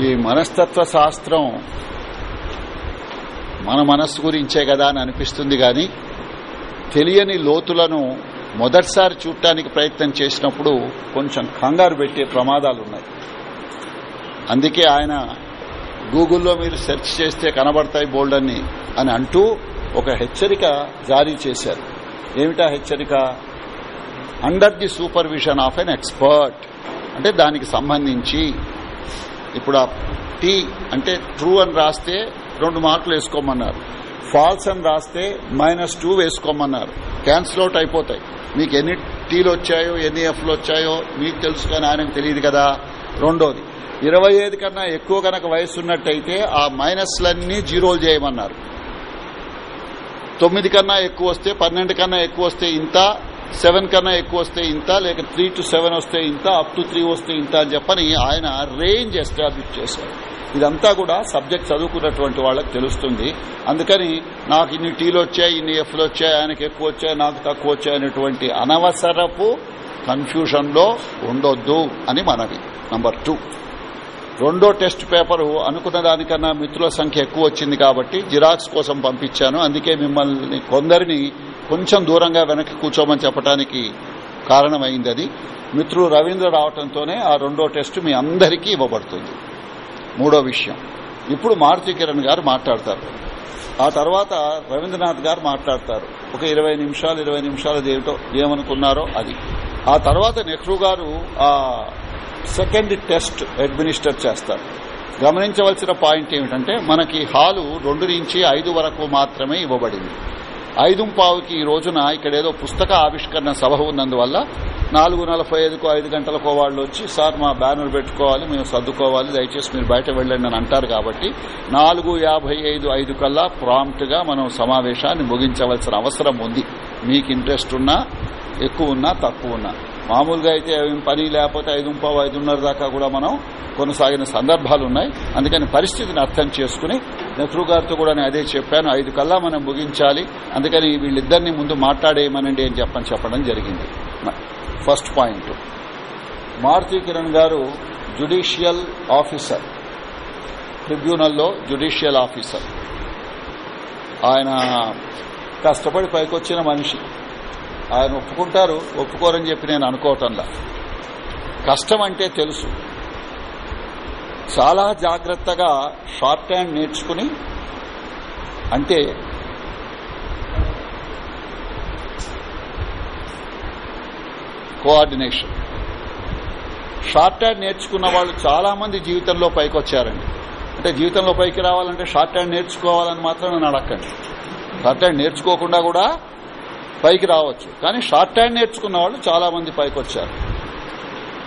ఈ మనస్తత్వ శాస్త్రం మన మనస్సు గురించే కదా అని అనిపిస్తుంది గాని తెలియని లోతులను మొదటిసారి చూడటానికి ప్రయత్నం చేసినప్పుడు కొంచెం కంగారు పెట్టే ప్రమాదాలు ఉన్నాయి అందుకే ఆయన గూగుల్లో మీరు సెర్చ్ చేస్తే కనబడతాయి బోల్డ్ అని అని అంటూ ఒక హెచ్చరిక జారీ చేశారు. ఏమిటా హెచ్చరిక? Under the supervision of an expert అంటే దానికి సంబంధించి ఇప్పుడు ఆ టీ అంటే ట్రూ అని రాస్తే రెండు మార్కులు వేసుకోమన్నారు. ఫాల్స్ అని రాస్తే మైనస్ టూ వేసుకోమన్నారు. క్యాన్సిల్ అవుట్ అయిపోతాయి. మీకు ఎన్ని టీలు వచ్చాయో ఎన్ని ఎఫ్లు వచ్చాయో మీకు తెలుసు కానీ ఆయనకు తెలియదు కదా. రెండోది ఇరవై ఐదు కన్నా ఎక్కువ కనుక వయసు ఉన్నట్టయితే ఆ మైనస్లన్నీ జీరోలు చేయమన్నారు. తొమ్మిది కన్నా ఎక్కువ వస్తే పన్నెండు కన్నా ఎక్కువ వస్తే ఇంత సెవెన్ కన్నా ఎక్కువ వస్తే ఇంత లేక త్రీ టు సెవెన్ వస్తే ఇంత అప్ టు త్రీ వస్తే ఇంత అని చెప్పని ఆయన రేంజ్ ఎస్టాబ్లిష్ చేశారు. ఇదంతా కూడా సబ్జెక్ట్ చదువుకున్నటువంటి వాళ్ళకి తెలుస్తుంది. అందుకని నాకు ఇన్ని టీలు వచ్చాయి ఇన్ని ఎఫ్లు వచ్చాయి ఆయనకి ఎక్కువ వచ్చాయి నాకు తక్కువ వచ్చాయి అనేటువంటి అనవసరపు కన్ఫ్యూషన్లో ఉండొద్దు అని మనవి. నంబర్ టూ రెండో టెస్ట్ పేపరు అనుకున్న దానికన్నా మిత్రుల సంఖ్య ఎక్కువ వచ్చింది కాబట్టి జిరాక్స్ కోసం పంపించాను. అందుకే మిమ్మల్ని కొందరిని కొంచెం దూరంగా వెనక్కి కూర్చోమని చెప్పడానికి కారణమైంది అది మిత్రుడు రవీంద్ర రావడంతోనే ఆ రెండో టెస్ట్ మీ అందరికీ ఇవ్వబడుతుంది. మూడో విషయం. ఇప్పుడు మారుతి కిరణ్ గారు మాట్లాడతారు. ఆ తర్వాత రవీంద్రనాథ్ గారు మాట్లాడతారు. ఒక ఇరవై నిమిషాలు ఇరవై నిమిషాలు ఏమిటో ఏమనుకున్నారో అది. ఆ తర్వాత నెహ్రూ గారు ఆ సెకండ్ టెస్ట్ అడ్మినిస్టర్ చేస్తారు. గమనించవలసిన పాయింట్ ఏమిటంటే మనకి హాలు రెండు నుంచి ఐదు వరకు మాత్రమే ఇవ్వబడింది. ఐదు పావుకి ఈ రోజున ఇక్కడ ఏదో పుస్తక ఆవిష్కరణ సభ ఉన్నందువల్ల నాలుగు నలభై ఐదుకు ఐదు గంటలకో వాళ్ళు వచ్చి సార్ మా బ్యానర్ పెట్టుకోవాలి మేము సర్దుకోవాలి దయచేసి మీరు బయట వెళ్ళండి అని అంటారు కాబట్టి నాలుగు యాభై ఐదు ఐదు కల్లా ప్రాంప్ట్గా మనం సమావేశాన్ని ముగించవలసిన అవసరం ఉంది. మీకు ఇంట్రెస్ట్ ఉన్నా ఎక్కువ ఉన్నా తక్కువ ఉన్నా. మామూలుగా అయితే పని లేకపోతే ఐదు పావు ఐదున్నర దాకా కూడా మనం కొనసాగిన సందర్భాలు ఉన్నాయి. అందుకని పరిస్థితిని అర్థం చేసుకుని నెహ్రూ గారితో కూడా నేను అదే చెప్పాను. ఐదు కల్లా మనం ముగించాలి. అందుకని వీళ్ళిద్దరిని ముందు మాట్లాడేయమనండి అని చెప్పని చెప్పడం జరిగింది. First point. Maruti Kiran garu judicial officer. ట్రిబ్యునల్లో judicial officer. ఆయన కష్టపడి పైకొచ్చిన మనిషి. ఆయన ఒప్పుకుంటారు ఒప్పుకోరని చెప్పి నేను అనుకోవటంలా. కష్టం అంటే తెలుసు. చాలా జాగ్రత్తగా షార్ట్ హ్యాండ్ నేర్చుకుని అంటే కోఆర్డినేషన్. షార్ట్ హ్యాండ్ నేర్చుకున్న వాళ్ళు చాలా మంది జీవితంలో పైకి వచ్చారండి అంటే జీవితంలో పైకి రావాలంటే షార్ట్ హ్యాండ్ నేర్చుకోవాలని మాత్రం నేను అడగండి షార్ట్ హ్యాండ్ నేర్చుకోకుండా కూడా పైకి రావచ్చు. కానీ షార్ట్ హ్యాండ్ నేర్చుకున్న వాళ్ళు చాలా మంది పైకి వచ్చారు.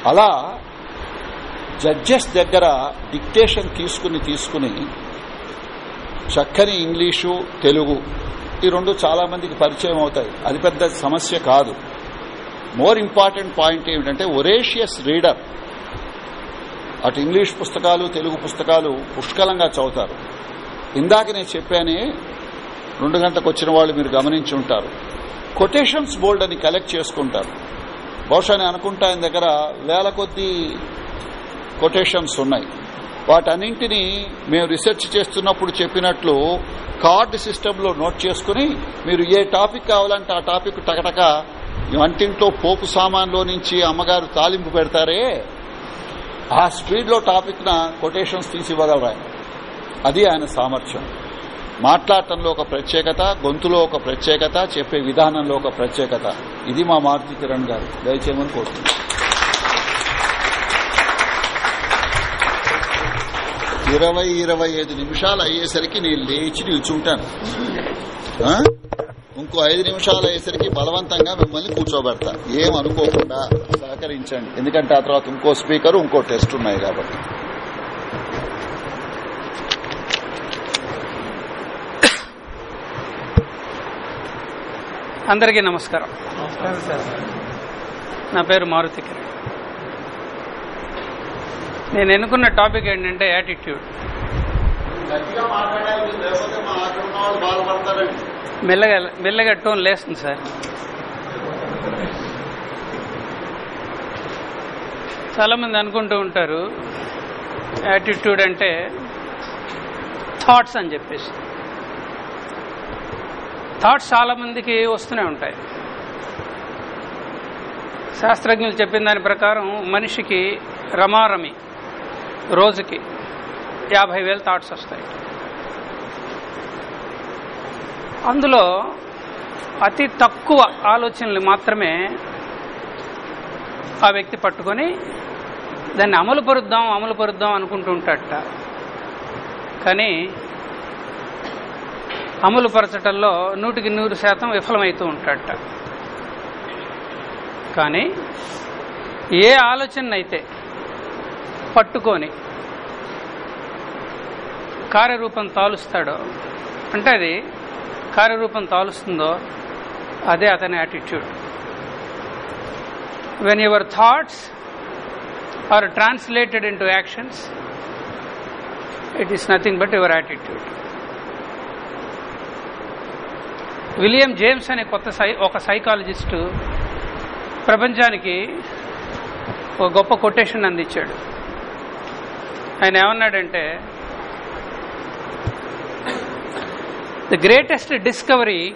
అలా జడ్జెస్ దగ్గర డిక్టేషన్ తీసుకుని తీసుకుని చక్కని ఇంగ్లీషు తెలుగు ఈ రెండు చాలా మందికి పరిచయం అవుతాయి. అది పెద్ద సమస్య కాదు. మోర్ ఇంపార్టెంట్ పాయింట్ ఏమిటంటే ఒరేషియస్ రీడర్ అటు ఇంగ్లీష్ పుస్తకాలు తెలుగు పుస్తకాలు పుష్కలంగా చదువుతారు. ఇందాక నేను చెప్పానే రెండు గంటలకు వచ్చిన వాళ్ళు మీరు గమనించి ఉంటారు. కొటేషన్స్ బోల్డ్ అని కలెక్ట్ చేసుకుంటారు. బహుశా నేను అనుకుంటా ఆయన దగ్గర వేల కొద్దీ కొటేషన్స్ ఉన్నాయి. వాటన్నింటినీ మేము రీసెర్చ్ చేస్తున్నప్పుడు చెప్పినట్లు కార్డ్ సిస్టంలో నోట్ చేసుకుని మీరు ఏ టాపిక్ కావాలంటే ఆ టాపిక్ టకటక వంటింట్లో పోపు సామాన్లో నుంచి అమ్మగారు తాలింపు పెడతారే? ఆ స్పీడ్లో టాపిక్ న కొటేషన్స్ తీసి ఇవ్వగలరా అది ఆయన సామర్థ్యం. మాట్లాడటంలో ఒక ప్రత్యేకత గొంతులో ఒక ప్రత్యేకత చెప్పే విధానంలో ఒక ప్రత్యేకత. ఇది మా మారుతి కిరణ్ గారు. దయచేయమని కోరుతున్నాను. ఇరవై ఇరవై ఐదు నిమిషాలు అయ్యేసరికి నేను లేచి నిల్చుంటాను. ఇంకో ఐదు నిమిషాలు అయ్యేసరికి బలవంతంగా మిమ్మల్ని కూర్చోబెడతా. ఏం అనుకోకుండా సహకరించండి. ఎందుకంటే ఆ తర్వాత ఇంకో స్పీకర్ ఇంకో టెస్ట్ ఉన్నాయి కాబట్టి. అందరికీ నమస్కారం. నా పేరు మారుతి కిరణ్. నేను ఎన్నుకున్న టాపిక్ ఏంటంటే యాటిట్యూడ్. మెల్లగా మెల్లగా టోన్ లేస్తుంది సార్. చాలా మంది అనుకుంటూ ఉంటారు యాటిట్యూడ్ అంటే థాట్స్ అని చెప్పేసి. థాట్స్ చాలా మందికి వస్తూనే ఉంటాయి. శాస్త్రజ్ఞులు చెప్పిన దాని ప్రకారం మనిషికి రమారమి రోజుకి యాభై వేల థాట్స్ వస్తాయి. అందులో అతి తక్కువ ఆలోచనలు మాత్రమే ఆ వ్యక్తి పట్టుకొని దాన్ని అమలు పరుద్దాం అమలు పరుద్దాం అనుకుంటూ ఉంటాడట. కానీ అమలు పరచటంలో నూటికి నూరు శాతం విఫలమవుతూ ఉంటాడట. కానీ ఏ ఆలోచన అయితే పట్టుకొని కార్యరూపం తాలుస్తాడో అంటే అది కార్యరూపం తాలుస్తుందో అదే అతని attitude when your thoughts are translated into actions it is nothing but your attitude William James అనే కొత్త సై ఒక సైకాలజిస్టు ప్రపంచానికి ఒక గొప్ప కొటేషన్ అందించాడు. ఆయన ఏమన్నాడంటే the greatest discovery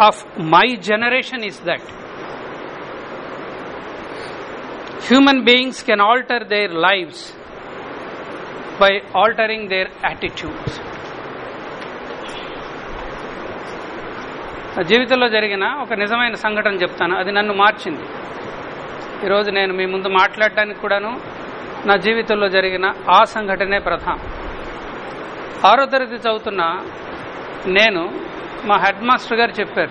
of my generation is that human beings can alter their lives by altering their attitudes జీవితంలో జరిగిన ఒక నిజమైన సంఘటన చెప్తాను. అది నన్ను మార్చింది. ఈరోజు నేను మీ ముందు మాట్లాడటానికి కూడాను నా జీవితంలో జరిగిన ఆ సంఘటనే ప్రధానం. ఆరో తరగతి చదువుతున్న నేను మా హెడ్ మాస్టర్ గారు చెప్పారు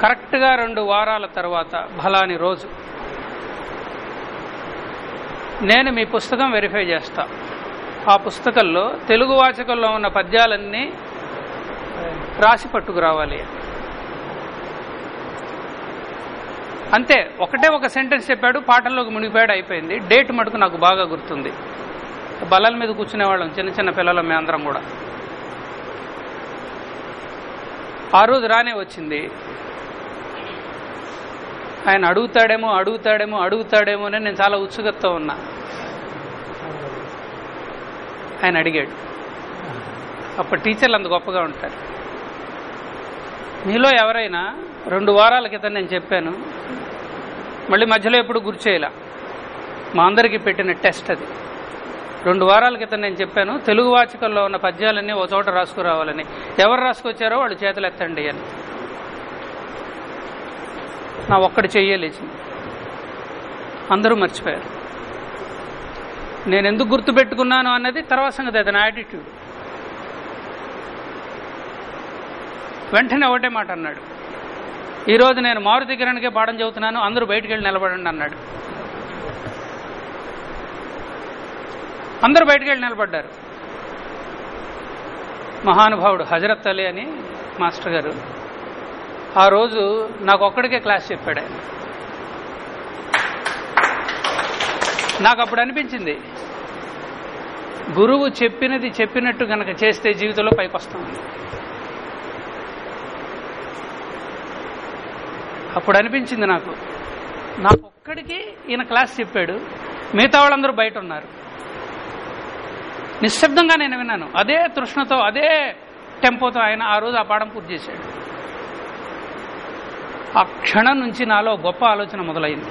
కరెక్ట్గా రెండు వారాల తర్వాత బలాని రోజు నేను మీ పుస్తకం వెరిఫై చేస్తా. ఆ పుస్తకంలో తెలుగు వాచకంలో ఉన్న పద్యాలన్నీ రాసి పట్టుకురావాలి అంతే ఒకటే ఒక సెంటెన్స్ చెప్పాడు పాటల్లోకి మునిగిపోయాడు అయిపోయింది. డేట్ మటుకు నాకు బాగా గుర్తుంది. బలాల మీద కూర్చునేవాళ్ళం చిన్న చిన్న పిల్లలం మేమందరం కూడా. ఆ రోజు రానే వచ్చింది. ఆయన అడుగుతాడేమో అడుగుతాడేమో అడుగుతాడేమో అని నేను చాలా ఉత్సుకతతో ఉన్నా. ఆయన అడిగాడు. అప్పుడు టీచర్లు అంత గొప్పగా ఉంటారు. మీలో ఎవరైనా రెండు వారాల క్రితం నేను చెప్పాను. మళ్ళీ మధ్యలో ఎప్పుడు గుర్చేయాల మా అందరికీ పెట్టిన టెస్ట్ అది. రెండు వారాల క్రితం నేను చెప్పాను తెలుగు వాచకంలో ఉన్న పద్యాలన్నీ ఒక చోట రాసుకురావాలని. ఎవరు రాసుకొచ్చారో వాళ్ళు చేతులు ఎత్తండి అని. నా ఒక్కడి చెయ్యలేచింది అందరూ మర్చిపోయారు. నేను ఎందుకు గుర్తుపెట్టుకున్నాను అన్నది తర్వాత సంగతి అది నా యాటిట్యూడ్ వెంటనే ఒకటే మాట అన్నాడు. ఈరోజు నేను మారుతి కిరణ్కే పాఠం చెబుతున్నాను అందరూ బయటికి వెళ్ళి నిలబడండి అన్నాడు. అందరూ బయటికి వెళ్ళి నిలబడ్డారు. మహానుభావుడు హజరత్ అలీ అని మాస్టర్ గారు ఆ రోజు నాకు ఒక్కడికే క్లాస్ చెప్పాడు ఆయన. నాకు అప్పుడు అనిపించింది గురువు చెప్పినది చెప్పినట్టు గనక చేస్తే జీవితంలో పైకి వస్తామని అప్పుడు అనిపించింది నాకు. నాకు ఒక్కడికి ఈయన క్లాస్ చెప్పాడు. మిగతా వాళ్ళందరూ బయట ఉన్నారు నిశ్శబ్దంగా నేను విన్నాను. అదే తృష్ణతో అదే టెంపోతో ఆయన ఆ రోజు ఆ పాఠం పూర్తి చేశాడు. ఆ క్షణం నుంచి నాలో గొప్ప ఆలోచన మొదలైంది.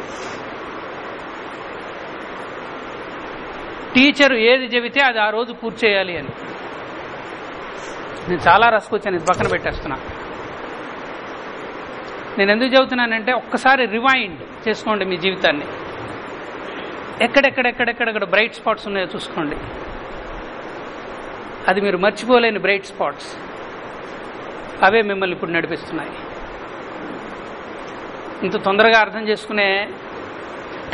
టీచరు ఏది చెబితే అది ఆ రోజు పూర్తి చేయాలి అని. నేను చాలా రసుకొచ్చాను ఇది పక్కన పెట్టేస్తున్నా. నేను ఎందుకు చెబుతున్నానంటే ఒక్కసారి రివైండ్ చేసుకోండి మీ జీవితాన్ని. ఎక్కడెక్కడెక్కడెక్కడెక్కడ బ్రైట్ స్పాట్స్ ఉన్నాయో చూసుకోండి. అది మీరు మర్చిపోలేని బ్రైట్ స్పాట్స్ అవే మిమ్మల్ని ఇప్పుడు నడిపిస్తున్నాయి. ఇంత తొందరగా అర్థం చేసుకునే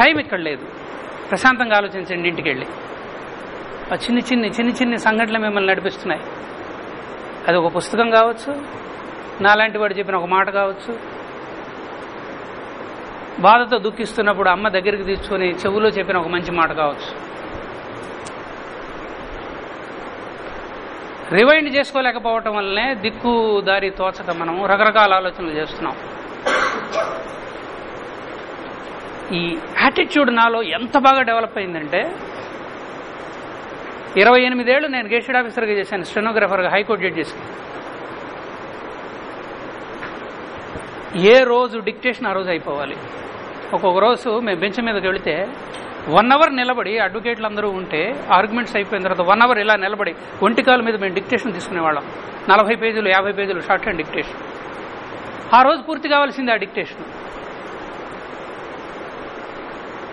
టైం ఇక్కడ లేదు. ప్రశాంతంగా ఆలోచించండి ఇంటికి వెళ్ళి ఆ చిన్ని చిన్ని చిన్ని చిన్ని సంఘటనలు మిమ్మల్ని నడిపిస్తున్నాయి. అది ఒక పుస్తకం కావచ్చు నాలాంటి వాడు చెప్పిన ఒక మాట కావచ్చు బాధతో దుఃఖిస్తున్నప్పుడు అమ్మ దగ్గరికి తీసుకొని చెవులో చెప్పిన ఒక మంచి మాట కావచ్చు. రివైండ్ చేసుకోలేకపోవటం వల్లనే దిక్కు దారి తోచక మనం రకరకాల ఆలోచనలు చేస్తున్నాం. ఈ యాటిట్యూడ్ నాలో ఎంత బాగా డెవలప్ అయిందంటే ఇరవై ఎనిమిదేళ్ళు నేను గేషెడ్ ఆఫీసర్గా చేశాను స్టెనోగ్రాఫర్గా హైకోర్టు జడ్జెస్కి ఏ రోజు డిక్టేషన్ ఆ రోజు అయిపోవాలి. ఒక్కొక్క రోజు మేము బెంచ్ మీదకి వెళితే వన్ అవర్ నిలబడి అడ్వకేట్లు అందరూ ఉంటే ఆర్గ్యుమెంట్స్ అయిపోయిన తర్వాత వన్ అవర్ ఇలా నిలబడి ఒంటికాల మీద మేము డిక్టేషన్ తీసుకునేవాళ్ళం. నలభై పేజీలు యాభై పేజీలు షార్ట్ హ్యాండ్ డిక్టేషన్. ఆ రోజు పూర్తి కావాల్సింది ఆ డిక్టేషన్.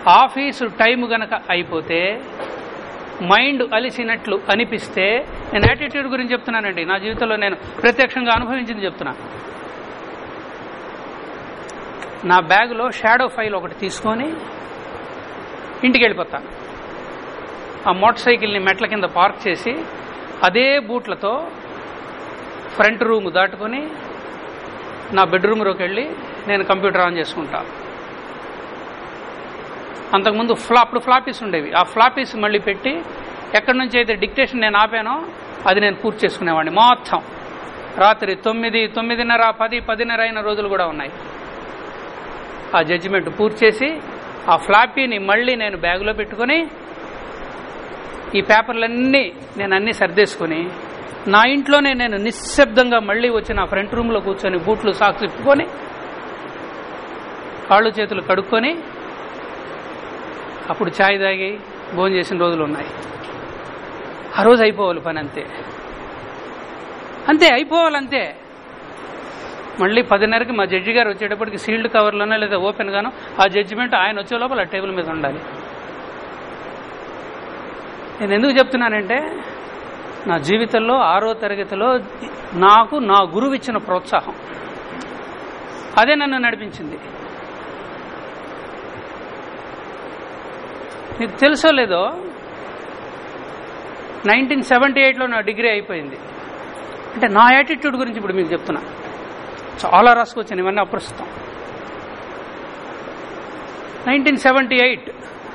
ఆఫీసు టైం గనక అయిపోతే మైండ్ అలిసినట్లు అనిపిస్తే నేను యాటిట్యూడ్ గురించి చెప్తున్నానండి. నా జీవితంలో నేను ప్రత్యక్షంగా అనుభవించింది చెప్తున్నాను నా బ్యాగ్లో షాడో ఫైల్ ఒకటి తీసుకొని ఇంటికి వెళ్ళిపోతాను ఆ మోటార్ సైకిల్ని మెట్ల కింద పార్క్ చేసి అదే బూట్లతో ఫ్రంట్ రూమ్ దాటుకొని నా బెడ్రూమ్లోకి వెళ్ళి నేను కంప్యూటర్ ఆన్ చేసుకుంటా. అంతకుముందు ఫ్లా అప్పుడు ఫ్లాపీస్ ఉండేవి. ఆ ఫ్లాపీస్ మళ్ళీ పెట్టి ఎక్కడి నుంచి అయితే డిక్టేషన్ నేను ఆపానో అది నేను పూర్తి చేసుకునేవాడిని. మొత్తం రాత్రి తొమ్మిది తొమ్మిదిన్నర పది పదిన్నర అయిన రోజులు కూడా ఉన్నాయి. ఆ జడ్జిమెంట్ పూర్తి చేసి ఆ ఫ్లాపీని మళ్ళీ నేను బ్యాగులో పెట్టుకొని ఈ పేపర్లన్నీ నేను అన్నీ సర్దేసుకొని నా ఇంట్లోనే నేను నిశ్శబ్దంగా మళ్ళీ వచ్చి నా ఫ్రంట్ రూమ్లో కూర్చొని బూట్లు సాక్స్ ఇప్పుకొని కాళ్ళు చేతులు కడుక్కొని అప్పుడు ఛాయ్ తాగి భోజనం చేసిన రోజులు ఉన్నాయి. ఆ రోజు అయిపోవాలి పని అంతే. అంతే అయిపోవాలంతే. మళ్ళీ పదిన్నరకి మా జడ్జి గారు వచ్చేటప్పటికి సీల్డ్ కవర్లోనే లేదా ఓపెన్గానో ఆ జడ్జిమెంట్ ఆయన వచ్చే లోపల టేబుల్ మీద ఉండాలి. నేను ఎందుకు చెప్తున్నానంటే నా జీవితంలో ఆరో తరగతిలో నాకు నా గురువు ఇచ్చిన ప్రోత్సాహం. అదే నన్ను నడిపించింది. నీకు తెలుసో లేదో నైన్టీన్ సెవెంటీ ఎయిట్లో నా డిగ్రీ అయిపోయింది. అంటే నా యాటిట్యూడ్ గురించి ఇప్పుడు మీకు చెప్తున్నా. చాలా రాసుకొచ్చాను ఇవన్నీ అప్రస్తుతం. నైన్టీన్ సెవెంటీ ఎయిట్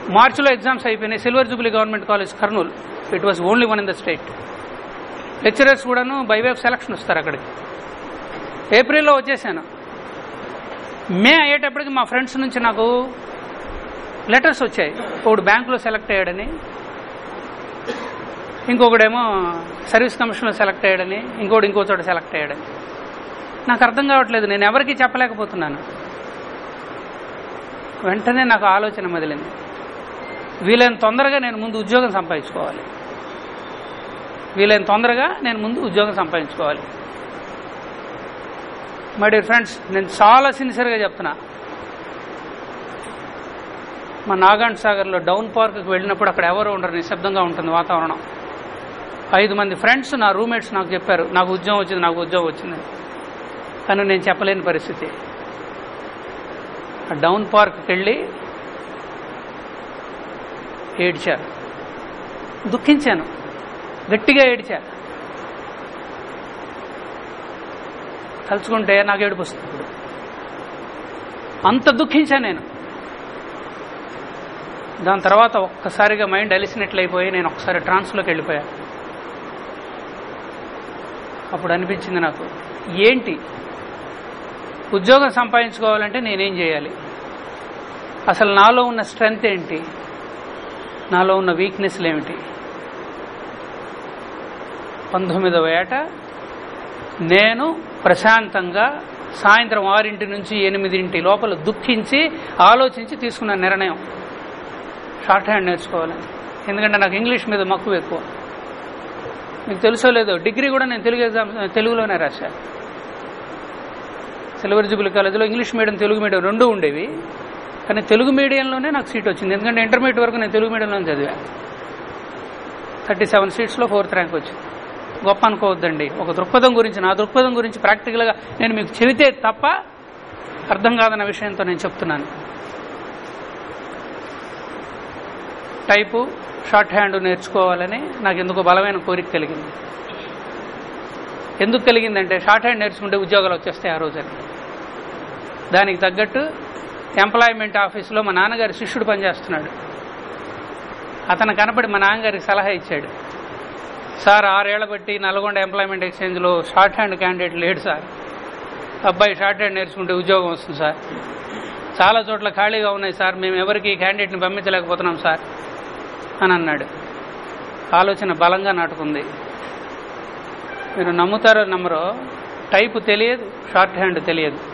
మార్చిలో ఎగ్జామ్స్ అయిపోయినాయి. Silver jubilee government college Kurnool. It was only one in the state lecturers కూడాను బై వే ఆఫ్ సెలక్షన్ వస్తారు అక్కడికి. ఏప్రిల్లో వచ్చేసాను. మే అయ్యేటప్పటికి మా ఫ్రెండ్స్ నుంచి నాకు లెటర్స్ వచ్చాయి. ఒకడు బ్యాంకులో సెలెక్ట్ అయ్యాడని. ఇంకొకడేమో సర్వీస్ కమిషన్లో సెలెక్ట్ అయ్యాడని. ఇంకోటి ఇంకో చోట సెలెక్ట్ అయ్యాడని. నాకు అర్థం కావట్లేదు నేను ఎవరికి చెప్పలేకపోతున్నాను. వెంటనే నాకు ఆలోచన మొదలింది. వీలైన తొందరగా నేను ముందు ఉద్యోగం సంపాదించుకోవాలి. వీలైన తొందరగా నేను ముందు ఉద్యోగం సంపాదించుకోవాలి. మై డియర్ ఫ్రెండ్స్ నేను చాలా సిన్సియర్గా చెప్తున్నా. మా నాగాండ్ సాగర్లో డౌన్ పార్క్కి వెళ్ళినప్పుడు అక్కడ ఎవరు ఉండరు నిశ్శబ్దంగా ఉంటుంది వాతావరణం. ఐదు మంది ఫ్రెండ్స్ నా రూమ్మేట్స్ నాకు చెప్పారు నాకు ఉద్యోగం వచ్చింది నాకు ఉద్యోగం వచ్చింది కానీ నేను చెప్పలేని పరిస్థితి. ఆ డౌన్ పార్క్కి వెళ్ళి ఏడ్చారు. దుఃఖించాను. గట్టిగా ఏడ్చా తలుచుకుంటే నాకు ఏడుపు వస్తుంది ఇప్పుడు. అంత దుఃఖించాను నేను. దాని తర్వాత ఒక్కసారిగా మైండ్ అలిసినట్లయిపోయి నేను ఒకసారి ట్రాన్స్లోకి వెళ్ళిపోయా అప్పుడు అనిపించింది నాకు ఏంటి? ఉద్యోగం సంపాదించుకోవాలంటే నేనేం చేయాలి? అసలు నాలో ఉన్న స్ట్రెంగ్త్ ఏంటి? నాలో ఉన్న వీక్నెస్లు ఏమిటి? పంతొమ్మిదవ ఏట నేను ప్రశాంతంగా సాయంత్రం ఆరింటి నుంచి ఎనిమిదింటి లోపల దుఃఖించి ఆలోచించి తీసుకున్న నిర్ణయం. షార్ట్ హ్యాండ్ నేర్చుకోవాలని ఎందుకంటే నాకు ఇంగ్లీష్ మీద మక్కువ ఎక్కువ. మీకు తెలుసో లేదో? డిగ్రీ కూడా నేను తెలుగు ఎగ్జామ్ తెలుగులోనే రాశాను సిల్వర్ జూబిలీ కాలేజీలో ఇంగ్లీష్ మీడియం తెలుగు మీడియం రెండూ ఉండేవి. కానీ తెలుగు మీడియంలోనే నాకు సీట్ వచ్చింది. ఎందుకంటే ఇంటర్మీడియట్ వరకు నేను తెలుగు మీడియంలోనే చదివా. థర్టీ సెవెన్ సీట్స్లో ఫోర్త్ ర్యాంక్ వచ్చింది. గొప్ప అనుకోవద్దండి. ఒక దృక్పథం గురించి నా దృక్పథం గురించి ప్రాక్టికల్గా నేను మీకు చెబితే తప్ప అర్థం కాదన్న విషయంతో నేను చెప్తున్నాను. టైపు షార్ట్ హ్యాండ్ నేర్చుకోవాలని నాకు ఎందుకు బలమైన కోరిక కలిగింది. ఎందుకు కలిగిందంటే షార్ట్ హ్యాండ్ నేర్చుకుంటే ఉద్యోగాలు వచ్చేస్తాయి ఆ రోజు దానికి తగ్గట్టు ఎంప్లాయ్మెంట్ ఆఫీసులో మా నాన్నగారి శిష్యుడు పనిచేస్తున్నాడు. అతను కనపడి మా నాన్నగారికి సలహా ఇచ్చాడు. సార్ ఆరేళ్ళ బట్టి నల్గొండ ఎంప్లాయ్మెంట్ ఎక్స్చేంజ్లో షార్ట్ హ్యాండ్ క్యాండిడేట్ లేడు సార్. అబ్బాయి షార్ట్ హ్యాండ్ నేర్చుకుంటే ఉద్యోగం వస్తుంది సార్. చాలా చోట్ల ఖాళీగా ఉన్నాయి సార్. మేము ఎవరికి క్యాండిడేట్ని పంపించలేకపోతున్నాం సార్. అని అన్నాడు. ఆలోచన బలంగా నాటుకుంది. మీరు నమ్ముతారో నమ్మరో టైపు తెలియదు షార్ట్ హ్యాండ్ తెలియదు.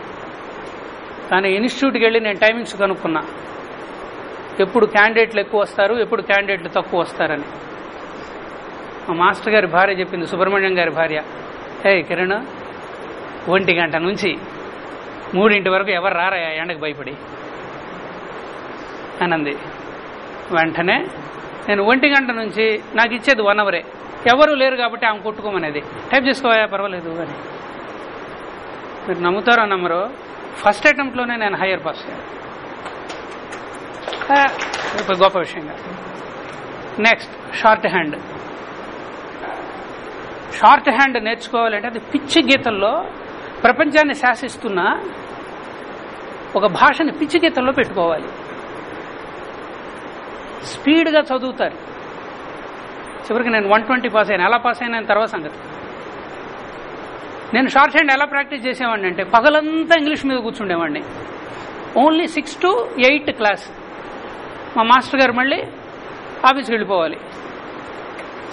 కానీ ఇన్స్టిట్యూట్కి వెళ్ళి నేను టైమింగ్స్ కనుక్కున్నా. ఎప్పుడు క్యాండిడేట్లు ఎక్కువ వస్తారు ఎప్పుడు క్యాండిడేట్లు తక్కువ వస్తారని. మా మాస్టర్ గారి భార్య చెప్పింది సుబ్రహ్మణ్యం గారి భార్య ఏ కిరణ్ ఒంటి గంట నుంచి మూడింటి వరకు ఎవరు రారా ఎండకు భయపడి. అనంది. వెంటనే నేను ఒంటి గంట నుంచి నాకు ఇచ్చేది వన్ అవరే ఎవరు లేరు కాబట్టి ఆమె కొట్టుకోమనేది. టైప్ చేసుకోవా పర్వాలేదు అని. మీరు నమ్ముతారో నమ్మరో ఫస్ట్ అటెంప్ట్లోనే నేను హయ్యర్ పాస్ అయ్యాను ఇప్పుడు గొప్ప విషయంగా next short hand. Short hand నేర్చుకోవాలంటే అది పిచ్చి గీతల్లో ప్రపంచాన్ని శాసిస్తున్న ఒక భాషని పిచ్చి గీతల్లో పెట్టుకోవాలి. స్పీడ్గా చదువుతారు. చివరికి నేను వన్ ట్వంటీ పాస్ అయినా ఎలా పాస్ అయినా తర్వాత సంగతి. నేను షార్ట్ హ్యాండ్ ఎలా ప్రాక్టీస్ చేసేవాడిని అంటే పగలంతా ఇంగ్లీష్ మీద కూర్చుండేవాడిని. Only six to eight class. మా మాస్టర్ గారు మళ్ళీ ఆఫీస్కి వెళ్ళిపోవాలి.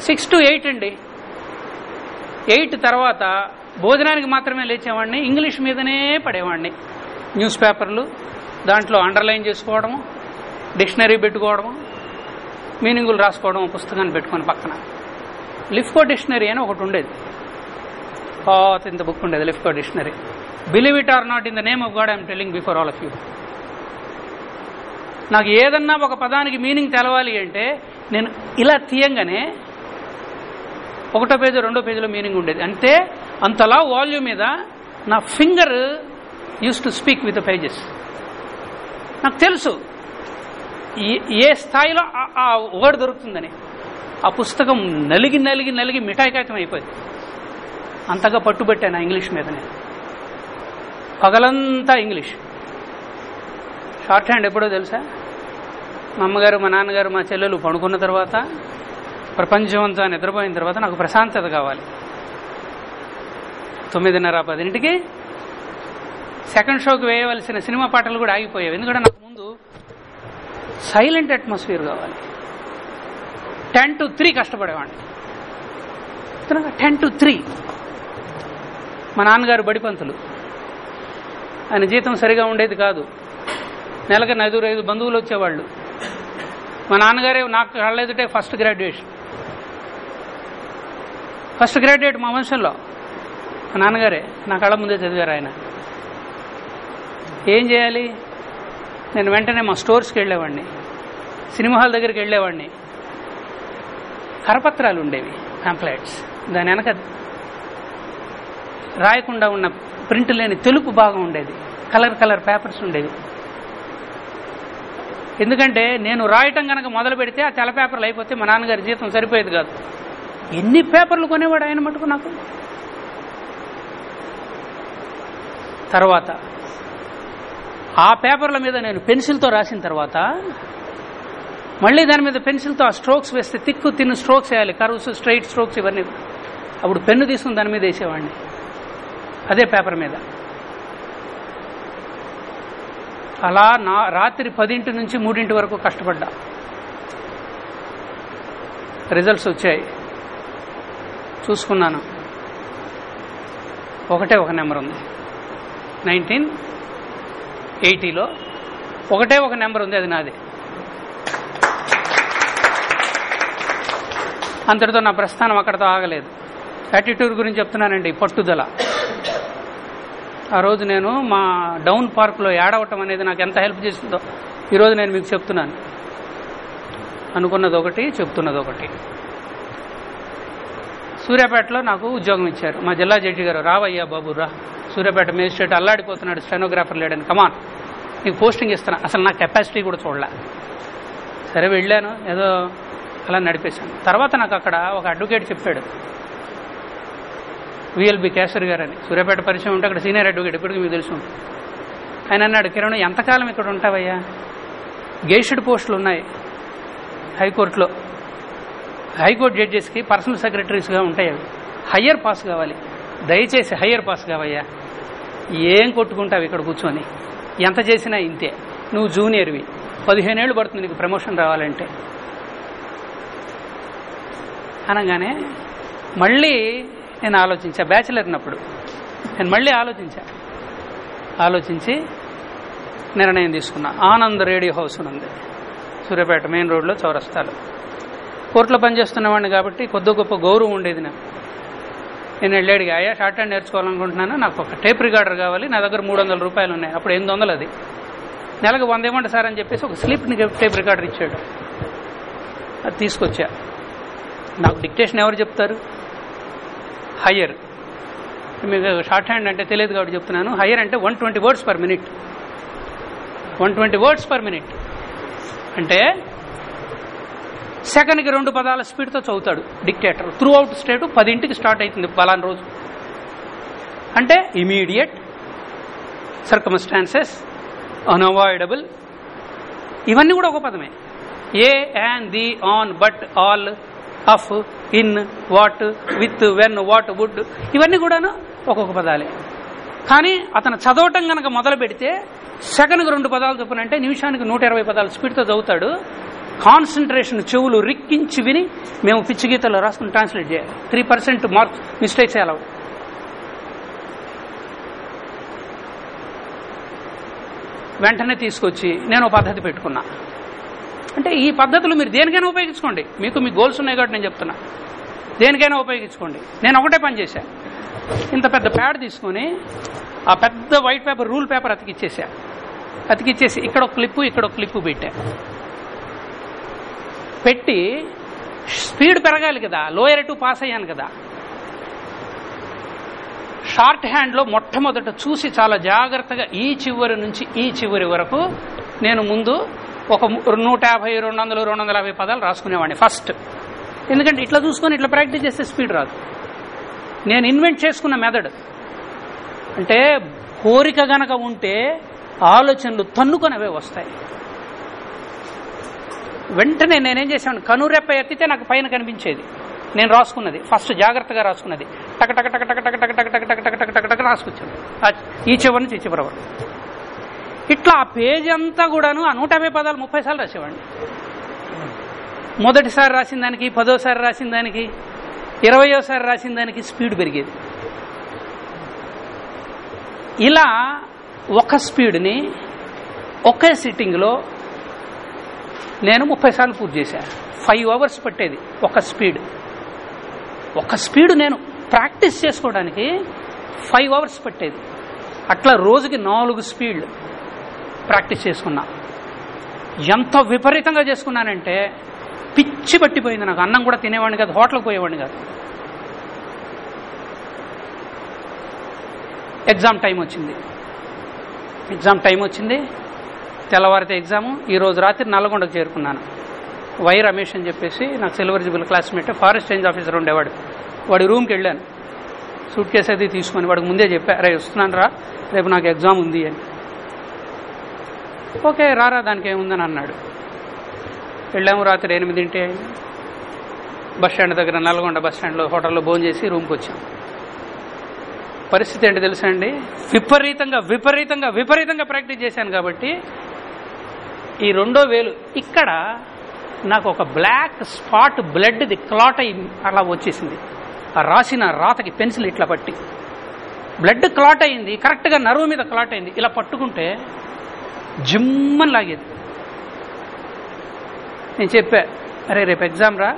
సిక్స్ టు ఎయిట్ అండి. ఎయిట్ తర్వాత భోజనానికి మాత్రమే లేచేవాడిని ఇంగ్లీష్ మీదనే పడేవాడిని. న్యూస్ పేపర్లు దాంట్లో అండర్లైన్ చేసుకోవడము డిక్షనరీ పెట్టుకోవడము మీనింగులు రాసుకోవడం పుస్తకాన్ని పెట్టుకొని పక్కన. లిఫ్కో డిక్షనరీ అని ఒకటి ఉండేది. పాత ఇంత బుక్ ఉండేది Lifco dictionary believe it or not in the name of God I'm telling before all of you నాకు ఏదన్నా ఒక పదానికి మీనింగ్ తెలవాలి అంటే నేను ఇలా తీయంగానే ఒకటో పేజీ రెండో పేజీలో మీనింగ్ ఉండేది. అంటే అంతలా వాల్యూమ్ మీద నా finger use to speak with pages నాకు తెలుసు. ఏ- ఏ స్థాయిలో ఆ- వర్డ్ దొరుకుతుందని. ఆ పుస్తకం నలిగి నలిగి నలిగి మిఠాయి అయిపోయింది. అంతగా పట్టుబట్టాను ఆ ఇంగ్లీష్ మీదనే. పగలంతా ఇంగ్లీష్. షార్ట్ హ్యాండ్ ఎప్పుడో తెలుసా? మా అమ్మగారు మా నాన్నగారు మా చెల్లెలు పడుకున్న తర్వాత ప్రపంచం అంతా నిద్రపోయిన తర్వాత నాకు ప్రశాంతత కావాలి. తొమ్మిదిన్నర పదింటికి సెకండ్ షోకి వేయవలసిన సినిమా పాటలు కూడా ఆగిపోయాయి ఎందుకంటే నాకు ముందు సైలెంట్ అట్మాస్ఫియర్ కావాలి. Ten to three కష్టపడేవాడిని. Ten to three. మా నాన్నగారు బడిపంతులు. ఆయన జీతం సరిగా ఉండేది కాదు. నెలకి నలుగురు ఐదు బంధువులు వచ్చేవాళ్ళు. మా నాన్నగారే నాకు కళ్ళెదుటే ఫస్ట్ గ్రాడ్యుయేషన్. ఫస్ట్ గ్రాడ్యుయేట్ మా వంశంలో. మా నాన్నగారే నా కళ్ళ ముందే చదివారు ఆయన. ఏం చేయాలి? నేను వెంటనే మా స్టోర్స్కి వెళ్ళేవాడిని. సినిమా హాల్ దగ్గరికి వెళ్ళేవాడిని. కరపత్రాలు ఉండేవి పాంప్లెట్స్ దాని వెనక రాయకుండా ఉన్న ప్రింట్ లేని తెలుపు భాగం ఉండేది. కలర్ కలర్ పేపర్స్ ఉండేవి. ఎందుకంటే నేను రాయటం కనుక మొదలు పెడితే ఆ తెల్ల పేపర్లు అయిపోతే మా నాన్నగారి జీతం సరిపోయేది కాదు. ఎన్ని పేపర్లు కొనేవాడు ఆయన మటుకు నాకు? తర్వాత ఆ పేపర్ల మీద నేను పెన్సిల్తో రాసిన తర్వాత మళ్ళీ దాని మీద పెన్సిల్తో ఆ స్ట్రోక్స్ వేస్తే తిక్కు తిన్ను స్ట్రోక్స్ వేయాలి. కర్వ్స్ స్ట్రైట్ స్ట్రోక్స్ ఇవన్నీ. అప్పుడు పెన్ను తీసుకుని దాని మీద వేసేవాడిని. అదే పేపర్ మీద. అలా నా రాత్రి పదింటి నుంచి మూడింటి వరకు కష్టపడ్డా. రిజల్ట్స్ వచ్చాయి. చూసుకున్నాను. ఒకటే ఒక నెంబర్ ఉంది. నైన్టీన్ ఎయిటీలో ఒకటే ఒక నెంబర్ ఉంది అది నాది. అంతటితో నా ప్రస్థానం అక్కడితో ఆగలేదు. యాటిట్యూడ్ గురించి చెప్తున్నానండి పట్టుదల. ఆ రోజు నేను మా డౌన్ పార్క్లో ఏడవటం అనేది నాకు ఎంత హెల్ప్ చేస్తుందో ఈరోజు నేను మీకు చెప్తున్నాను. అనుకున్నది ఒకటి చెప్తున్నది ఒకటి సూర్యాపేటలో నాకు ఉద్యోగం ఇచ్చారు. మా జిల్లా జడ్జి గారు రావయ్యా బాబు రా. సూర్యాపేట మేజిస్ట్రేట్ అల్లాడిపోతున్నాడు స్టెనోగ్రాఫర్ లేడని. కమాన్ నీకు పోస్టింగ్ ఇస్తాను అసలు నా కెపాసిటీ కూడా చూడలే. సరే వెళ్ళాను ఏదో అలా నడిపేశాను. తర్వాత నాకు అక్కడ ఒక అడ్వకేట్ చెప్పాడు. విఎల్బి కేసర్ గారు అని సూర్యాపేట పరిచయం ఉంటే అక్కడ సీనియర్ అడ్వకేట్ ఇప్పటికీ మీకు తెలుసు. ఆయన అన్నాడు కిరణ్ ఎంతకాలం ఇక్కడ ఉంటావయ్యా? గేషెడ్ పోస్టులు ఉన్నాయి హైకోర్టులో. హైకోర్టు జడ్జెస్కి పర్సనల్ సెక్రటరీస్గా ఉంటాయి అవి. హయ్యర్ పాస్ కావాలి. దయచేసి హయ్యర్ పాస్ కావయ్యా. ఏం కొట్టుకుంటావు ఇక్కడ కూర్చొని? ఎంత చేసినా ఇంతే. నువ్వు జూనియర్వి. పదిహేనేళ్ళు పడుతుంది నీకు ప్రమోషన్ రావాలంటే. అనగానే మళ్ళీ నేను ఆలోచించా. బ్యాచిలర్ ఉన్నప్పుడు. నేను మళ్ళీ ఆలోచించా. ఆలోచించి నిర్ణయం తీసుకున్నా. ఆనంద్ రేడియో హౌస్ అని ఉంది. సూర్యాపేట మెయిన్ రోడ్లో చౌరస్తాలు. కోర్టులో పనిచేస్తున్నవాడిని కాబట్టి కొద్ది గొప్ప గౌరవం ఉండేది నాకు. నేను వెళ్ళాడిగా అయ్యా షార్ట్ హ్యాండ్ నేర్చుకోవాలనుకుంటున్నాను. నాకు ఒక టేప్ రికార్డర్ కావాలి. నా దగ్గర మూడు వందల రూపాయలు ఉన్నాయి. అప్పుడు ఎనిమిది వందలు అది. నెలకు వంద ఇవ్వండి సార్ అని చెప్పేసి ఒక స్లిప్ని టేప్ రికార్డర్ ఇచ్చాడు. అది తీసుకొచ్చా. నాకు డిక్టేషన్ ఎవరు చెప్తారు? హయ్యర్ మీకు షార్ట్ హ్యాండ్ అంటే తెలియదు కాబట్టి చెప్తున్నాను. హయ్యర్ అంటే one twenty words per minute. One twenty words per minute. అంటే సెకండ్కి రెండు పదాల స్పీడ్తో చదువుతాడు డిక్టేటర్. త్రూ అవుట్ స్టేట్ పదింటికి స్టార్ట్ అవుతుంది పలానా రోజు. అంటే ఇమీడియట్ సర్కమ్స్టాన్సెస్ అన్అవాయిడబుల్. ఇవన్నీ కూడా ఒక పదమే. A and the on but all of in what with when what would ఇవన్నీ కూడాను ఒక్కొక్క పదాలే. కానీ అతను చదవటం కనుక మొదలు పెడితే సెకండ్కి రెండు పదాలు చొప్పునంటే నిమిషానికి నూట ఇరవై పదాలు స్పీడ్తో చదువుతాడు. కాన్సన్ట్రేషన్ చెవులు రిక్కించి విని మేము పిచ్చి గీతల్లో రాసుకుని ట్రాన్స్లేట్ చేయాలి. త్రీ పర్సెంట్ మార్క్స్ మిస్టేక్స్ ఎలా వెంటనే తీసుకొచ్చి నేను పద్ధతి పెట్టుకున్నా. అంటే ఈ పద్ధతులు మీరు దేనికైనా ఉపయోగించుకోండి. మీకు మీ గోల్స్ ఉన్నాయి కాబట్టి నేను చెప్తున్నా. దేనికైనా ఉపయోగించుకోండి. నేను ఒకటే పని చేశాను ఇంత పెద్ద ప్యాడ్ తీసుకొని ఆ పెద్ద వైట్ పేపర్ రూల్ పేపర్ అతికిచ్చేసా అతికిచ్చేసి ఇక్కడ ఒక క్లిప్పు ఇక్కడ ఒక క్లిప్పు పెట్టా. పెట్టి స్పీడ్ పెరగాలి కదా. లోయర్ టు పాస్ అయ్యాను కదా. షార్ట్ హ్యాండ్లో మొట్టమొదట చూసి చాలా జాగ్రత్తగా ఈ చివరి నుంచి ఈ చివరి వరకు నేను ముందు ఒక నూట యాభై రెండు వందలు రెండు వందల యాభై పదాలు రాసుకునేవాడిని ఫస్ట్ ఎందుకంటే ఇట్లా చూసుకొని ఇట్లా ప్రాక్టీస్ చేస్తే స్పీడ్ రాదు నేను ఇన్వెంట్ చేసుకున్న మెథడ్ అంటే కోరిక గనక ఉంటే ఆలోచనలు తన్నుకొనవే వస్తాయి వెంటనే నేనేం చేశాను కనురెప్ప ఎత్తితే నాకు పైన కనిపించేది నేను రాసుకున్నది ఫస్ట్ జాగ్రత్తగా రాసుకున్నది టక టక టక టక టక టక టక టక టక టక టక టక టక రాసుకొచ్చాను ఈ చివరి నుంచి ఈ చివరి వరకు ఇట్లా ఆ పేజీ అంతా కూడాను ఆ నూట యాభై పదాలు ముప్పై సార్లు రాసేవాడిని. మొదటిసారి రాసిన దానికి పదోసారి రాసిన దానికి ఇరవయోసారి రాసిన దానికి స్పీడ్ పెరిగేది. ఇలా ఒక స్పీడ్ని ఒకే సిట్టింగ్లో నేను ముప్పై సార్లు పూర్తి చేశాను ఫైవ్ అవర్స్ పట్టేది ఒక స్పీడ్. ఒక స్పీడ్ నేను ప్రాక్టీస్ చేసుకోవడానికి ఫైవ్ అవర్స్ పట్టేది. అట్లా రోజుకి నాలుగు స్పీడ్లు. ప్రాక్టీస్ చేసుకున్నా. ఎంత విపరీతంగా చేసుకున్నానంటే పిచ్చి పట్టిపోయింది నాకు. అన్నం కూడా తినేవాడిని కాదు హోటల్కి పోయేవాడిని కాదు. ఎగ్జామ్ టైం వచ్చింది. ఎగ్జామ్ టైం వచ్చింది. తెల్లవారితే ఎగ్జాము ఈరోజు రాత్రి నల్గొండకు చేరుకున్నాను. వై రమేష్ అని చెప్పేసి నాకు silver jubilee classmate forest range officer ఉండేవాడు. వాడి రూమ్కి వెళ్ళాను. సూట్ కేసు అది తీసుకొని వాడికి ముందే చెప్పా రే వస్తున్నాను రా రేపు నాకు ఎగ్జామ్ ఉంది అని. ఓకే రారా దానికి ఏముందని అన్నాడు. వెళ్ళాము రాత్రి ఎనిమిదింటి బస్ స్టాండ్ దగ్గర నల్గొండ బస్ స్టాండ్లో హోటల్లో భోజనం చేసి రూమ్కి వచ్చాం. పరిస్థితి ఏంటి తెలుసా అండి? విపరీతంగా విపరీతంగా విపరీతంగా ప్రాక్టీస్ చేశాను కాబట్టి ఈ రెండో వేలు ఇక్కడ నాకు ఒక బ్లాక్ స్పాట్ బ్లడ్ది క్లాట్ అయి అలా వచ్చేసింది. ఆ రాసిన రాతకి పెన్సిల్ ఇట్లా పట్టి. బ్లడ్ క్లాట్ అయింది కరెక్ట్గా నరువు మీద క్లాట్ అయింది. ఇలా పట్టుకుంటే జిమ్మని లాగేది. నేను చెప్పా అరే రేపు ఎగ్జామ్ రా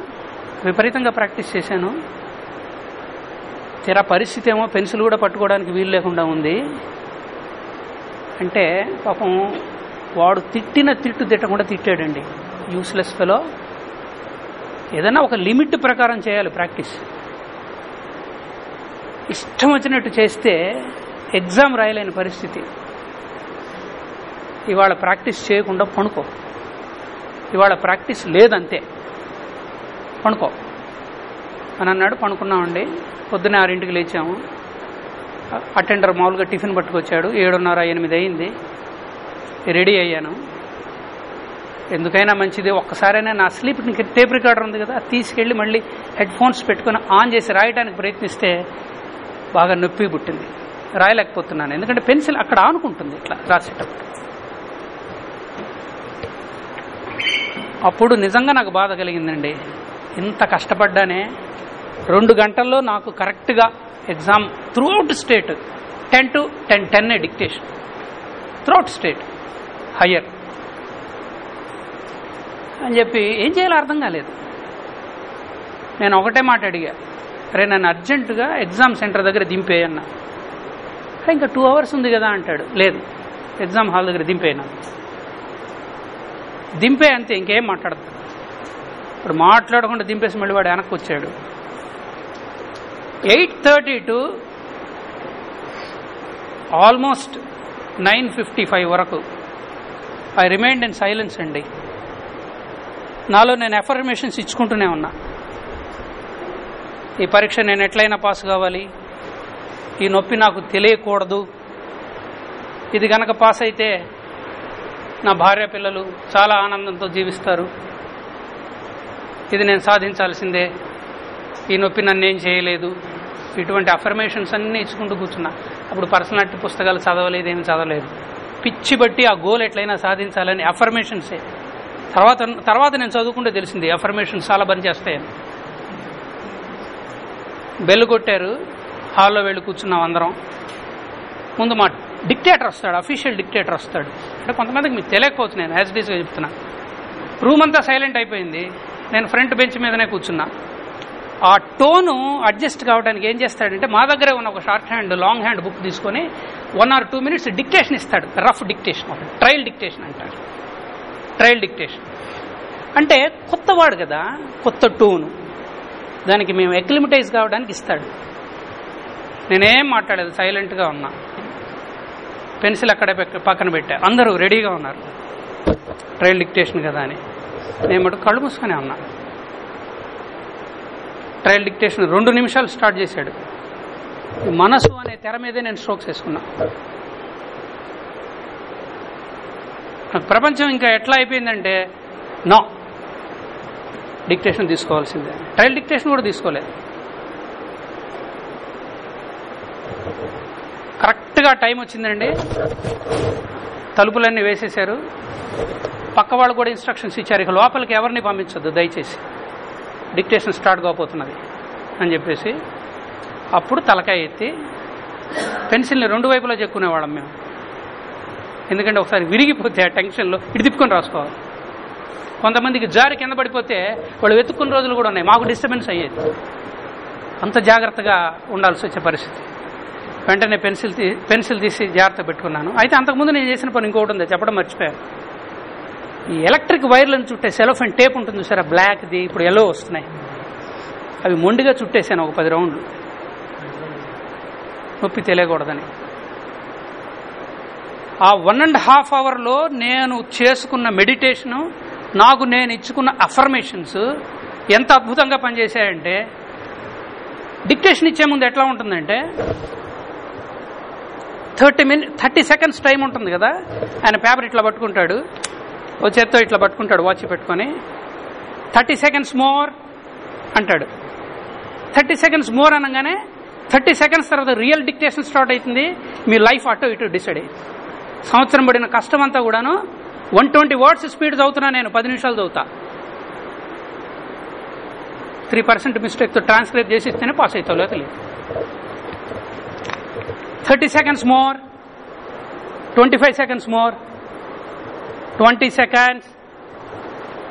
విపరీతంగా ప్రాక్టీస్ చేశాను. తీరా పరిస్థితి ఏమో పెన్సిల్ కూడా పట్టుకోవడానికి వీలు లేకుండా ఉంది. అంటే పాపం వాడు తిట్టిన తిట్టు తిట్టకుండా తిట్టాడండి. యూస్లెస్ ఫెలో ఏదైనా ఒక లిమిట్ ప్రకారం చేయాలి ప్రాక్టీస్. ఇష్టం వచ్చినట్టు చేస్తే ఎగ్జామ్ రాయలేని పరిస్థితి. ఇవాళ ప్రాక్టీస్ చేయకుండా పనుకో. ఇవాళ ప్రాక్టీస్ లేదంతే పనుకో. అని అన్నాడు పనుకున్నామండి. పొద్దున్న ఆరింటికి లేచాము. అటెండర్ మామూలుగా టిఫిన్ పట్టుకొచ్చాడు. ఏడున్నర ఎనిమిది అయింది. రెడీ అయ్యాను. ఎందుకైనా మంచిది. ఒక్కసారైనా నా స్లీప్ టేప్ రికార్డర్ ఉంది కదా తీసుకెళ్ళి మళ్ళీ హెడ్ ఫోన్స్ పెట్టుకుని ఆన్ చేసి రాయడానికి ప్రయత్నిస్తే బాగా నొప్పి పుట్టింది. రాయలేకపోతున్నాను. ఎందుకంటే పెన్సిల్ అక్కడ ఆనుకుంటుంది ఇట్లా రాసేటప్పుడు. అప్పుడు నిజంగా నాకు బాధ కలిగిందండి. ఇంత కష్టపడ్డానే రెండు గంటల్లో నాకు కరెక్ట్గా exam throughout state ten to ten ten dictation. Throughout state higher. అని చెప్పి ఏం చేయాలో అర్థం కాలేదు. నేను ఒకటే మాట అడిగా రే నన్ను అర్జెంటుగా ఎగ్జామ్ సెంటర్ దగ్గర దింపేయన్నా. ఇంకా టూ అవర్స్ ఉంది కదా అంటాడు. లేదు ఎగ్జామ్ హాల్ దగ్గర దింపేయనా? దింపే అంతే ఇంకేం మాట్లాడదు. ఇప్పుడు మాట్లాడకుండా దింపేసి మళ్ళీ వాడు వెనక్కి వచ్చాడు. Eight thirty to almost nine fifty five వరకు ఐ రిమైండ్ ఇన్ సైలెన్స్ అండి. నాలో నేను ఎఫర్మేషన్స్ ఇచ్చుకుంటూనే ఉన్నా. ఈ పరీక్ష నేను ఎట్లయినా పాస్ కావాలి. ఈ నొప్పి నాకు తెలియకూడదు. ఇది కనుక పాస్ అయితే నా భార్య పిల్లలు చాలా ఆనందంతో జీవిస్తారు. ఇది నేను సాధించాల్సిందే. ఈ నొప్పి నన్ను ఏం చేయలేదు. ఇటువంటి అఫర్మేషన్స్ అన్నీ ఇచ్చుకుంటూ కూర్చున్నా. అప్పుడు పర్సనాలిటీ పుస్తకాలు చదవలేదు ఏమి చదవలేదు. పిచ్చి బట్టి ఆ గోల్ ఎట్లయినా సాధించాలని అఫర్మేషన్సే తర్వాత తర్వాత నేను చదువుకుంటే తెలిసింది అఫర్మేషన్స్ చాలా పనిచేస్తాయని బెల్ కొట్టారు. హాల్లో వెళ్ళి కూర్చున్నాం అందరం. ముందు మా డిక్టేటర్ వస్తాడు అఫీషియల్ డిక్టేటర్ వస్తాడు. అంటే కొంతమందికి మీకు తెలియకపోవచ్చు నేను యాజ్ డీస్గా చెప్తున్నా. రూమ్ అంతా సైలెంట్ అయిపోయింది. నేను ఫ్రంట్ బెంచ్ మీదనే కూర్చున్నా. ఆ టోను అడ్జస్ట్ కావడానికి ఏం చేస్తాడంటే మా దగ్గరే ఉన్న ఒక short hand long hand book తీసుకొని one or two minutes dictation ఇస్తాడు. రఫ్ డిక్టేషన్ ఒకటి. ట్రయల్ డిక్టేషన్ అంటారు ట్రయల్ డిక్టేషన్ అంటే కొత్తవాడు కదా కొత్త టోను. దానికి మేము ఎక్లిమిటైజ్ కావడానికి ఇస్తాడు. నేనేం మాట్లాడేది సైలెంట్గా ఉన్నా. పెన్సిల్ అక్కడ పక్కన పెట్టా. అందరూ రెడీగా ఉన్నారు. ట్రైల్ డిక్టేషన్ కదా అని. నేను మటు కళ్ళు మూసుకొని ఉన్నా ట్రయల్ డిక్టేషన్ రెండు నిమిషాలు స్టార్ట్ చేశాడు. మనసు అనే తెర మీదే నేను స్ట్రోక్స్ వేసుకున్నా. ప్రపంచం ఇంకా ఎట్లా అయిపోయిందంటే నో. డిక్టేషన్ తీసుకోవాల్సిందే. ట్రయల్ డిక్టేషన్ కూడా తీసుకోలేదు కరెక్ట్. కరెక్ట్గా టైం వచ్చిందండి. తలుపులన్నీ వేసేశారు. పక్క వాళ్ళు కూడా ఇన్స్ట్రక్షన్స్ ఇచ్చారు. ఇక లోపలికి ఎవరిని పంపించొద్దు దయచేసి. డిక్టేషన్ స్టార్ట్ కాబోతున్నది అని చెప్పేసి. అప్పుడు తలకాయ ఎత్తి పెన్సిల్ని రెండు వైపులా చెక్కునేవాళ్ళం మేము. ఎందుకంటే ఒకసారి విరిగిపోతే ఆ టెన్షన్లో ఇటు తిప్పుకొని రాసుకోవాలి. కొంతమందికి జారి కింద పడిపోతే వాళ్ళు వెతుక్కున్న రోజులు కూడా ఉన్నాయి. మాకు డిస్టర్బెన్స్ అయ్యేది. అంత జాగ్రత్తగా ఉండాల్సి వచ్చే పరిస్థితి. వెంటనే పెన్సిల్ తీ పెన్సిల్ తీసి జాగ్రత్త పెట్టుకున్నాను. అయితే అంతకుముందు నేను చేసిన పని ఇంకోటి ఉంది చెప్పడం మర్చిపోయాను. ఈ ఎలక్ట్రిక్ వైర్లను చుట్టే సెలోఫెన్ టేప్ ఉంటుంది సరే బ్లాక్ది ఇప్పుడు ఎల్లో వస్తున్నాయి. అవి మొండిగా చుట్టేసాను ఒక పది రౌండ్లు. నొప్పి తెలియకూడదని. ఆ వన్ అండ్ హాఫ్ అవర్లో నేను చేసుకున్న మెడిటేషను నాకు నేను ఇచ్చుకున్న అఫర్మేషన్స్ ఎంత అద్భుతంగా పనిచేశాయంటే డిక్టేషన్ ఇచ్చే ముందు ఎట్లా ఉంటుందంటే thirty minute thirty seconds time ఉంటుంది కదా? ఆయన పేపర్ ఇట్లా పట్టుకుంటాడు. ఓ చేత్తో ఇట్లా పట్టుకుంటాడు వాచ్ పెట్టుకొని. థర్టీ సెకండ్స్ మోర్ అంటాడు. థర్టీ సెకండ్స్ మోర్ అనగానే థర్టీ సెకండ్స్ తర్వాత రియల్ డిక్టేషన్ స్టార్ట్ అవుతుంది. మీ లైఫ్ అటో ఇటు డిసైడ్ అయ్యింది సంవత్సరం పడిన కష్టం అంతా కూడాను వన్ ట్వంటీ వర్డ్స్ స్పీడ్ చదువుతున్నా నేను పది నిమిషాలు చదువుతా. త్రీ పర్సెంట్ మిస్టేక్తో ట్రాన్స్క్రైబ్ చేసి ఇస్తేనే పాస్ అవుతావు లేక లేదు thirty seconds more twenty five seconds more twenty seconds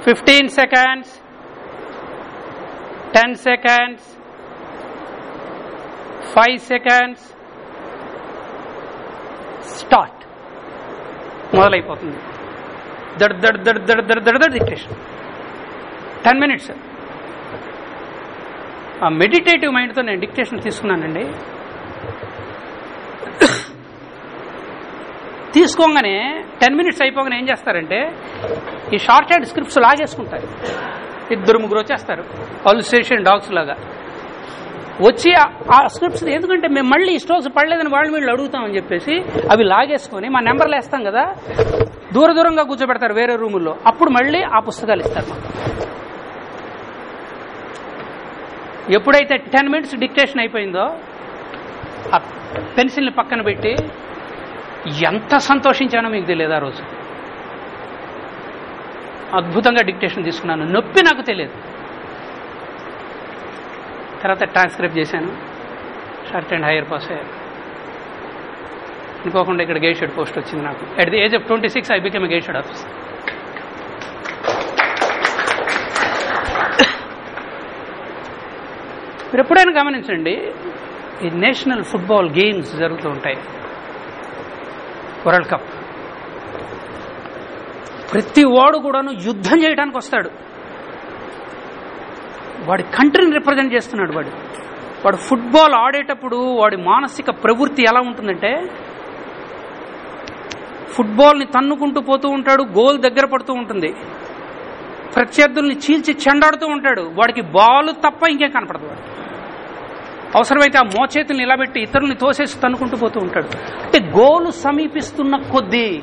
fifteen seconds ten seconds five seconds. Start. మొదలైపోతుంది. దడ్ దడ్ దడ్ దడ్ దడ్ దడ్ దడ్ డిక్టేషన్ టెన్ మినిట్స్. ఆ మెడిటేటివ్ మైండ్తో నేను డిక్టేషన్ తీసుకున్నానండి. తీసుకోగానే టెన్ మినిట్స్ అయిపోగానే ఏం చేస్తారంటే ఈ షార్ట్ హ్యాండ్ స్క్రిప్ట్స్ లాగేసుకుంటారు. ఇద్దరు ముగ్గురు వచ్చేస్తారు. అల్సేషన్ డాగ్స్ లాగా. వచ్చి ఆ- ఆ స్క్రిప్ట్స్ ఎందుకంటే మేము మళ్ళీ ఈ స్టోర్స్ పడలేదని వాళ్ళు వీళ్ళు అడుగుతామని చెప్పేసి అవి లాగేసుకొని మా నెంబర్లు వేస్తాం కదా దూర దూరంగా కూర్చోబెడతారు వేరే రూముల్లో. అప్పుడు మళ్ళీ ఆ పుస్తకాలు ఇస్తారు మాకు. ఎప్పుడైతే టెన్ మినిట్స్ డిక్టేషన్ అయిపోయిందో ఆ పెన్సిల్ని పక్కన పెట్టి ఎంత సంతోషించానో మీకు తెలియదు ఆ రోజు. అద్భుతంగా డిక్టేషన్ తీసుకున్నాను. నొప్పి నాకు తెలియదు. తర్వాత ట్రాన్స్క్రైబ్ చేశాను. షార్ట్ అండ్ హైయర్ పాస్ అయ్యారు అనుకోకుండా ఇక్కడ గేషెడ్ పోస్ట్ వచ్చింది నాకు. At the age of twenty six I became gazetted office మీరు ఎప్పుడైనా గమనించండి ఈ నేషనల్ ఫుట్బాల్ గేమ్స్ జరుగుతూ ఉంటాయి. World cup. ప్రతి వాడు కూడాను యుద్ధం చేయడానికి వస్తాడు. వాడి కంట్రీని రిప్రజెంట్ చేస్తున్నాడు వాడు. వాడు ఫుట్బాల్ ఆడేటప్పుడు వాడి మానసిక ప్రవృత్తి ఎలా ఉంటుందంటే ఫుట్బాల్ని తన్నుకుంటూ పోతూ ఉంటాడు గోల్ దగ్గర పడుతూ ఉంటుంది. ప్రత్యర్థుల్ని చీల్చి చెండాడుతూ ఉంటాడు. వాడికి బాల్ తప్ప ఇంకేం కనపడదు వాడు అవసరమైతే ఆ మోచేతుల్ని నిలబెట్టి ఇతరుల్ని తోసేసి తన్నుకుంటూ పోతూ ఉంటాడు. అంటే గోలు సమీపిస్తున్న కొద్దీ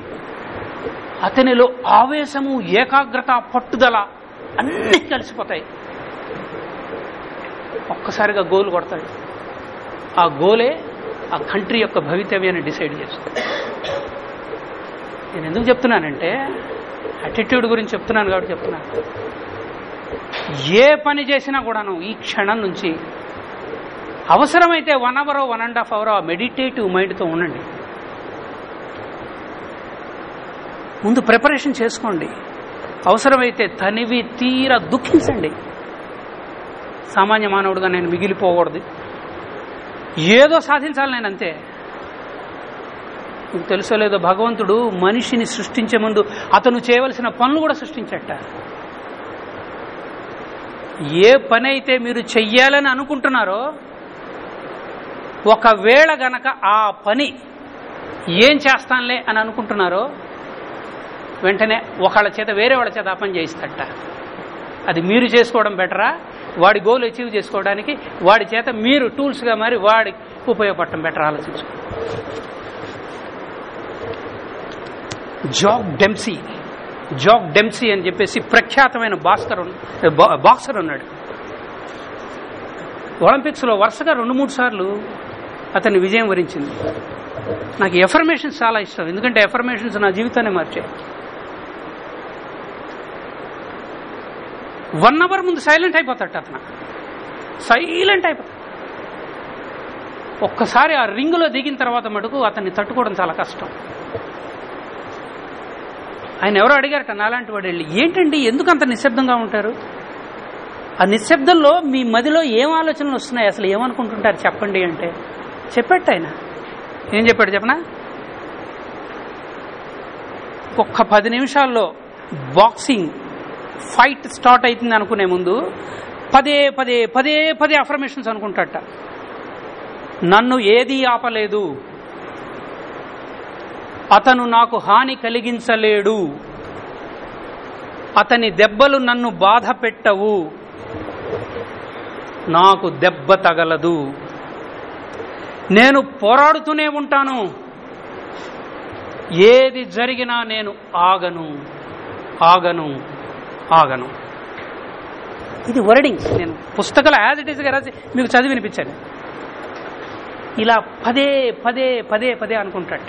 అతనిలో ఆవేశము ఏకాగ్రత పట్టుదల అన్నీ కలిసిపోతాయి. ఒక్కసారిగా గోలు కొడతాడు. ఆ గోలే ఆ కంట్రీ యొక్క భవితవ్యాన్ని డిసైడ్ చేస్తుంది. నేను ఎందుకు చెప్తున్నానంటే అటిట్యూడ్ గురించి చెప్తున్నాను కాబట్టి చెప్తున్నాను. ఏ పని చేసినా కూడాను ఈ క్షణం నుంచి అవసరమైతే one hour one and half hour meditative మైండ్తో ఉండండి. ముందు ప్రిపరేషన్ చేసుకోండి. అవసరమైతే తనివి తీర దుఃఖించండి. సామాన్య మానవుడుగా నేను మిగిలిపోకూడదు. ఏదో సాధించాలి నేను అంతే. మీకు తెలుసో లేదో భగవంతుడు మనిషిని సృష్టించే ముందు అతను చేయవలసిన పనులు కూడా సృష్టించట. ఏ పని అయితే మీరు చెయ్యాలని అనుకుంటున్నారో ఒకవేళ గనక ఆ పని ఏం చేస్తానులే అని అనుకుంటున్నారో వెంటనే ఒకళ్ళ చేత వేరే వాళ్ళ చేత ఆ పని చేయిస్తట అది మీరు చేసుకోవడం బెటరా? వాడి గోల్ అచీవ్ చేసుకోవడానికి వాడి చేత మీరు టూల్స్గా మారి వాడి ఉపయోగపడటం బెటర్? ఆలోచించు. జాక్ డెమ్సీ జాక్ డెమ్సీ అని చెప్పేసి ప్రఖ్యాతమైన భాస్కర్ బాక్సర్ ఉన్నాడు. ఒలింపిక్స్లో వరుసగా రెండు మూడు సార్లు అతని విజయం వరించింది. నాకు ఎఫర్మేషన్స్ చాలా ఇష్టం. ఎందుకంటే ఎఫర్మేషన్స్ నా జీవితాన్ని మార్చాయి. వన్ అవర్ ముందు సైలెంట్ అయిపోతాడు అతను. సైలెంట్ అయిపోతాడు. ఒక్కసారి ఆ రింగులో దిగిన తర్వాత మటుకు అతన్ని తట్టుకోవడం చాలా కష్టం. ఆయన ఎవరో అడిగారట నాలాంటి వాడు వెళ్ళి. ఏంటండి? ఎందుకు అంత నిశ్శబ్దంగా ఉంటారు? ఆ నిశ్శబ్దంలో మీ మదిలో ఏం ఆలోచనలు వస్తున్నాయి? అసలు ఏమనుకుంటుంటారు చెప్పండి అంటే. చెప్పాట ఆయన ఏం చెప్పాడు చెప్పనా? ఒక్క పది నిమిషాల్లో బాక్సింగ్ ఫైట్ స్టార్ట్ అవుతుంది అనుకునే ముందు పదే పదే పదే పదే అఫర్మేషన్స్ అనుకుంటాట నన్ను ఏది ఆపలేదు. అతను నాకు హాని కలిగించలేడు. అతని దెబ్బలు నన్ను బాధ పెట్టవు నాకు దెబ్బ తగలదు. నేను పోరాడుతూనే ఉంటాను. ఏది జరిగినా నేను ఆగను ఆగను ఆగను. ఇది వర్డింగ్ నేను పుస్తకాలు యాజ్ ఇట్ ఈస్గా రాసి మీకు చదివి వినిపించాను. ఇలా పదే పదే పదే పదే అనుకుంటాడు.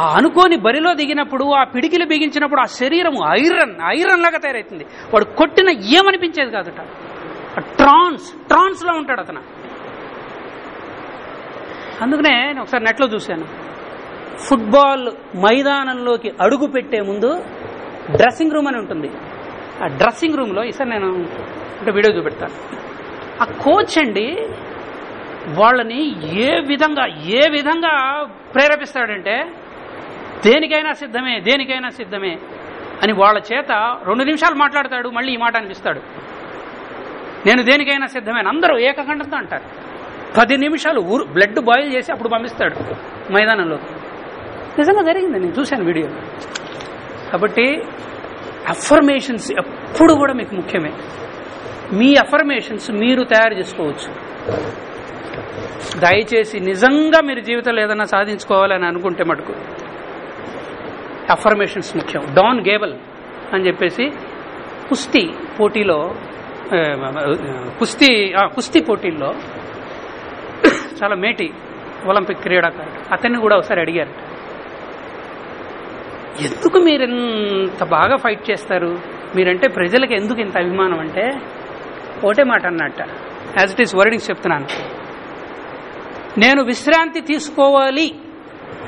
ఆ అనుకోని బరిలో దిగినప్పుడు ఆ పిడికిలు బిగించినప్పుడు ఆ శరీరం ఐరన్ ఐరన్ లాగా తయారవుతుంది వాడు కొట్టిన ఏమనిపించేది కాదుట. ట్రాన్స్ ట్రాన్స్లో ఉంటాడు అతను. అందుకనే నేను ఒకసారి నెట్లో చూశాను. ఫుట్బాల్ మైదానంలోకి అడుగు పెట్టే ముందు డ్రెస్సింగ్ రూమ్ అని ఉంటుంది. ఆ డ్రెస్సింగ్ రూమ్లో ఈసారి నేను అంటే వీడియో చూపెడతాను. ఆ కోచ్ అండి వాళ్ళని ఏ విధంగా ఏ విధంగా ప్రేరేపిస్తాడంటే దేనికైనా సిద్ధమే దేనికైనా సిద్ధమే అని వాళ్ళ చేత రెండు నిమిషాలు మాట్లాడతాడు మళ్ళీ ఈ మాట అనిపిస్తాడు. నేను దేనికైనా సిద్ధమైన? అందరూ ఏకఖండంతో అంటారు. పది నిమిషాలు ఊరు బ్లడ్ బాయిల్ చేసి అప్పుడు పంపిస్తాడు మైదానంలో. నిజంగా జరిగింది నేను చూశాను వీడియో. కాబట్టి అఫర్మేషన్స్ ఎప్పుడు కూడా మీకు ముఖ్యమే. మీ అఫర్మేషన్స్ మీరు తయారు చేసుకోవచ్చు. దయచేసి నిజంగా మీరు జీవితంలో ఏదైనా సాధించుకోవాలని అనుకుంటే మటుకు అఫర్మేషన్స్ ముఖ్యం. డాన్ గేబల్ అని చెప్పేసి కుస్తీ పోటీలో కుస్తీ కుస్తీ పోటీల్లో చాలా మేటి ఒలింపిక్ క్రీడాకారుడు. అతన్ని కూడా ఒకసారి అడిగారు ఎందుకు మీరు ఇంత బాగా ఫైట్ చేస్తారు? మీరంటే ప్రజలకు ఎందుకు ఇంత అభిమానం అంటే? ఒకటే మాట అన్నట్ట. యాజ్ ఇట్ ఈస్ వర్డింగ్స్ చెప్తున్నాను. నేను విశ్రాంతి తీసుకోవాలి.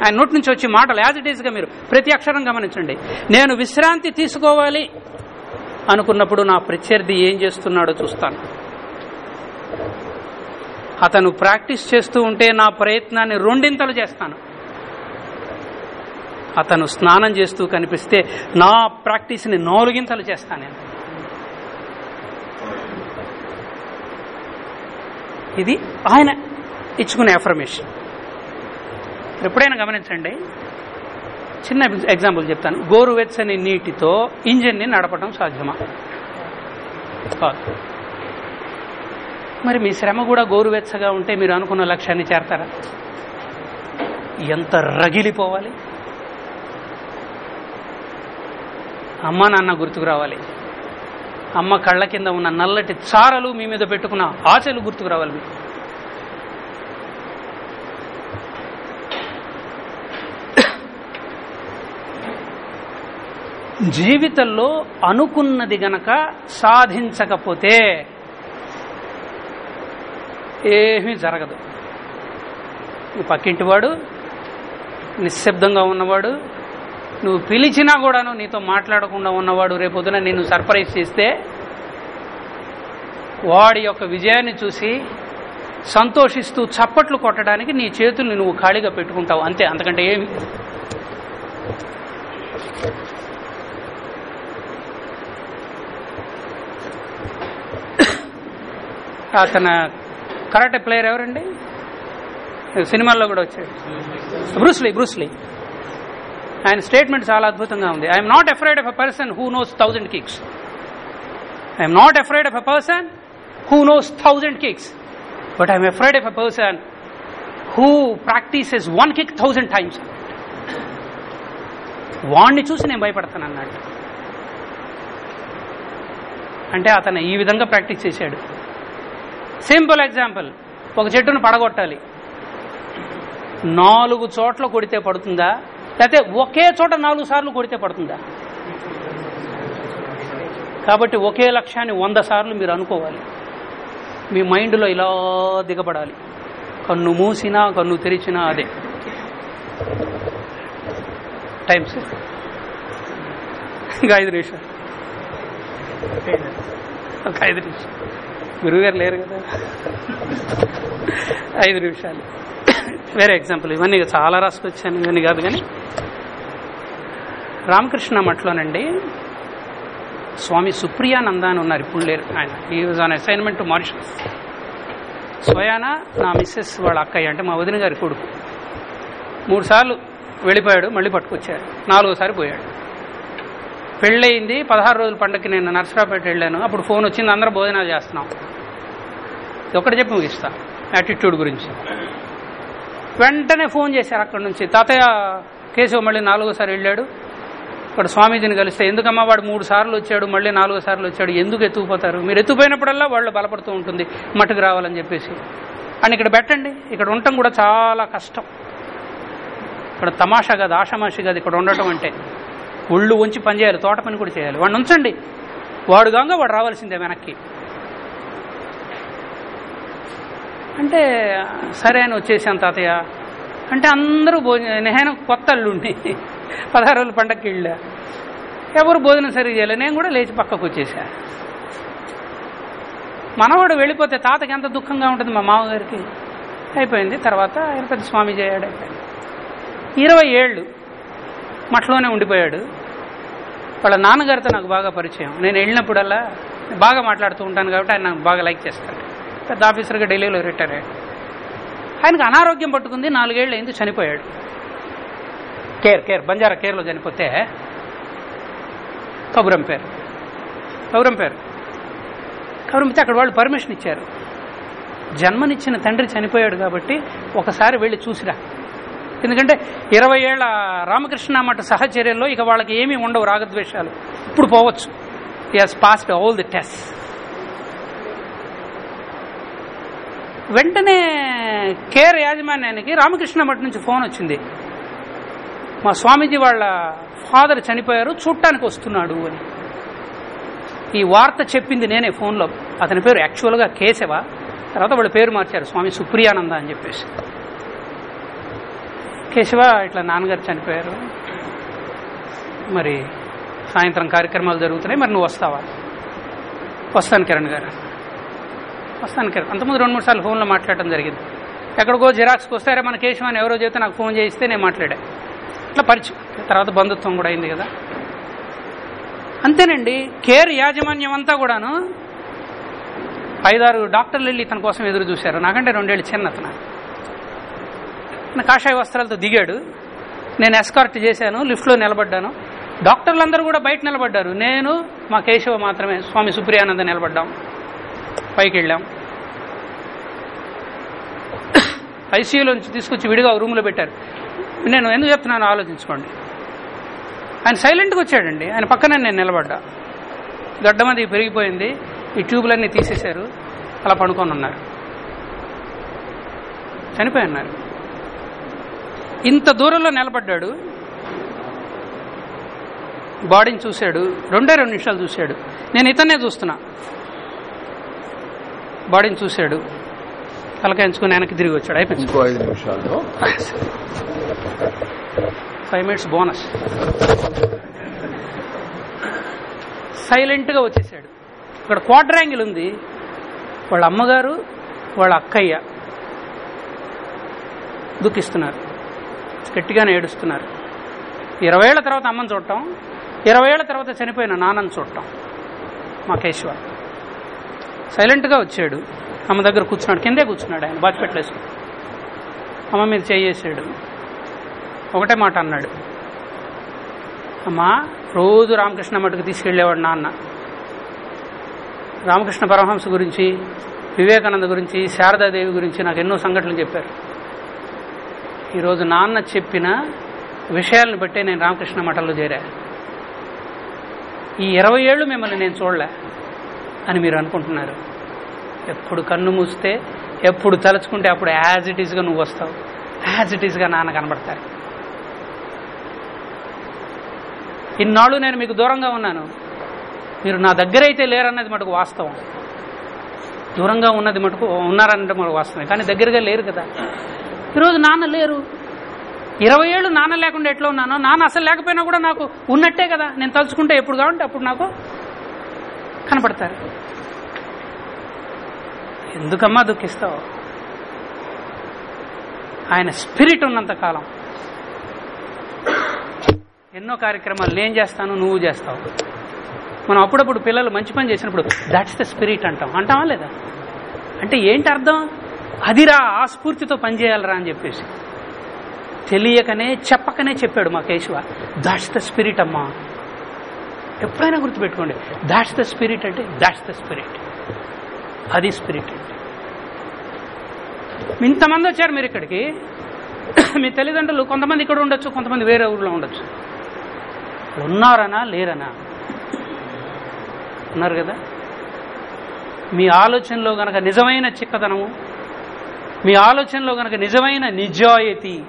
ఆయన నోటి నుంచి వచ్చే మాటలు యాజ్ ఇట్ ఈస్గా మీరు ప్రతి అక్షరం గమనించండి. నేను విశ్రాంతి తీసుకోవాలి. అనుకున్నప్పుడు నా ప్రత్యర్థి ఏం చేస్తున్నాడో చూస్తాను. అతను ప్రాక్టీస్ చేస్తూ ఉంటే నా ప్రయత్నాన్ని రెండింతలు చేస్తాను. అతను స్నానం చేస్తూ కనిపిస్తే నా ప్రాక్టీస్ని నాలుగింతలు చేస్తాను నేను. ఇది ఆయన ఇచ్చుకునే అఫర్మేషన్ ఎప్పుడైనా గమనించండి చిన్న ఎగ్జాంపుల్ చెప్తాను. గోరువెచ్చని నీటితో ఇంజిన్ని నడపడం సాధ్యమా? కాదు మరి మీ శ్రమ కూడా గోరువెచ్చగా ఉంటే మీరు అనుకున్న లక్ష్యాన్ని చేరతారా? ఎంత రగిలిపోవాలి? అమ్మ నాన్న గుర్తుకు రావాలి. అమ్మ కళ్ళ కింద ఉన్న నల్లటి చారలు మీ మీద పెట్టుకున్న ఆశలు గుర్తుకు రావాలి మీకు. జీవితంలో అనుకున్నది గనక సాధించకపోతే ఏమీ జరగదు. నీ పక్కింటివాడు నిశ్శబ్దంగా ఉన్నవాడు నువ్వు పిలిచినా కూడాను నీతో మాట్లాడకుండా ఉన్నవాడు రేపొద్దున నిన్ను సర్ప్రైజ్ చేస్తే వాడి యొక్క విజయాన్ని చూసి సంతోషిస్తూ చప్పట్లు కొట్టడానికి నీ చేతుల్ని నువ్వు ఖాళీగా పెట్టుకుంటావు. అంతే అంతకంటే ఏమి అతను కరాటే ప్లేయర్ ఎవరండి? సినిమాల్లో కూడా వచ్చాడు. బ్రూస్లీ బ్రూస్లీ ఆయన స్టేట్మెంట్ చాలా అద్భుతంగా ఉంది. I'm not afraid of a person who knows thousand kicks I'm not afraid of a person who knows thousand kicks but I'm afraid of a person who practises one kick thousand times వాణ్ణి చూసి నేను భయపడతాను అన్నాడు. అంటే అతను ఈ విధంగా practice చేశాడు. Simple example. ఒక చెట్టును పడగొట్టాలి. నాలుగు చోట్ల కొడితే పడుతుందా? లేకపోతే ఒకే చోట నాలుగు సార్లు కొడితే పడుతుందా? కాబట్టి ఒకే లక్ష్యాన్ని వంద సార్లు మీరు అనుకోవాలి. మీ మైండ్లో ఇలా దిగబడాలి. కన్ను మూసినా కన్ను తెరిచినా అదే. టైమ్స్ ఇంకా ఐదు నిమిషాలు ఒక ఐదు నిమిషాలు గురువుగారు లేరు కదా. ఐదు నిమిషాలు. వేరే ఎగ్జాంపుల్ ఇవన్నీ చాలా రాసుకొచ్చాను ఇవన్నీ కాదు కానీ. రామకృష్ణ మట్లోనండి స్వామి సుప్రియానంద అని ఉన్నారు ఇప్పుడు లేరు ఆయన. He was on assignment to Mauritius స్వయాన నా మిస్సెస్ వాళ్ళ అక్కయ్య అంటే మా వదిన గారి కొడుకు మూడు సార్లు వెళ్ళిపోయాడు మళ్ళీ పట్టుకొచ్చాడు నాలుగోసారి పోయాడు. పెళ్ళయింది పదహారు రోజుల పండుగకి నేను నర్సరాపేట వెళ్ళాను. అప్పుడు ఫోన్ వచ్చింది అందరూ భోజనాలు చేస్తున్నాం. ఇది ఒకటి చెప్పి ముగిస్తా యాటిట్యూడ్ గురించి. వెంటనే ఫోన్ చేశారు అక్కడి నుంచి. తాతయ్య కేశవ్ మళ్ళీ నాలుగోసారి వెళ్ళాడు. ఇక్కడ స్వామీజీని కలిస్తే ఎందుకమ్మా వాడు మూడు సార్లు వచ్చాడు మళ్ళీ నాలుగో సార్లు వచ్చాడు ఎందుకు ఎత్తుకుపోతారు? మీరు ఎత్తుపోయినప్పుడల్లా వాళ్ళు బలపడుతూ ఉంటుంది మట్టుకు రావాలని చెప్పేసి. అండ్ ఇక్కడ పెట్టండి ఇక్కడ ఉండటం కూడా చాలా కష్టం. ఇక్కడ తమాషా కాదు ఆషమాషి కాదు ఇక్కడ ఉండటం అంటే. ఒళ్ళు ఉంచి పని చేయాలి తోట పని కూడా చేయాలి. వాడిని ఉంచండి. వాడు కాగా వాడు రావాల్సిందే వెనక్కి. అంటే సరే అని వచ్చేసాను తాతయ్య. అంటే అందరూ భోజనం నేను కొత్త అల్లుండి పదహారు రోజుల పండగకి వెళ్ళా. ఎవరు భోజనం సరిగ్గా చేయలే నేను కూడా లేచి పక్కకు వచ్చేసా. మనవాడు వెళ్ళిపోతే తాతకి ఎంత దుఃఖంగా ఉంటుంది మా మామగారికి. అయిపోయింది. తర్వాత ఆయన పెద్ద స్వామీజీ అయ్యాడు. అయిపోయింది ఇరవై ఏళ్ళు మట్లోనే ఉండిపోయాడు. వాళ్ళ నాన్నగారితో నాకు బాగా పరిచయం. నేను వెళ్ళినప్పుడల్లా బాగా మాట్లాడుతూ ఉంటాను కాబట్టి ఆయన నాకు బాగా లైక్ చేస్తాడు. పెద్ద ఆఫీసర్గా ఢిల్లీలో రిటైర్ అయ్యాడు. ఆయనకు అనారోగ్యం పట్టుకుంది నాలుగేళ్ళు అయింది చనిపోయాడు. కేర్ కేర్ బంజారా కేర్లో చనిపోతే కబురం పేరు. కబురం పేరు. కబురంపితే అక్కడ వాళ్ళు పర్మిషన్ ఇచ్చారు. జన్మనిచ్చిన తండ్రి చనిపోయాడు కాబట్టి ఒకసారి వెళ్ళి చూసిరా. ఎందుకంటే ఇరవై ఏళ్ళ రామకృష్ణ మఠ సహచర్యంలో ఇక వాళ్ళకి ఏమీ ఉండవు రాగద్వేషాలు. ఇప్పుడు పోవచ్చు. Yes passed all the test వెంటనే కేర్ యాజమాన్యానికి రామకృష్ణ మఠ నుంచి ఫోన్ వచ్చింది. మా స్వామీజీ వాళ్ళ ఫాదర్ చనిపోయారు చూడటానికి వస్తున్నాడు అని. ఈ వార్త చెప్పింది నేనే ఫోన్లో. అతని పేరు యాక్చువల్గా కేశవ తర్వాత వాళ్ళ పేరు మార్చారు స్వామి సుప్రియానంద అని చెప్పేసి. కేశవ ఇట్లా నాన్నగారు చనిపోయారు. మరి సాయంత్రం కార్యక్రమాలు జరుగుతున్నాయి. మరి నువ్వు వస్తావా? వస్తాను కిరణ్ గారు. వస్తాను కిరణ్. అంతకుముందు రెండు మూడు సార్లు ఫోన్లో మాట్లాడటం జరిగింది. ఎక్కడికో జిరాక్స్కి వస్తారే మన కేశవ అని ఎవరో చెప్తే నాకు ఫోన్ చేయిస్తే నేను మాట్లాడా? ఇట్లా పరిచయం తర్వాత బంధుత్వం కూడా అయింది కదా. అంతేనండి కేర్ యాజమాన్యం అంతా కూడాను ఐదారు డాక్టర్లు వెళ్ళి తన కోసం ఎదురు చూశారు. నాకంటే రెండేళ్ళు చిన్న అతను ఆయన కాషాయ వస్త్రాలతో దిగాడు. నేను ఎస్కార్ట్ చేశాను లిఫ్ట్లో నిలబడ్డాను. డాక్టర్లందరూ కూడా బయట నిలబడ్డారు. నేను మా కేశవ మాత్రమే స్వామి సుప్రియానంద నిలబడ్డాం. పైకి వెళ్ళాం ఐసీయూలోంచి తీసుకొచ్చి విడిగా రూమ్లో పెట్టారు. నేను ఎందుకు చెప్తున్నాను ఆలోచించుకోండి. ఆయన సైలెంట్గా వచ్చాడండి. ఆయన పక్కన నేను నిలబడ్డా. గడ్డమది పెరిగిపోయింది. ఈ ట్యూబులన్నీ తీసేశారు. అలా పడుకొని ఉన్నారు. చనిపోయి ఉన్నారు. ఇంత దూరంలో నిలబడ్డాడు. బాడీని చూశాడు. రెండే రెండు నిమిషాలు చూశాడు. నేను ఇతన్నే చూస్తున్నా. బాడీని చూశాడు. తలకాయించుకుని వెనక్కి తిరిగి వచ్చాడు. అయిపోయింది. ఇంకో ఐదు నిమిషాల్లో. Five minutes bonus. సైలెంట్గా వచ్చేసాడు. ఇక్కడ క్వాడ్రాంగిల్ ఉంది. వాళ్ళ అమ్మగారు వాళ్ళ అక్కయ్య దుఃఖిస్తున్నారు. గట్టిగానే ఏడుస్తున్నారు. ఇరవై ఏళ్ళ తర్వాత అమ్మని చూడటం ఇరవై ఏళ్ళ తర్వాత చనిపోయిన నాన్నని చూడటం మా కేశవ సైలెంట్గా వచ్చాడు. అమ్మ దగ్గర కూర్చున్నాడు కిందే కూర్చున్నాడు ఆయన బాచిపెట్టలేసుకుని అమ్మ మీద చేయేసాడు ఒకటే మాట అన్నాడు. అమ్మా రోజు రామకృష్ణ మటుకు తీసుకెళ్ళేవాడు నాన్న. రామకృష్ణ పరమహంస గురించి వివేకానంద గురించి శారదాదేవి గురించి నాకు ఎన్నో సంఘటనలు చెప్పారు. ఈరోజు నాన్న చెప్పిన విషయాలను బట్టే నేను రామకృష్ణ మఠంలో చేరా. ఈ ఇరవై ఏళ్ళు మిమ్మల్ని నేను చూడలే అని మీరు అనుకుంటున్నారు. ఎప్పుడు కన్ను మూస్తే ఎప్పుడు తలుచుకుంటే అప్పుడు యాజ్ ఇట్ ఈస్గా నువ్వు వస్తావు. యాజ్ ఇట్ ఈస్గా నాన్న కనబడతారు. ఇన్నాళ్ళు నేను మీకు దూరంగా ఉన్నాను. మీరు నా దగ్గర అయితే లేరన్నది మటుకు వాస్తవం. దూరంగా ఉన్నది మటుకు ఉన్నారన్నది మటుకు వాస్తవం కానీ దగ్గరగా లేరు కదా. ఈరోజు నాన్న లేరు. ఇరవై ఏళ్ళు నాన్న లేకుండా ఎట్లా ఉన్నానో? నాన్న అసలు లేకపోయినా కూడా నాకు ఉన్నట్టే కదా. నేను తలుచుకుంటే ఎప్పుడు కావాలంటే అప్పుడు నాకు కనపడతారు. ఎందుకమ్మా దుఃఖిస్తావు? ఆయన స్పిరిట్ ఉన్నంత కాలం. ఎన్నో కార్యక్రమాలు నేను చేస్తాను నువ్వు చేస్తావు. మనం అప్పుడప్పుడు పిల్లలు మంచి పని చేసినప్పుడు దాట్స్ ద స్పిరిట్ అంటాం. అంటామా లేదా? అంటే ఏంటి అర్థం? అదిరా ఆ స్ఫూర్తితో పనిచేయాలరా అని చెప్పేసి. తెలియకనే చెప్పకనే చెప్పాడు మా కేశవ. దాట్స్ ద స్పిరిట్ అమ్మా. ఎప్పుడైనా గుర్తుపెట్టుకోండి దాట్స్ ద స్పిరిట్ అంటే దాట్స్ ద స్పిరిట్. అది స్పిరిట్ అంటే. ఇంతమంది వచ్చారు మీరు ఇక్కడికి. మీ తల్లిదండ్రులు కొంతమంది ఇక్కడ ఉండొచ్చు కొంతమంది వేరే ఊళ్ళో ఉండొచ్చు. ఉన్నారనా లేరనా? ఉన్నారు కదా? మీ ఆలోచనలో గనక నిజమైన చిక్కదనము మీ ఆలోచనలో గనక నిజమైన నిజాయితీ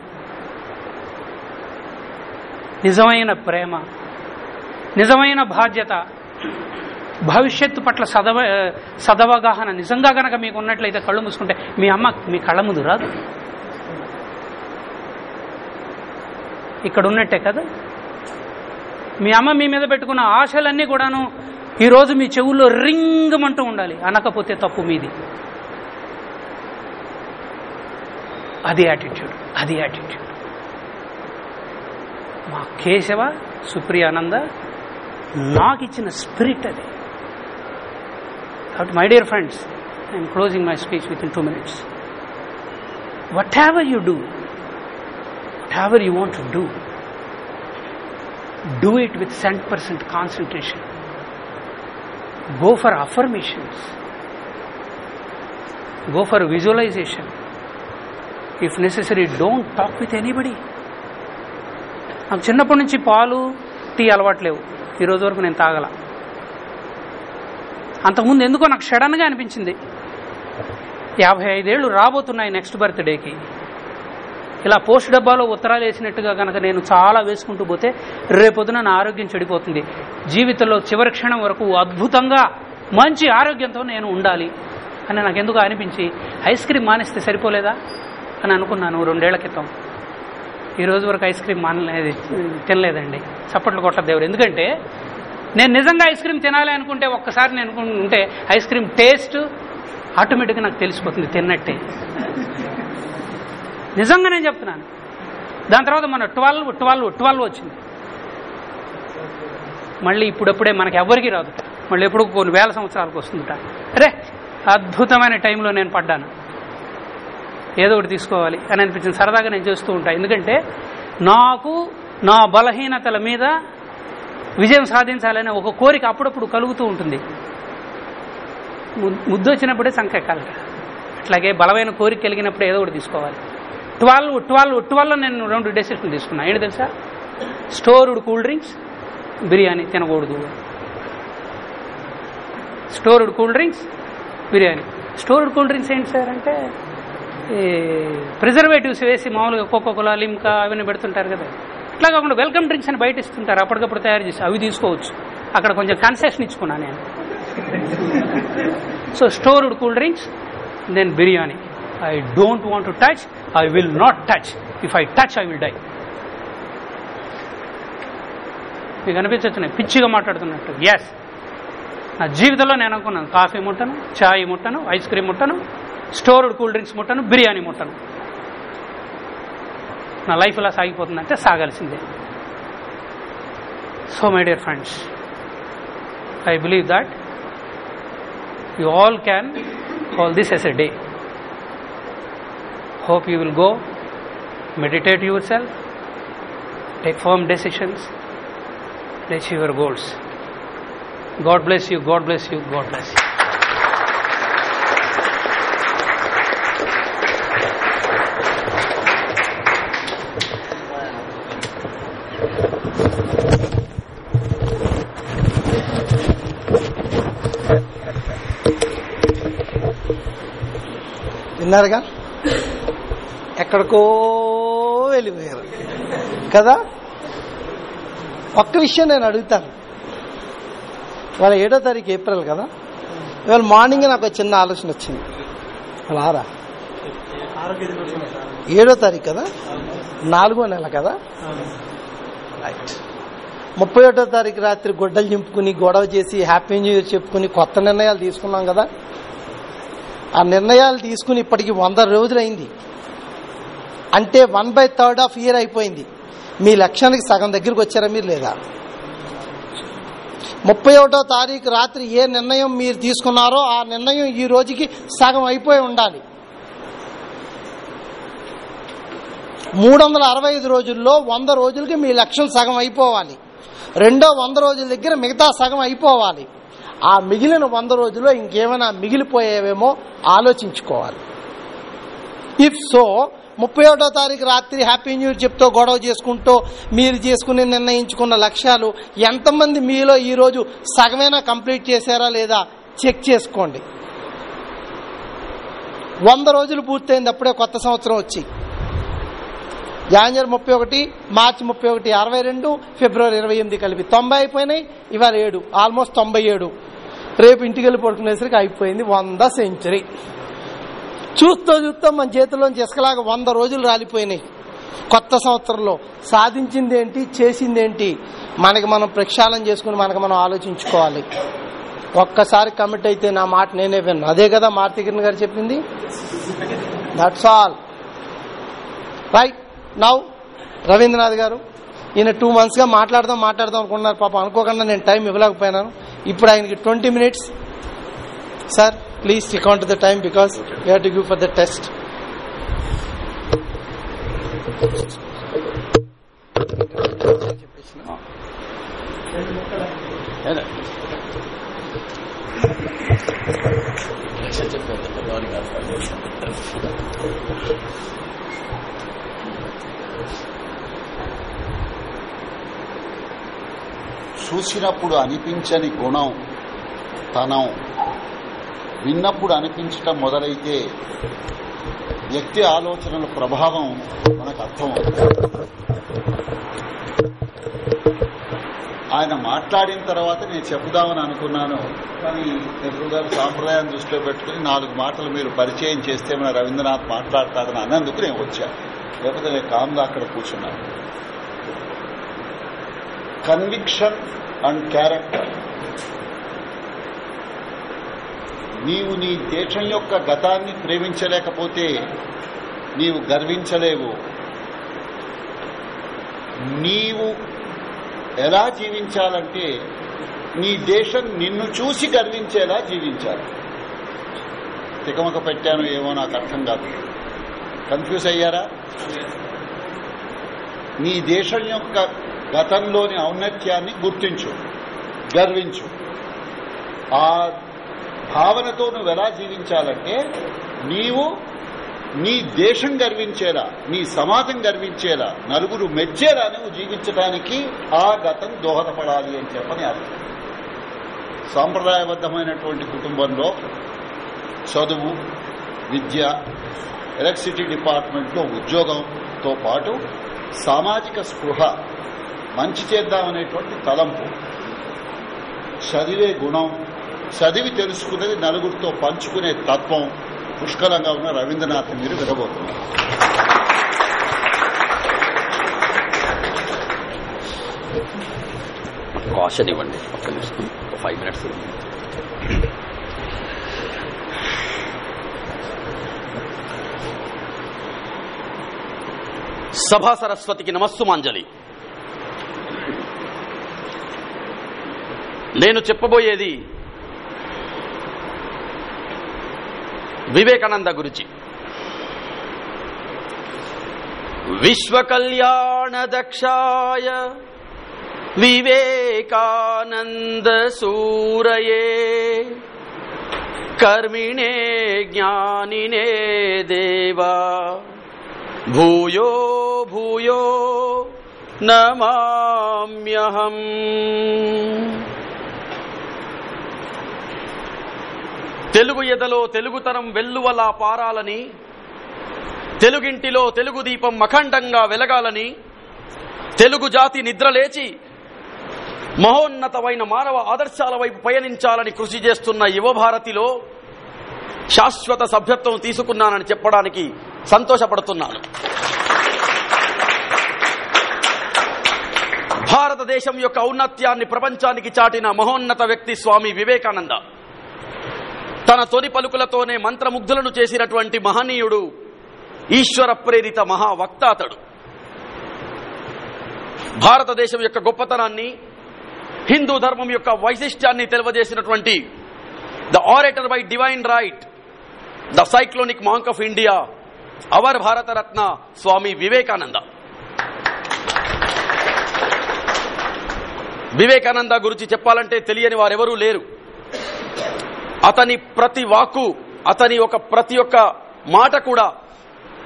నిజమైన ప్రేమ నిజమైన బాధ్యత భవిష్యత్తు పట్ల సదవ సదవగాహన నిజంగా గనక మీకు ఉన్నట్లయితే కళ్ళు మూసుకుంటే మీ అమ్మ మీ కళ్ళ ముందు రాదు. ఇక్కడ ఉన్నట్టే కదా? మీ అమ్మ మీ మీద పెట్టుకున్న ఆశలన్నీ కూడాను ఈరోజు మీ చెవుల్లో రింగమంటూ ఉండాలి. అనకపోతే తప్పు మీది. అది యాటిట్యూడ్ అది యాటిట్యూడ్ మా కేశవ సుప్రియానంద నాకు ఇచ్చిన స్పిరిట్ అది కాబట్టి my dear friends I'm closing my speech within two minutes whatever you do whatever you want to do do it with 100% concentration. Go for affirmations. Go for visualization. If necessary don't talk with anybody నాకు చిన్నప్పటి నుంచి పాలు tea అలవాట్లేవు ఈరోజు వరకు నేను తాగల. అంతకుముందు ఎందుకో నాకు షడన్గా అనిపించింది. యాభై ఐదేళ్ళు రాబోతున్నాయి నెక్స్ట్ బర్త్డేకి ఇలా పోస్ట్ డబ్బాలో ఉత్తరాలు వేసినట్టుగా కనుక నేను చాలా వేసుకుంటూ పోతే రేపొద్దున నా ఆరోగ్యం చెడిపోతుంది. జీవితంలో చివరి క్షణం వరకు అద్భుతంగా మంచి ఆరోగ్యంతో నేను ఉండాలి. అని నాకు ఎందుకు అనిపించి ఐస్ క్రీమ్ మానేస్తే సరిపోలేదా? అని అనుకున్నాను రెండేళ్ళ క్రితం. ఈ రోజు వరకు ఐస్ క్రీమ్ మానలేదు తినలేదండి. చప్పట్లు కొట్టదు దేవుడు. ఎందుకంటే నేను నిజంగా ఐస్ క్రీమ్ తినాలి అనుకుంటే ఒక్కసారి నేను అనుకుంటే ఐస్ క్రీమ్ టేస్ట్ ఆటోమేటిక్గా నాకు తెలిసిపోతుంది తిన్నట్టే. నిజంగా నేను చెప్తున్నాను. దాని తర్వాత మన ట్వెల్వ్ ట్వెల్వ్ ట్వెల్వ్ వచ్చింది. మళ్ళీ ఇప్పుడప్పుడే మనకి ఎవరికి రాదు. మళ్ళీ ఎప్పుడు కొన్ని వేల సంవత్సరాలకు వస్తుందిట. అరే అద్భుతమైన టైంలో నేను పడ్డాను. ఏదో ఒకటి తీసుకోవాలి అని అనిపించింది. సరదాగా నేను చేస్తూ ఉంటాను ఎందుకంటే నాకు నా బలహీనతల మీద విజయం సాధించాలనే ఒక కోరిక అప్పుడప్పుడు కలుగుతూ ఉంటుంది. ముద్దు వచ్చినప్పుడే సంకెక్కాలి అట్లాగే బలమైన కోరిక కలిగినప్పుడు ఏదో ఒకటి తీసుకోవాలి. ట్వెల్వ్ ట్వెల్వ్ ట్వెల్వ్ నేను రెండు డెసిషన్ తీసుకున్నాను ఏంటి తెలుసా? స్టోర్డ్ కూల్ డ్రింక్స్ బిర్యానీ తినకూడదు. Stored cool drinks biryani. Stored cool drinks ఏంటి సార్ అంటే ప్రిజర్వేటివ్స్ వేసి మామూలుగా కోకోకోలా లిమ్కా అవన్నీ పెడుతుంటారు కదా. అట్లా కాకుండా వెల్కమ్ డ్రింక్స్ అని బయట ఇస్తుంటారు. అప్పటికప్పుడు తయారు చేసి అవి తీసుకోవచ్చు. అక్కడ కొంచెం కన్సెషన్ ఇచ్చుకున్నాను నేను. So stored cool drinks then biryani. I don't want to touch I will not touch if I touch I will die మీకు అనిపించచ్చు పిచ్చిగా మాట్లాడుతున్నట్టు. ఎస్ నా జీవితంలో నేను అనుకున్నాను. కాఫీ ముట్టను చాయ్ ముట్టను ఐస్ క్రీమ్ ముట్టను. స్టోర్డ్ కూల్ డ్రింక్స్ ముట్టను బిర్యానీ ముట్టను. నా లైఫ్ ఇలా సాగిపోతుందంటే సాగాల్సిందే. So my dear friends I believe that you all can call this as a day hope you will go meditate yourself take firm decisions achieve your goals God bless you, God bless you, God bless you. విన్నారుగా? ఎక్కడికో వెళ్ళిపోయారు. కదా? ఒక్క విషయం నేను అడుగుతాను. ఇవాళ ఏడో తారీఖు ఏప్రిల్ కదా? ఇవాళ మార్నింగ్ నాకు ఒక చిన్న ఆలోచన వచ్చింది. ఆరా? ఏడో తారీఖు కదా? నాలుగో నెల కదా? రైట్ ముప్పై ఒకటో తారీఖు రాత్రి గొడ్డలు చింపుకుని గొడవ చేసి హ్యాపీ న్యూ ఇయర్ చెప్పుకుని కొత్త నిర్ణయాలు తీసుకున్నాం కదా? ఆ నిర్ణయాలు తీసుకుని ఇప్పటికి వంద రోజులైంది. అంటే one by third of year అయిపోయింది. మీ లక్ష్యానికి సగం దగ్గరికి వచ్చారా మీరు లేదా? ముప్పై ఒకటో తారీఖు రాత్రి ఏ నిర్ణయం మీరు తీసుకున్నారో ఆ నిర్ణయం ఈ రోజుకి సగం అయిపోయి ఉండాలి. మూడు వందల అరవై ఐదు రోజుల్లో వంద రోజులకి మీ లక్ష్యం సగం అయిపోవాలి. రెండో వంద రోజుల దగ్గర మిగతా సగం అయిపోవాలి. ఆ మిగిలిన వంద రోజుల్లో ఇంకేమైనా మిగిలిపోయేవేమో ఆలోచించుకోవాలి. ఇఫ్ సో ముప్పై ఒకటో తారీఖు రాత్రి హ్యాపీ న్యూ ఇయర్ చెప్తూ గొడవ చేసుకుంటూ మీరు చేసుకుని నిర్ణయించుకున్న లక్ష్యాలు ఎంతమంది మీలో ఈరోజు సగమైనా కంప్లీట్ చేశారా లేదా చెక్ చేసుకోండి. వంద రోజులు పూర్తయింది అప్పుడే కొత్త సంవత్సరం వచ్చి. జనవరి ముప్పై ఒకటి మార్చి ముప్పై ఒకటి అరవై రెండు ఫిబ్రవరి ఇరవై ఎనిమిది కలిపి తొంభై అయిపోయినాయి. ఇవాళ ఏడు ఆల్మోస్ట్ తొంభై ఏడు. రేపు ఇంటికి వెళ్ళి పడుకునేసరికి అయిపోయింది వంద సెంచరీ. చూస్తూ చూస్తూ మన చేతిలోంచి ఇసుకలాగా వంద రోజులు రాలిపోయినాయి. కొత్త సంవత్సరంలో సాధించింది ఏంటి చేసింది ఏంటి మనకి మనం ప్రక్షాళన చేసుకుని మనకు మనం ఆలోచించుకోవాలి. ఒక్కసారి కమిట్ అయితే నా మాట నేనే విన్నాను అదే కదా మార్తికిరణ్ గారు చెప్పింది? That's all right now Ravindranath garu ఈయన టూ మంత్స్గా మాట్లాడదాం మాట్లాడదాం అనుకున్నారు పాపం అనుకోకుండా నేను టైం ఇవ్వలేకపోయినాను. ఇప్పుడు ఆయనకి twenty minutes sir please stick on to the time because you have to give for the test చూసినప్పుడు అనిపించని గుణం తనం. విన్నప్పుడు అనిపించటం మొదలైతే వ్యక్తి ఆలోచనల ప్రభావం మనకు ఒక అర్థం ఆయన మాట్లాడిన తర్వాత నేను చెబుదామని అనుకున్నాను కానీ నెహ్రూ గారు సాంప్రదాయం దృష్టిలో పెట్టుకుని నాలుగు మాటలు మీరు పరిచయం చేస్తే మన రవీంద్రనాథ్ మాట్లాడతారని అన్నందుకు నేను వచ్చాను లేకపోతే నేను కామ్గా అక్కడ కూర్చున్నాను కన్విక్షన్ అండ్ క్యారెక్టర్ నీవు నీ దేశం యొక్క గతాన్ని ప్రేమించలేకపోతే నీవు గర్వించలేవు. నీవు ఎలా జీవించాలంటే నీ దేశం నిన్ను చూసి గర్వించేలా జీవించాలి. తికమక పెట్టాను ఏమో నాకు అర్థం కాదు. కన్ఫ్యూజ్ అయ్యారా? నీ దేశం యొక్క గతంలోని ఔన్నత్యాన్ని గుర్తించు గర్వించు. ఆ భావనతో నువ్వు ఎలా జీవించాలంటే నీవు నీ దేశం గర్వించేలా నీ సమాజం గర్వించేలా నలుగురు మెచ్చేలా నువ్వు జీవించడానికి ఆ గతం దోహదపడాలి అని చెప్పని అర్థం. సాంప్రదాయబద్ధమైనటువంటి కుటుంబంలో చదువు విద్య ఎలక్ట్రిసిటీ డిపార్ట్మెంట్లో ఉద్యోగంతో పాటు సామాజిక స్పృహ మంచి చేద్దామనేటువంటి తలంపు. చదివే గుణం చదివి తెలుసుకున్నది నలుగురితో పంచుకునే తత్వం పుష్కలంగా ఉన్న రవీంద్రనాథ్ మీరు వినబోతున్నారు. కాషన్ ఇవ్వండి ఫైవ్ మినిట్స్ సభా సరస్వతికి నమస్సుమాంజలి నేను చెప్పబోయేది వివేకానంద గురించి. విశ్వకల్యాణదక్షాయ వివేకానంద సూరయే కర్మిణే జ్ఞానినే దేవా. భూయో భూయో నమామ్యహం తెలుగు ఎదలో తెలుగుతనం వెల్లువలా పారాలని తెలుగింటిలో తెలుగు దీపం అఖండంగా వెలగాలని తెలుగు జాతి నిద్రలేచి మహోన్నతమైన మానవ ఆదర్శాల వైపు పయనించాలని కృషి చేస్తున్న యువభారతిలో శాశ్వత సభ్యత్వం తీసుకున్నానని చెప్పడానికి సంతోషపడుతున్నాను. భారతదేశం యొక్క ఔన్నత్యాన్ని ప్రపంచానికి చాటిన మహోన్నత వ్యక్తి స్వామి వివేకానంద. తన తొలి పలుకులతోనే మంత్రముగ్ధులను చేసినటువంటి మహనీయుడు ఈశ్వర ప్రేరిత మహావక్త అతడు భారతదేశం యొక్క గొప్పతనాన్ని హిందూ ధర్మం యొక్క వైశిష్ట్యాన్ని తెలియజేసినటువంటి the orator by divine right the cyclonic monk of India our Bharat Ratna Swami Vivekananda. Vivekananda గురించి చెప్పాలంటే తెలియని వారెవరూ లేరు. అతని ప్రతి వాక్కు అతని ఒక ప్రతి ఒక్క మాట కూడా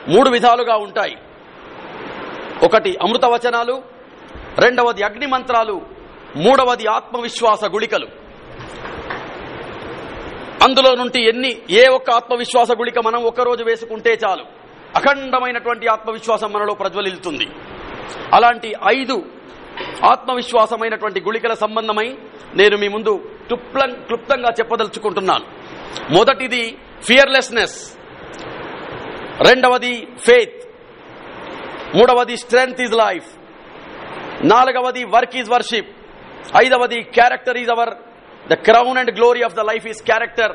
మూడు విధాలుగా ఉంటాయి. ఒకటి అమృత వచనాలు రెండవది అగ్ని మంత్రాలు మూడవది ఆత్మవిశ్వాస గుళికలు. అందులో నుండి ఎన్ని ఏ ఒక్క ఆత్మవిశ్వాస గుళిక మనం ఒక్కరోజు వేసుకుంటే చాలు? అఖండమైనటువంటి ఆత్మవిశ్వాసం మనలో ప్రజ్వలిల్తుంది. అలాంటి ఐదు ఆత్మవిశ్వాసమైనటువంటి గుళికల సంబంధమై నేను మీ ముందు క్లుప్లం క్లుప్తంగా చెప్పదలుచుకుంటున్నాను. మొదటిది ఫియర్లెస్నెస్. రెండవది ఫెయిత్. మూడవది స్ట్రెంగ్త్ ఈజ్ లైఫ్. నాలుగవది వర్క్ ఈజ్ వర్షిప్. ఐదవది character is our the crown and glory of the life is character.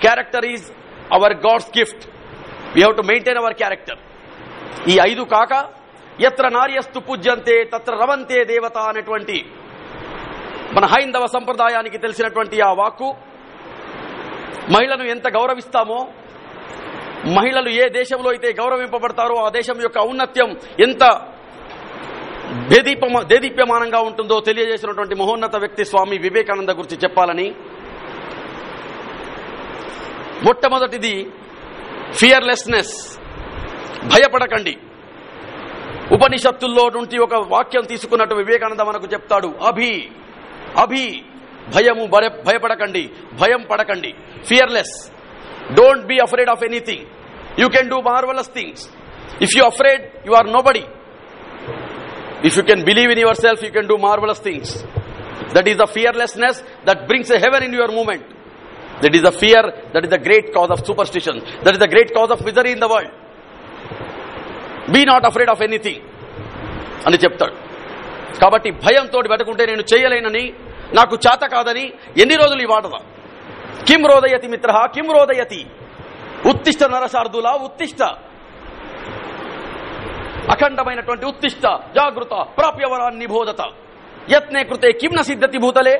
Character is our God's gift. We have to maintain our character ఈ ఐదు కాక ఎత్ర నార్యస్తు పూజ్యంతే తత్ర రవంతే దేవత అనేటువంటి మన హైందవ సంప్రదాయానికి తెలిసినటువంటి ఆ వాక్కు మహిళను ఎంత గౌరవిస్తామో మహిళలు ఏ దేశంలో అయితే గౌరవింపబడతారో ఆ దేశం యొక్క ఔన్నత్యం ఎంత దేదీపమ దేదీప్యమానంగా ఉంటుందో తెలియజేసినటువంటి మహోన్నత వ్యక్తి స్వామి వివేకానంద గురించి చెప్పాలని మొట్టమొదటిది ఫియర్లెస్నెస్ భయపడకండి. ఉపనిషత్తుల్లో నుండి ఒక వాక్యం తీసుకున్నట్టు వివేకానంద మనకు చెప్తాడు. అభి అభి భయము భయపడకండి. భయం పడకండి. Fearless don't be afraid of anything you can do marvellous things if you afraid you are nobody if you can believe in yourself you can do marvellous things that is the fearlessness that brings a heaven in your moment That is the fear, that is the great cause of superstition. That is the great cause of misery in the world. Be not afraid of anything అని చెప్తాడు. కాబట్టి భయంతో వెతకుంటే నేను చేయలేనని నాకు చేత కాదని ఎన్ని రోజులు ఈ వాటదా కిం రోదయతి మిత్ర కిం రోదయతి? ఉత్తిష్ట నరశార్దుల ఉత్తిష్ట? అఖండమైనటువంటి ఉత్తిష్ట జాగృత ప్రాప్యవరాన్ని బోధత. యత్నే కృతే కిం న సిద్ధతి భూతలే?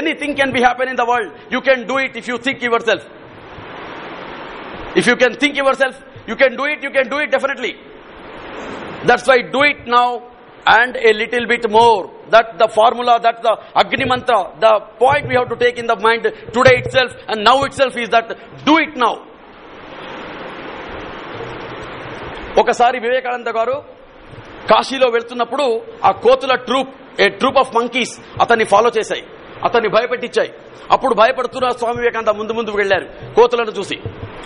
Anything can be happen in the world you can do it if you think yourself if you can think yourself you can do it you can do it definitely that's why do it now and a little bit more that the formula that the అగ్నిమంత్ర the point we have to take in the mind today itself and now itself is that do it now ఒకసారి వివేకానంద గారు కాశీలో వెళ్తున్నప్పుడు ఆ కోతుల troop a troop of monkeys అతన్ని follow చేశాయి. అతన్ని భయపెట్టించాయి. అప్పుడు భయపడుతున్న స్వామి వివేకానంద ముందు ముందు వెళ్ళారు కోతులను చూసి.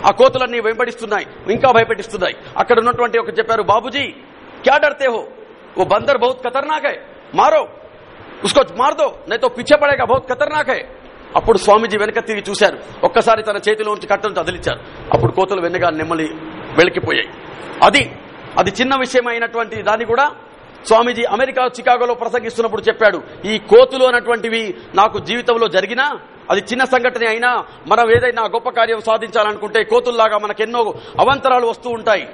ఆ కోతులన్నీ వెంబడిస్తున్నాయి. ఇంకా భయపెట్టిస్తున్నాయి. అక్కడ ఉన్నటువంటి ఒక చెప్పారు బాబుజీ క్యా డర్తే హో? ఓ బందర్ బహుత్ ఖతర్నాక్ హై. మారో. ఉస్కో మారదో నైతో పిచ్చే పడేగా బహుత్ ఖతర్నాక్ హై. అప్పుడు స్వామీజీ వెనక తిరిగి చూశారు. ఒక్కసారి తన చేతిలో ఉంచి కట్టను కదిలిచ్చారు అప్పుడు కోతులు వెన్నగా నెమ్మలి వెలికిపోయాయి. అది అది చిన్న విషయమైనటువంటి దాన్ని కూడా స్వామీజీ అమెరికా చికాగోలో ప్రసంగిస్తున్నప్పుడు చెప్పాడు ఈ కోతులు అన్నటువంటివి నాకు జీవితంలో జరిగినా అది చిన్న సంఘటన అయినా మనం ఏదైనా గొప్ప కార్యం సాధించాలనుకుంటే కోతుల్లాగా మనకు ఎన్నో అవంతరాలు వస్తూ ఉంటాయి.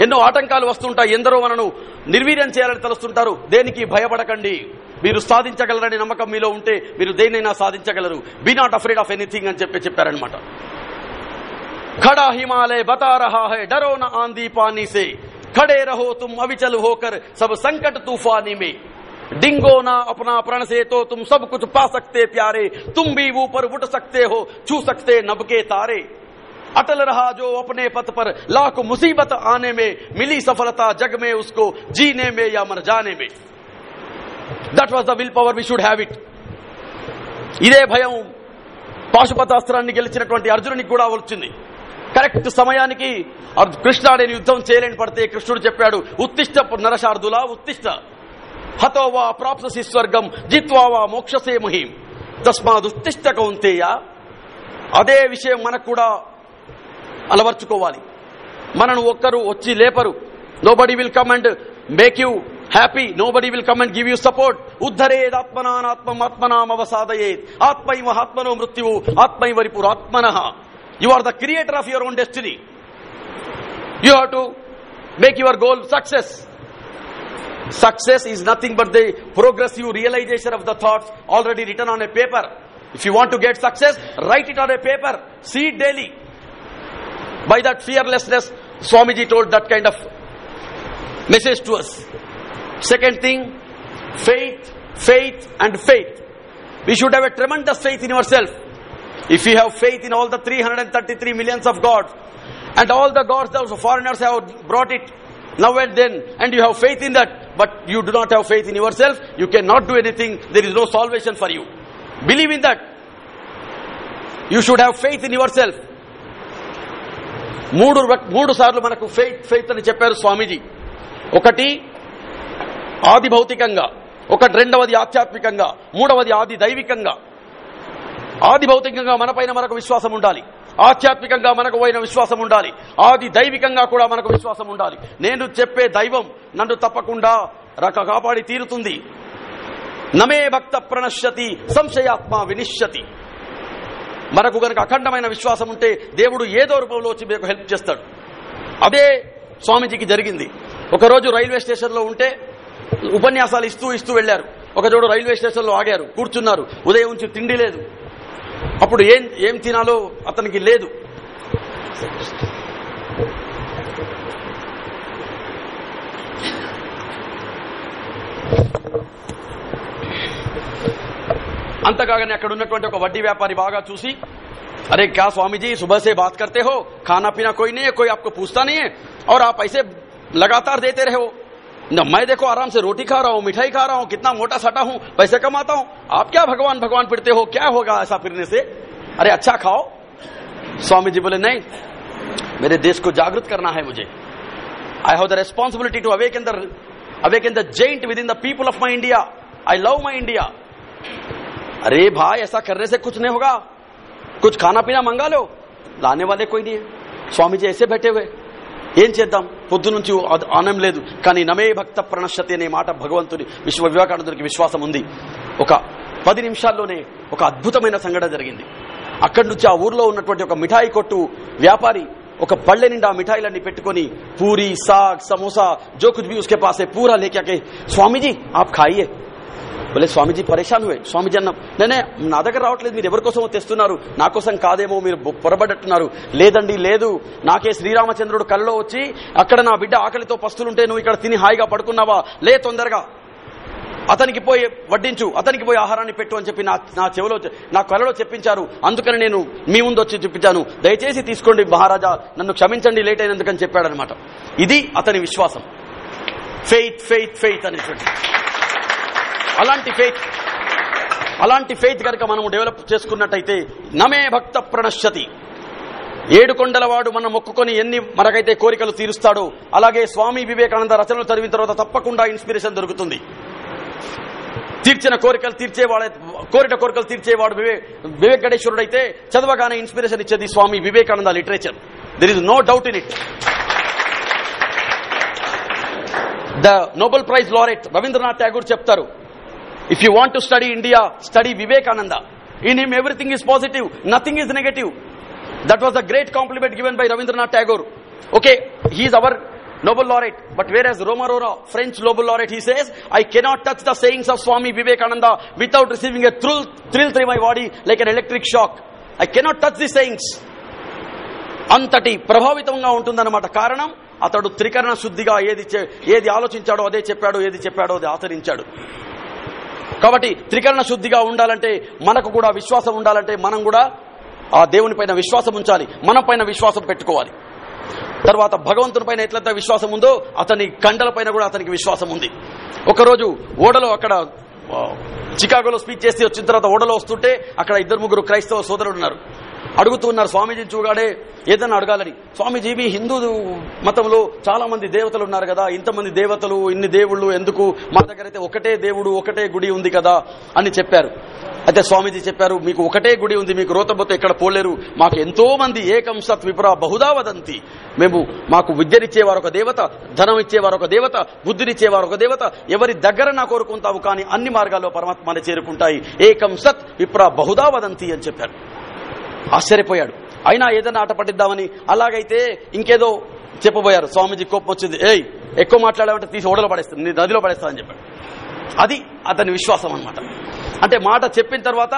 ఎన్నో ఆటంకాలు వస్తుంటాయి ఎందరో మనను నిర్వీర్యం చేయాలని తలుస్తుంటారు. దేనికి భయపడకండి. మీరు సాధించగలరని నమ్మకం మీలో ఉంటే మీరు దేన్నైనా సాధించగలరు. Be not afraid of anything అని చెప్పి చెప్పారనమాట ఖడా హిమాలయ బతారహా హే హై డరోన ఆందీ खड़े रहो तुम अविचल होकर सब संकट तूफानी में डिंगो ना अपना प्रण से तो तुम सब कुछ पा सकते प्यारे तुम भी ऊपर उठ सकते हो छू सकते नभ के तारे अटल रहा जो अपने पथ पर लाख मुसीबत आने में मिली सफलता जग में उसको जीने में या मर जाने में that was the will power we should have it ఇదే భయం పాశుపతాస్త్రాన్ని గెలిచినటువంటి అర్జునునికి కూడా వచ్చింది కరెక్ట్ సమయానికి కృష్ణ నేను యుద్ధం చేయలేని పడితే కృష్ణుడు చెప్పాడు ఉత్తిష్ట నరశార్దులా ఉత్తిష్ట. హతో వా ప్రాప్ససి స్వర్గం జిత్వావా మోక్షసే ముహిం. తస్మాద్ ఉత్తిష్ట కౌంతేయ. అదే విషయం మనకు కూడా అలవర్చుకోవాలి. మనను ఒక్కరు వచ్చి లేపరు. Nobody will come and make you happy nobody will come and give you support ఉద్ధరేదాత్మనానాత్మం ఆత్మనామవసాదయేత్. ఆత్మైవ ఆత్మనో మృత్యువు ఆత్మైవరిపురాత్మన You are the creator of your own destiny. You have to make your goal success. Success is nothing but the progressive realization of the thoughts already written on a paper. If you want to get success, write it on a paper. See it daily. By that fearlessness, Swami Ji told that kind of message to us. Second thing, faith, faith and faith. We should have a tremendous faith in ourselves. If we have faith in all the 333 millions of gods, and all the gods those foreigners have brought it now and then, and you have faith in that, but you do not have faith in yourself, you cannot do anything. There is no salvation for you. Believe in that. You should have faith in yourself. మూడు మూడు సార్లు మనకు faith faith అని చెప్పారు స్వామీజీ ఒకటి ఆది భౌతికంగా ఒకటి రెండవది ఆధ్యాత్మికంగా మూడవది ఆది దైవికంగా ఆది భౌతికంగా మనపైన మనకు విశ్వాసం ఉండాలి. ఆధ్యాత్మికంగా మనకు పోయిన విశ్వాసం ఉండాలి. ఆది దైవికంగా కూడా మనకు విశ్వాసం ఉండాలి. నేను చెప్పే దైవం నన్ను తప్పకుండా రక కాపాడి తీరుతుంది. నమే భక్త ప్రణశ్యతి సంశయాత్మ వినిశ్యతి. మనకు గనక అఖండమైన విశ్వాసం ఉంటే దేవుడు ఏదో రూపంలో వచ్చి మీకు హెల్ప్ చేస్తాడు. అదే స్వామీజీకి జరిగింది. ఒకరోజు రైల్వే స్టేషన్లో ఉంటే ఉపన్యాసాలు ఇస్తూ ఇస్తూ వెళ్ళారు ఒక రైల్వే స్టేషన్లో ఆగారు కూర్చున్నారు. ఉదయం నుంచి తిండి లేదు. అప్పుడు ఏం ఏం తినాలో అతనికి లేదు అంతకాగానే అక్కడ ఉన్నటువంటి ఒక వడ్డీ వ్యాపారి బాగా చూసి अरे क्या स्वामी जी सुबह से बात करते हो खाना पीना कोई नहीं है कोई आपको पूछता नहीं है और आप ऐसे लगातार देते रहे हो ना, मैं देखो आराम से रोटी खा रहा हूँ, मिठाई खा रहा हूँ, कितना मोटा साटा हूँ, पैसे कमाता हूँ। आप क्या भगवान भगवान फिरते हो? क्या होगा ऐसा फिरने से? अरे अच्छा खाओ। स्वामी जी बोले, नहीं, मेरे देश को जागृत करना है मुझे। I have the responsibility to awake in the awake in the gent within the people of my India I love my India अरे भाई, ऐसा करने से कुछ नहीं होगा। कुछ खाना पीना मंगा लो। लाने वाले कोई नहीं है। स्वामी जी ऐसे बैठे हुए। ఏం చేద్దాం? పొద్దు నుంచి ఆనం లేదు. కానీ నమే భక్త ప్రణశ్యతి అనే మాట భగవంతుని విశ్వ వివేకానందుడికి విశ్వాసం ఉంది. ఒక పది నిమిషాల్లోనే ఒక అద్భుతమైన సంఘటన జరిగింది. అక్కడి నుంచి ఆ ఊర్లో ఉన్నటువంటి ఒక మిఠాయి కొట్టు వ్యాపారి ఒక బళ్ళె నిండా మిఠాయిలన్నీ పెట్టుకుని పూరి సాగ్ సమోసా జో ఉస్కే పాసే పూరా లేక స్వామీజీ ఆప్ ఖాయే భలే స్వామిజీ పరేషాన్ హువే స్వామిజీ అన్న నేనే నా దగ్గర రావట్లేదు మీరు ఎవరికోసమో తెస్తున్నారు? నా కోసం కాదేమో మీరు పొరబడట్టున్నారు లేదండి లేదు. నాకే శ్రీరామచంద్రుడు కల్లో వచ్చి అక్కడ నా బిడ్డ ఆకలితో పస్తులుంటే నువ్వు ఇక్కడ తిని హాయిగా పడుకున్నావా? లే తొందరగా. అతనికి పోయి వడ్డించు అతనికి పోయి ఆహారాన్ని పెట్టు అని చెప్పి నా నా చెవిలో నా కలలో చెప్పించారు. అందుకని నేను మీ ముందు వచ్చి చూపించాను. దయచేసి తీసుకోండి మహారాజా నన్ను క్షమించండి లేట్ అయినందుకని చెప్పాడనమాట ఇది అతని విశ్వాసం. ఫెయిత్ ఫెయిత్ ఫెయిత్ అనేటువంటి అలాంటి ఫెయిత్ అలాంటి ఫెయిత్ కనుక మనము డెవలప్ చేసుకున్నట్టయితే నమే భక్త ప్రణశ్యతి. ఏడు కొండలవాడు మనం మొక్కుకొని ఎన్ని మనకైతే కోరికలు తీరుస్తాడో అలాగే స్వామి వివేకానంద రచనలు చదివిన తర్వాత తప్పకుండా ఇన్స్పిరేషన్ దొరుకుతుంది. తీర్చిన కోరికలు తీర్చేవాడే కోరిట కోరికలు తీర్చేవాడు వివే వివేక్ అయితే చదవగానే ఇన్స్పిరేషన్ ఇచ్చేది Swami Vivekananda literature there is no doubt in it the Nobel prize laureate Rabindranath Tagore చెప్తారు if you want study India study Vivekananda in him everything is positive nothing is negative that was the great compliment given by Rabindranath Tagore okay he is our Nobel laureate but where he's Romain Rolland French Nobel laureate he says I cannot touch the sayings of Swami Vivekananda without receiving a thrill thrill through my body like an electric shock I cannot touch the sayings అంతటి ప్రభావితంగా ఉంటుందన్నమాట. కారణం అతడు త్రికరణ శుద్ధిగా ఏది ఏది ఆలోచించాడో అదే చెప్పాడో ఏది చెప్పాడో అది ఆచరించాడు. కాబట్టి త్రికరణ శుద్ధిగా ఉండాలంటే మనకు కూడా విశ్వాసం ఉండాలంటే మనం కూడా ఆ దేవుని పైన విశ్వాసం ఉంచాలి మన పైన విశ్వాసం పెట్టుకోవాలి. తర్వాత భగవంతుని పైన ఎట్లయితే విశ్వాసం ఉందో అతని కండల పైన కూడా అతనికి విశ్వాసం ఉంది. ఒకరోజు ఓడలో అక్కడ చికాగోలో స్పీచ్ చేసి వచ్చిన తర్వాత ఓడలో వస్తుంటే అక్కడ ఇద్దరు ముగ్గురు క్రైస్తవ సోదరుడు ఉన్నారు. అడుగుతున్నారు స్వామీజీని చూగాడే ఏదన్నా అడగాలని. స్వామీజీ మీ హిందూ మతంలో చాలా మంది దేవతలు ఉన్నారు కదా. ఇంతమంది దేవతలు ఇన్ని దేవుళ్ళు ఎందుకు? మా దగ్గర అయితే ఒకటే దేవుడు ఒకటే గుడి ఉంది కదా అని చెప్పారు. అయితే స్వామీజీ చెప్పారు మీకు ఒకటే గుడి ఉంది మీకు రోతబోత ఎక్కడ పోలేరు. మాకు ఎంతో మంది ఏకం సత్ విప్రా బహుదా వదంతి. మేము మాకు విద్యనిచ్చేవారు ఒక దేవత ధనం ఇచ్చేవారు ఒక దేవత బుద్ధినిచ్చేవారు ఒక దేవత. ఎవరి దగ్గర నా కోరుకుంటావు కానీ అన్ని మార్గాల్లో పరమాత్మని చేరుకుంటాయి. ఏకం సత్ విప్రా బహుదా వదంతి అని చెప్పారు. ఆశ్చర్యపోయాడు. అయినా ఏదైనా ఆట పట్టిద్దామని అలాగైతే ఇంకేదో చెప్పబోయారు. స్వామీజీ కోపం వచ్చింది. ఏయ్ ఎక్కువ మాట్లాడామంటే తీసి ఓడలో పడేస్తాను నీ నదిలో పడేస్తా అని చెప్పాడు. అది అతని విశ్వాసం అన్నమాట. అంటే మాట చెప్పిన తర్వాత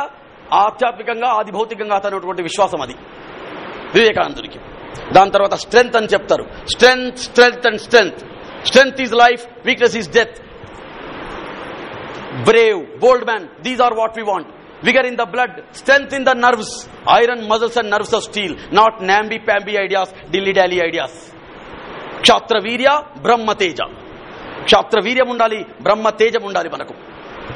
ఆధ్యాత్మికంగా ఆది భౌతికంగా అతనటువంటి విశ్వాసం అది. వివేకానందునికి. దాని తర్వాత స్ట్రెంగ్త్ అని చెప్తారు. Strength strength and strength strength is life weakness is death brave bold man these are what we want Vigor in the blood, strength in the nerves, iron muscles and nerves of steel, not namby-pamby ideas, dilly-dally ideas. క్షాత్ర వీర్య బ్రహ్మ తేజ క్షాత్ర వీర్యం ఉండాలి బ్రహ్మ తేజం ఉండాలి మనకు.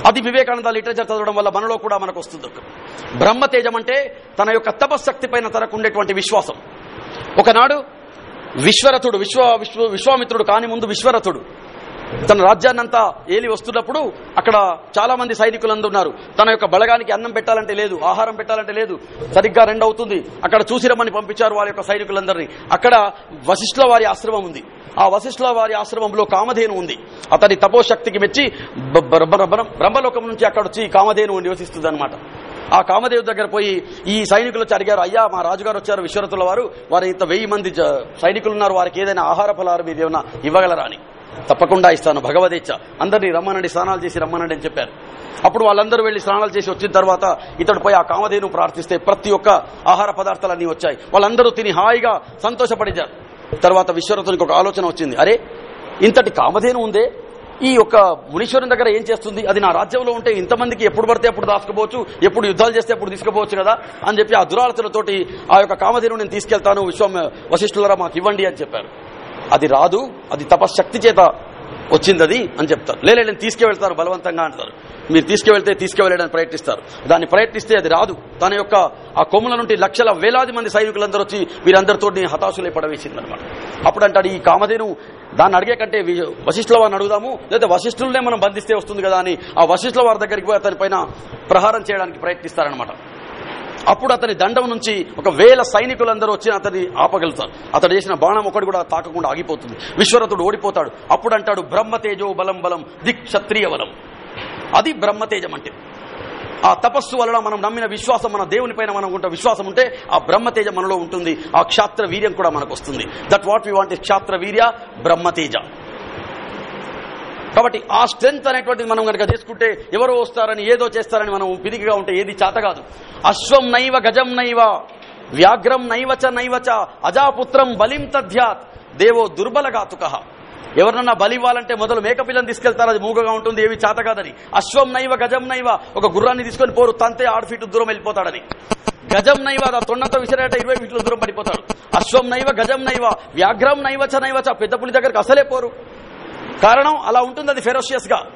అది Vivekananda literature చదవడం వల్ల మనలో కూడా మనకు వస్తుంది. బ్రహ్మతేజం బ్రహ్మ తేజం అంటే తన యొక్క తపశక్తి పైన తనకు ఉండేటువంటి విశ్వాసం. ఒకనాడు విశ్వరథుడు విశ్వ విశ్వ విశ్వామిత్రుడు కాని ముందు విశ్వరథుడు తన రాజ్యాన్నంతా ఏలి వస్తున్నప్పుడు అక్కడ చాలా మంది సైనికులందరూ ఉన్నారు. తన యొక్క బలగానికి అన్నం పెట్టాలంటే లేదు ఆహారం పెట్టాలంటే లేదు. సరిగ్గా రెండు అవుతుంది. అక్కడ చూసి రమ్మని పంపించారు వారి యొక్క సైనికులందరినీ. అక్కడ వశిష్ఠుల వారి ఆశ్రమం ఉంది. ఆ వశిష్ఠుల వారి ఆశ్రమంలో కామధేను ఉంది. అతని తపోశక్తికి మెచ్చి బ్రహ్మలోకం నుంచి అక్కడ వచ్చి కామధేను నివసిస్తుంది అనమాట ఆ కామదేవు దగ్గర పోయి ఈ సైనికులు వచ్చి అడిగారు అయ్యా మా రాజుగారు వచ్చారు విశ్వరతుల వారు వారు ఇంత వెయ్యి మంది సైనికులు ఉన్నారు వారికి ఏదైనా ఆహార ఫలాలు మీరు ఏమైనా ఇవ్వగలరా అని. తప్పకుండా ఇస్తాను భగవదేచ్ఛ. అందరినీ రమ్మనండి స్నానాలు చేసి రమ్మనండి అని చెప్పారు. అప్పుడు వాళ్ళందరూ వెళ్ళి స్నానాలు చేసి వచ్చిన తర్వాత ఇతడు పోయి ఆ కామధేను ప్రార్థిస్తే ప్రతి ఒక్క ఆహార పదార్థాలన్నీ వచ్చాయి. వాళ్ళందరూ తిని హాయిగా సంతోషపడిచారు. తర్వాత విశ్వరథునికి ఒక ఆలోచన వచ్చింది. అరే ఇంతటి కామధేను ఉందే? ఈ యొక్క మునీశ్వరం దగ్గర ఏం చేస్తుంది? అది నా రాజ్యంలో ఉంటే ఇంతమందికి ఎప్పుడు పడితే అప్పుడు దాచుకోవచ్చు ఎప్పుడు యుద్ధాలు చేస్తే అప్పుడు తీసుకుపోవచ్చు కదా అని చెప్పి ఆ దురాలతలతోటి ఆ యొక్క కామధేను నేను తీసుకెళ్తాను విశ్వం వశిష్ఠులరా మాకు ఇవ్వండి అని చెప్పారు. అది రాదు అది తపశక్తి చేత వచ్చింది అది అని చెప్తారు. లేలే నేను తీసుకువెళ్తారు బలవంతంగా అంటారు. మీరు తీసుకువెళ్తే తీసుకువెళ్ళడానికి ప్రయత్నిస్తారు. దాన్ని ప్రయత్నిస్తే అది రాదు. తన యొక్క ఆ కొమ్ముల నుండి లక్షల వేలాది మంది సైనికులందరూ వచ్చి వీరందరితో హతాశులే పడవేసింది అనమాట అప్పుడు అంటాడు ఈ కామధేను దాన్ని అడిగే కంటే వశిష్ఠుల వారిని అడుగుదాము. లేదా వశిష్ఠులనే మనం బంధిస్తే వస్తుంది కదా అని ఆ వశిష్ఠుల వారి దగ్గరికి పోయి అతని పైన ప్రహారం చేయడానికి ప్రయత్నిస్తారనమాట అప్పుడు అతని దండం నుంచి ఒక వేల సైనికులందరూ వచ్చి అతన్ని ఆపగలుగుతారు. అతడు చేసిన బాణం ఒకటి కూడా తాకకుండా ఆగిపోతుంది. విశ్వరథుడు ఓడిపోతాడు. అప్పుడు అంటాడు బ్రహ్మతేజో బలం బలం దిక్షత్రియ క్షత్రియ బలం. అది బ్రహ్మతేజం అంటే. ఆ తపస్సు వలన మనం నమ్మిన విశ్వాసం మన దేవుని పైన మనం ఉంటే విశ్వాసం ఉంటే ఆ బ్రహ్మతేజ మనలో ఉంటుంది. ఆ క్షాత్ర వీర్యం కూడా మనకు వస్తుంది. దట్ వాట్ వి వాంట్ క్షాత్ర వీర్య బ్రహ్మతేజ. కాబట్టి ఆ స్ట్రెంగ్త్ అనేటువంటిది మనం కనుక చేసుకుంటే ఎవరో వస్తారని ఏదో చేస్తారని మనం పిరిగిగా ఉంటే ఏది చేత కాదు. అశ్వం నైవ గజం నైవ వ్యాఘ్రం నైవచ నైవచ అజాపుత్రం బలిం తధ్యాత్ దేవో దుర్బలగాతుక గాతుక బలి ఇవ్వాలంటే మొదలు మేకపిల్లని తీసుకెళ్తారు అది మూగగా ఉంటుంది ఏమి చేత కాదని. అశ్వం నైవ గజం నైవ ఒక గుర్రాన్ని తీసుకొని పోరు తంతే ఆరు ఫీట్ దూరం వెళ్ళిపోతాడని. గజం నైవ తొండతో తొండంతో విసిరేట ఇరవై ఫీట్ల దూరం పడిపోతాడు. అశ్వం నైవ గజం నైవ వ్యాఘ్రం నైవచ నైవచ పెద్ద పులి దగ్గరకు అసలే పోరు. కారణం అలా ఉంటుంది అది ఫెరోషియస్గా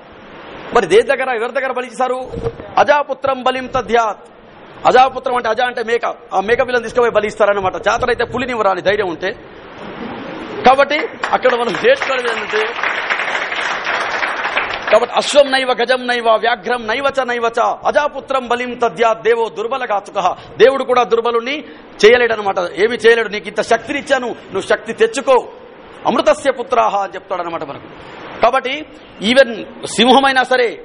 మరి దేని దగ్గర ఎవరి దగ్గర బలిస్తారు అజాపుత్రం బలిం తధ్యాత్ అజాపుత్రం అంటే అజా అంటే మేక. ఆ మేక పిల్లని తీసుకుపోయి బలిస్తారనమాట జాతరైతే పులిని ఇవ్వరాలి ధైర్యం ఉంటే. కాబట్టి అక్కడ మనం నేర్చుకోవడం ఏంటంటే కాబట్టి అశ్వం నైవ గజం నైవ వ్యాఘ్రం నైవచ నైవచ అజాపుత్రం బలిం తద్యా దేవో దుర్బలగాతుక. దేవుడు కూడా దుర్బలుని చేయలేడనమాట ఏమి చేయలేడు. నీకు ఇంత శక్తినిచ్చాను. నువ్వు శక్తి తెచ్చుకో. అమృతస్య పుత్రాహ అని చెప్తాడనమాట మనకు. కాబట్టి ఈవెన్ సింహమైనా సరే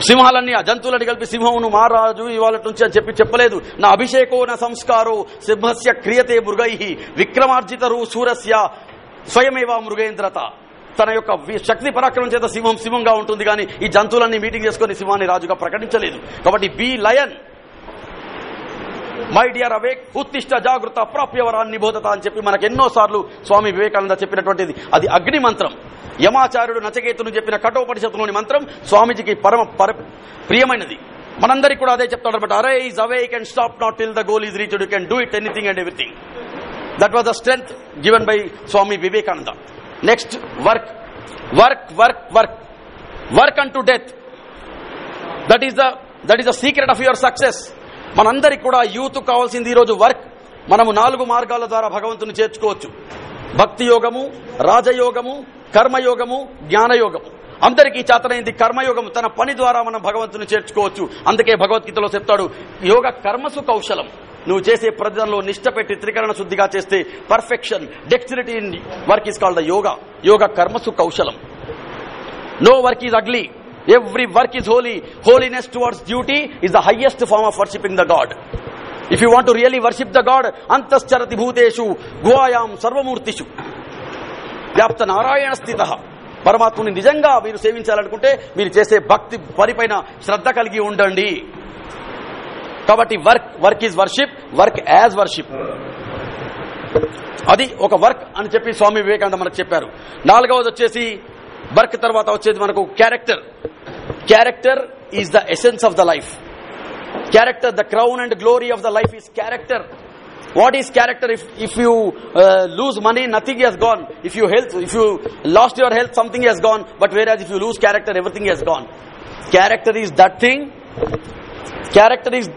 సింహాలన్నీ ఆ జంతువులని కలిపి సింహమును మహారాజు ఇవాళ నుంచి అని చెప్పి చెప్పలేదు. నా అభిషేకో నా సంస్కారో సింహస్య క్రియతే మృగై విక్రమార్జితరు సూరస్య స్వయమేవా మృగేంద్రత. తన యొక్క వి- శక్తి పరాక్రమం చేత సింహం సింహంగా ఉంటుంది కానీ ఈ జంతువులన్నీ మీటింగ్ చేసుకుని సింహాన్ని రాజుగా ప్రకటించలేదు. కాబట్టి be lion. My dear awake ఉత్తిష్ట జాగృత ప్రాప్యవరాన్ని నిబోధత అని చెప్పి మనకు ఎన్నో సార్లు స్వామి వివేకానంద చెప్పినటువంటిది. అది అగ్ని మంత్రం. యమాచార్యుడు నచకేతును చెప్పిన కఠోపనిషత్తులోని మంత్రం స్వామీజీకి పరమ పర ప్రియమైనది. మనందరికి కూడా అదే చెప్తాడు అనమాట అరే is awake and stop not till the goal is reach you can do it anything and everything that was the strength given by Swami Vivekananda next work work work work work and to death that is the that is the secret of your success మనందరికి కూడా youth కావాల్సింది ఈరోజు work. మనము నాలుగు మార్గాల ద్వారా భగవంతుని చేర్చుకోవచ్చు. భక్తి యోగము రాజయోగము కర్మయోగము జ్ఞానయోగము. అందరికీ చేతనైంది కర్మయోగం తన పని ద్వారా మనం భగవంతుని చేర్చుకోవచ్చు. అందుకే భగవద్గీతలో చెప్తాడు యోగ కర్మసు కౌశలం. నువ్వు చేసే ప్రతిదానిలో నిష్ట పెట్టి త్రికరణ శుద్ధిగా చేస్తే perfection dexterity in work is called the yoga యోగ కర్మసు కౌశలం. No work is ugly every work is holy holiness towards duty is the highest form of worshipping the god if you want to really worship the god అంతశ్చరతి భూతేషు గుహాయాం సర్వమూర్తిషు వ్యాప్త నారాయణ స్థిత పరమాత్ముని నిజంగా మీరు సేవించాలనుకుంటే మీరు చేసే భక్తి పనిపైన శ్రద్ధ కలిగి ఉండండి కాబట్టి work work is worship work as worship అది ఒక వర్క్ అని చెప్పి స్వామి వివేకానంద మనకు చెప్పారు నాలుగవది వచ్చేసి బర్క్ తర్వాత వచ్చేది మనకు character. Character is the essence of the life character the crown and glory of the life is character what is character if if you lose money nothing has gone if you health if you lost your health something has gone but where if you lose character everything has gone character is that thing character is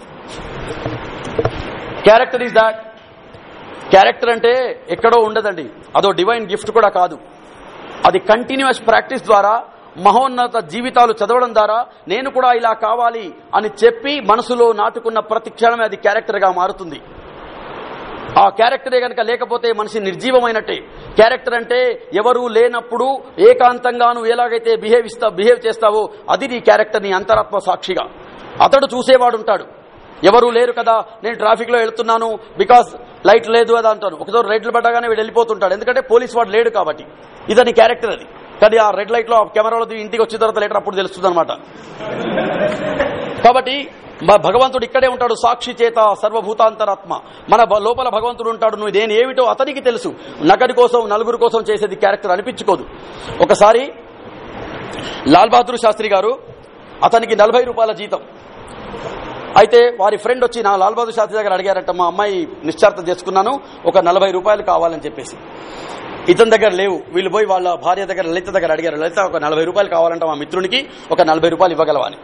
character is that character అంటే ఎక్కడో ఉండదండి. అదో divine gift కూడా కాదు. అది continuous practice ద్వారా మహోన్నత జీవితాలు చదవడం ద్వారా నేను కూడా ఇలా కావాలి అని చెప్పి మనసులో నాటుకున్న ప్రతి క్షణమే అది క్యారెక్టర్గా మారుతుంది. ఆ క్యారెక్టరే గనక లేకపోతే మనిషి నిర్జీవమైనట్టే. క్యారెక్టర్ అంటే ఎవరు లేనప్పుడు ఏకాంతంగా నువ్వు ఎలాగైతే బిహేవ్ ఇస్తా బిహేవ్ చేస్తావో అది నీ క్యారెక్టర్ నీ అంతరాత్మ సాక్షిగా. అతడు చూసేవాడుంటాడు. ఎవరు లేరు కదా నేను ట్రాఫిక్లో వెళ్తున్నాను బికాస్ లైట్ లేదు అది అంటాను ఒకసారి రెడ్లు పడ్డగానే వీడు వెళ్ళిపోతుంటాడు. ఎందుకంటే పోలీస్ వాడు లేడు కాబట్టి. ఇదని క్యారెక్టర్ అది. కానీ ఆ రెడ్ లైట్లో ఆ కెమెరాలో ఇంటికి వచ్చిన తర్వాత లేటర్ అప్పుడు తెలుస్తుంది అనమాట కాబట్టి భగవంతుడు ఇక్కడే ఉంటాడు సాక్షి చేత సర్వభూతాంతరాత్మ. మన లోపల భగవంతుడు ఉంటాడు నువ్వు నేను ఏమిటో అతనికి తెలుసు. నగడి కోసం నలుగురు కోసం చేసేది క్యారెక్టర్ అనిపించుకోదు. ఒకసారి లాల్ బహదూర్ శాస్త్రి గారు అతనికి నలభై రూపాయల జీతం. అయితే వారి ఫ్రెండ్ వచ్చి నా లాల్ బహదూర్ శాస్త్రి దగ్గర అడిగారంట మా అమ్మాయి నిశ్చార్థం చేసుకున్నాను ఒక నలభై రూపాయలు కావాలని చెప్పేసి. ఇతని దగ్గర లేవు. వీళ్ళు పోయి వాళ్ళ భార్య దగ్గర లలిత దగ్గర అడిగారు లలిత ఒక నలభై రూపాయలు కావాలంట మా మిత్రునికి ఒక నలభై రూపాయలు ఇవ్వగలవని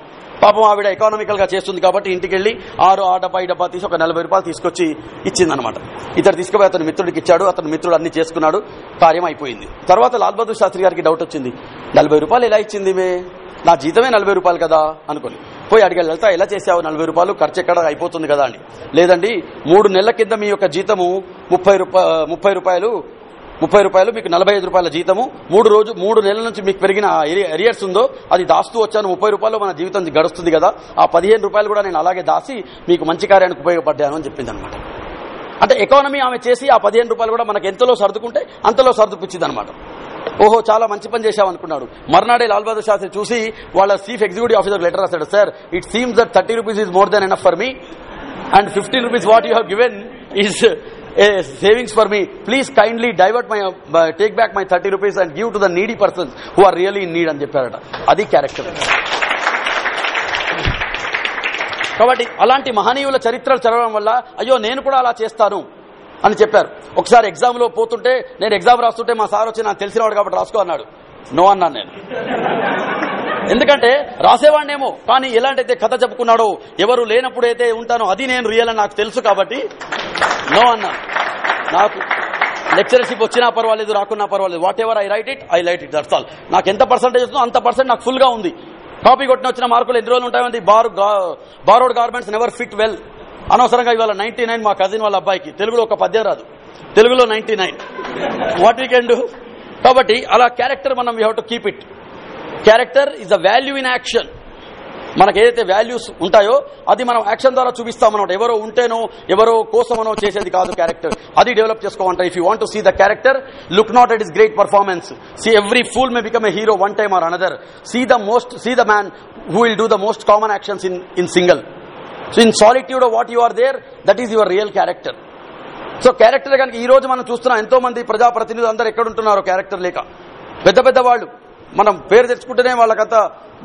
పాపం ఆవిడ ఎకానమికల్గా చేస్తుంది కాబట్టి ఇంటికి వెళ్ళి ఆరు ఆ డబ్బా ఈ డబ్బా తీసి ఒక నలభై రూపాయలు తీసుకొచ్చి ఇచ్చిందనమాట ఇతడు తీసుకుపోయి అతను మిత్రుడికి ఇచ్చాడు అతని మిత్రుడు అన్ని చేసుకున్నాడు కార్యం అయిపోయింది. తర్వాత లాల్ బహదూర్ శాస్త్రి గారికి డౌట్ వచ్చింది నలభై రూపాయలు ఎలా ఇచ్చింది మే? నా జీతమే నలభై రూపాయలు కదా? అనుకోని. పోయి అడిగారు లలిత ఎలా చేసావు నలభై రూపాయలు ఖర్చు ఎక్కడ అయిపోతుంది కదా అండి లేదండి మూడు నెలల కింద మీ యొక్క జీతము ముప్పై రూపాయ ముప్పై రూపాయలు ముప్పై రూపాయలు మీకు నలభై ఐదు రూపాయల జీతము. మూడు రోజు మూడు నెలల నుంచి మీకు పెరిగిన ఎరియర్స్ ఉందో అది దాస్తూ వచ్చాను. ముప్పై రూపాయలు మన జీవితం గడుస్తుంది కదా. ఆ పదిహేను రూపాయలు కూడా నేను అలాగే దాసి మీకు మంచి కార్యానికి ఉపయోగపడ్డాను అని చెప్పింది అనమాట అంటే ఎకానమీ ఆమె చేసి ఆ పదిహేను రూపాయలు కూడా మనకు ఎంతలో సర్దుకుంటే అంతలో సర్దుపిచ్చింది అనమాట ఓహో చాలా మంచి పని చేశావు అనుకున్నాడు మర్నాడే లాల్ బహదూర్ శాస్త్రి చూసి వాళ్ళ చీఫ్ ఎగ్జిక్యూటివ్ ఆఫీసర్ లెటర్ రాశాడు. Sir it seems that thirty rupees is more than enough for me and fifteen rupees what you have given is a savings for me please kindly divert my take back my thirty rupees and give to the needy persons who are really in need అని చెప్పారట. అది character కాబట్టి అలాంటి మహనీయుల చరిత్రలు చదవడం వల్ల అయ్యో నేను కూడా అలా చేస్తాను. అని చెప్పారు. ఒకసారి ఎగ్జామ్లో పోతుంటే నేను ఎగ్జామ్ రాస్తుంటే మా సార్ వచ్చి నాకు తెలిసినవాడు కాబట్టి రాసుకో అన్నాడు. నో అన్నాను నేను. ఎందుకంటే రాసేవాడినేమో కానీ ఎలాంటైతే కథ చెప్పుకున్నాడో ఎవరు లేనప్పుడు అయితే ఉంటానో అది నేను రియల్ అని నాకు తెలుసు కాబట్టి నో అన్నాను నాకు లెక్చరర్షిప్ వచ్చినా పర్వాలేదు రాకున్నా పర్వాలేదు. Whatever I write it I light it that's all నాకు ఎంత పర్సెంటేజ్ వస్తుందో అంత పర్సెంట్ నాకు ఫుల్గా ఉంది. కాపీ కొట్టిన వచ్చిన మార్కులు ఎన్ని రోజులు ఉంటాయండి bar borrowed garments never fit well అనవసరంగా ఇవాళ నైన్టీ నైన్ మా కజిన్ వాళ్ళ అబ్బాయికి. తెలుగులో ఒక పద్యం రాదు. తెలుగులో ninety nine. What you can do కాబట్టి అలా క్యారెక్టర్ మనం you have to keep it character is the value in action మనకు ఏదైతే వాల్యూస్ ఉంటాయో అది మనం యాక్షన్ ద్వారా చూపిస్తామన్నమాట. ఎవరో ఉంటేనో ఎవరో కోసమనో చేసేది కాదు క్యారెక్టర్ అది డెవలప్ చేసుకోమంటారు. If you want see the character look not at his great performance see every fool may become a hero one time or another see the most see the man who will do the most common actions in in single so in solitude what you are there that is your real character so character కనుక ఈ రోజు మనం చూస్తున్నాం ఎంతో మంది ప్రజాప్రతినిధులు అందరూ ఎక్కడుంటున్నారు character లేక. పెద్ద పెద్ద వాళ్ళు మనం పేరు తెచ్చుకుంటేనే వాళ్ళకంతా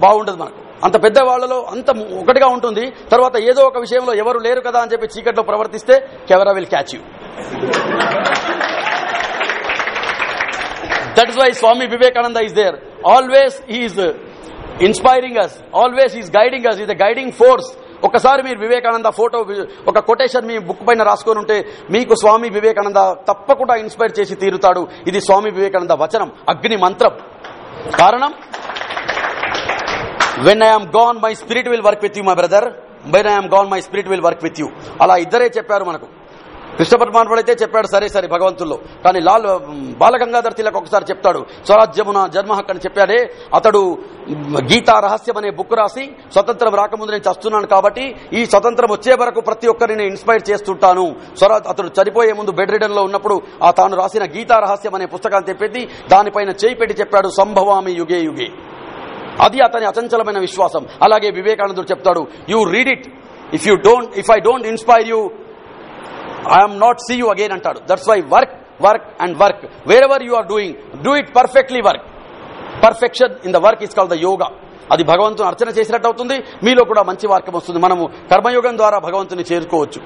బాగుండదు మనకు. అంత పెద్ద వాళ్ళలో అంత ఒకటిగా ఉంటుంది. తర్వాత ఏదో ఒక విషయంలో ఎవరు లేరు కదా అని చెప్పి చీకట్లో ప్రవర్తిస్తే camera will catch you. That is why Swami Vivekananda is there always is inspiring us always is guiding us is the guiding force ఒకసారి మీరు వివేకానంద ఫోటో ఒక కొటేషన్ మీ బుక్ పైన రాసుకొని ఉంటే మీకు స్వామి వివేకానంద తప్పకుండా ఇన్స్పైర్ చేసి తీరుతాడు. ఇది స్వామి వివేకానంద వచనం అగ్ని మంత్రం. కారణం? When I'm gone my spirit will work with you my brother when I'm gone my spirit will work with you అలా ఇద్దరే చెప్పారు మనకు. కృష్ణ పరమాత్ముడు అయితే చెప్పాడు సరే సరే భగవంతుల్లో. కానీ లాల్ బాలగంగాధర్ తిలక్ ఒకసారి చెప్తాడు స్వరాజ్యమున జన్మ హక్కు అని చెప్పాడే అతడు గీతా రహస్యం అనే బుక్ రాసి స్వతంత్రం రాకముందు నేను చస్తున్నాను కాబట్టి ఈ స్వతంత్రం వచ్చే వరకు ప్రతి ఒక్కరిని ఇన్స్పైర్ చేస్తుంటాను. స్వరాజ్ అతడు చనిపోయే ముందు బెడ్ రిడన్లో ఉన్నప్పుడు ఆ తాను రాసిన గీతా రహస్యం అనే పుస్తకాన్ని తెప్పెట్టి దానిపైన చేయి పెట్టి చెప్పాడు సంభవామి యుగే యుగే. అది అతని అచంచలమైన విశ్వాసం. అలాగే వివేకానందుడు చెప్తాడు you read it if you don't if I don't inspire you I'm not see you again అంటాడు. That's why work work and work wherever you are doing do it perfectly work perfection in the work is call the yoga అది భగవంతుని అర్చన చేసినట్టు అవుతుంది. మీలో కూడా మంచి మార్గం వస్తుంది. మనము కర్మయోగం ద్వారా భగవంతుని చేరుకోవచ్చు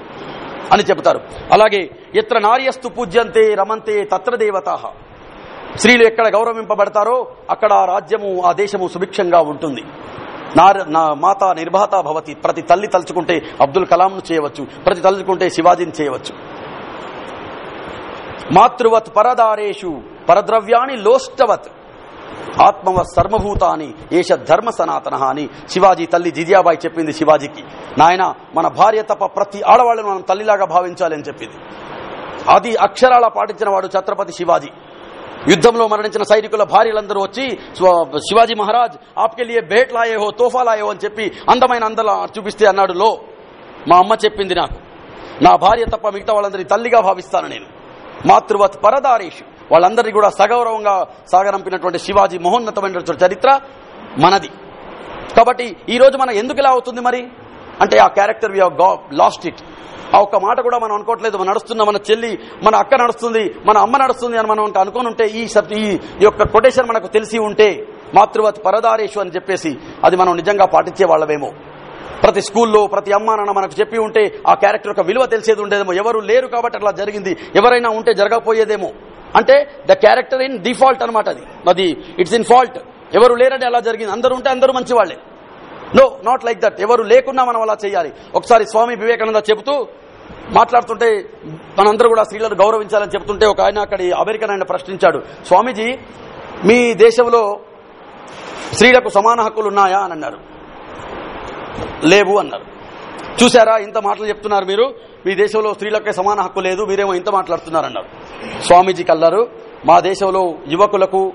అని చెబుతారు. అలాగే ఎత్ర నార్యస్తు పూజ్యంతే రమంతే తత్ర దేవతాహ స్త్రీలు ఎక్కడ గౌరవింపబడతారో అక్కడ ఆ రాజ్యము ఆ దేశము సుభిక్షంగా ఉంటుంది. నా మాత నిర్భాత భవతి. ప్రతి తల్లి తలుచుకుంటే అబ్దుల్ కలాంను చేయవచ్చు. ప్రతి తలుచుకుంటే శివాజీని చేయవచ్చు. మాతృవత్ పరదారేషు. పరద్రవ్యాన్ని లోష్టవత్. ఆత్మవత్ సర్మభూతాని ఏష ధర్మ సనాతన అని శివాజీ తల్లి జిజియాబాయి చెప్పింది శివాజీకి. నాయన మన భార్య తప్ప ప్రతి ఆడవాళ్ళను మనం తల్లిలాగా భావించాలి అని చెప్పింది. అది అక్షరాల పాటించిన వాడు ఛత్రపతి శివాజీ. యుద్ధంలో మరణించిన సైనికుల భార్యలందరూ వచ్చి శివాజీ మహారాజ్ ఆప్కెళ్ళి బేట్ భేట్ లాయే హో తోఫా లాయేహో అని చెప్పి అందమైన అందలా చూపిస్తే అన్నాడు లో మా అమ్మ చెప్పింది నాకు. నా భార్య తప్ప మిగతా వాళ్ళందరి తల్లిగా భావిస్తాను నేను. మాతృవత్ పరదారేషు. వాళ్ళందరినీ కూడా సగౌరవంగా సాగరంపినటువంటి శివాజీ మహోన్నతమైన చరిత్ర మనది. కాబట్టి ఈ రోజు మనం ఎందుకు ఇలా అవుతుంది మరి? అంటే ఆ క్యారెక్టర్ వి లాస్ట్ ఇట్ ఆ ఒక్క మాట కూడా మనం అనుకోవట్లేదు. మనం నడుస్తున్న మన చెల్లి మన అక్క నడుస్తుంది మన అమ్మ నడుస్తుంది అని మనం కనుక అనుకుని ఉంటే ఈ ఈ యొక్క కొటేషన్ మనకు తెలిసి ఉంటే మాతృవత్ పరదారేషు అని చెప్పేసి అది మనం నిజంగా పాటించే వాళ్ళమేమో. ప్రతి స్కూల్లో ప్రతి అమ్మ నాన్న మనకు చెప్పి ఉంటే ఆ క్యారెక్టర్ యొక్క విలువ తెలిసేది ఉండేదేమో. ఎవరు లేరు కాబట్టి అట్లా జరిగింది. ఎవరైనా ఉంటే జరగకపోయేదేమో. అంటే ద క్యారెక్టర్ ఇన్ డిఫాల్ట్ అనమాట అది. అది ఇట్స్ ఇన్ ఫాల్ట్. ఎవరు లేరని అలా జరిగింది. అందరూ ఉంటే అందరూ మంచి వాళ్ళే నో నాట్ లైక్ దట్ ఎవరు లేకున్నా మనం అలా చేయాలి. ఒకసారి స్వామి వివేకానంద చెబుతూ మాట్లాడుతుంటే మనందరూ కూడా స్త్రీలను గౌరవించాలని చెబుతుంటే ఒక ఆయన అక్కడి అమెరికన్ ఆయన ప్రశ్నించాడు. స్వామీజీ మీ దేశంలో స్త్రీలకు సమాన హక్కులు ఉన్నాయా అని అన్నారు. లేవు అన్నారు. చూసారా ఇంత మాటలు చెప్తున్నారు మీరు? మీ దేశంలో స్త్రీలకే సమాన హక్కు లేదు మీరేమో ఇంత మాట్లాడుతున్నారన్నారు స్వామీజీకి అన్నారు మా దేశంలో యువకులకు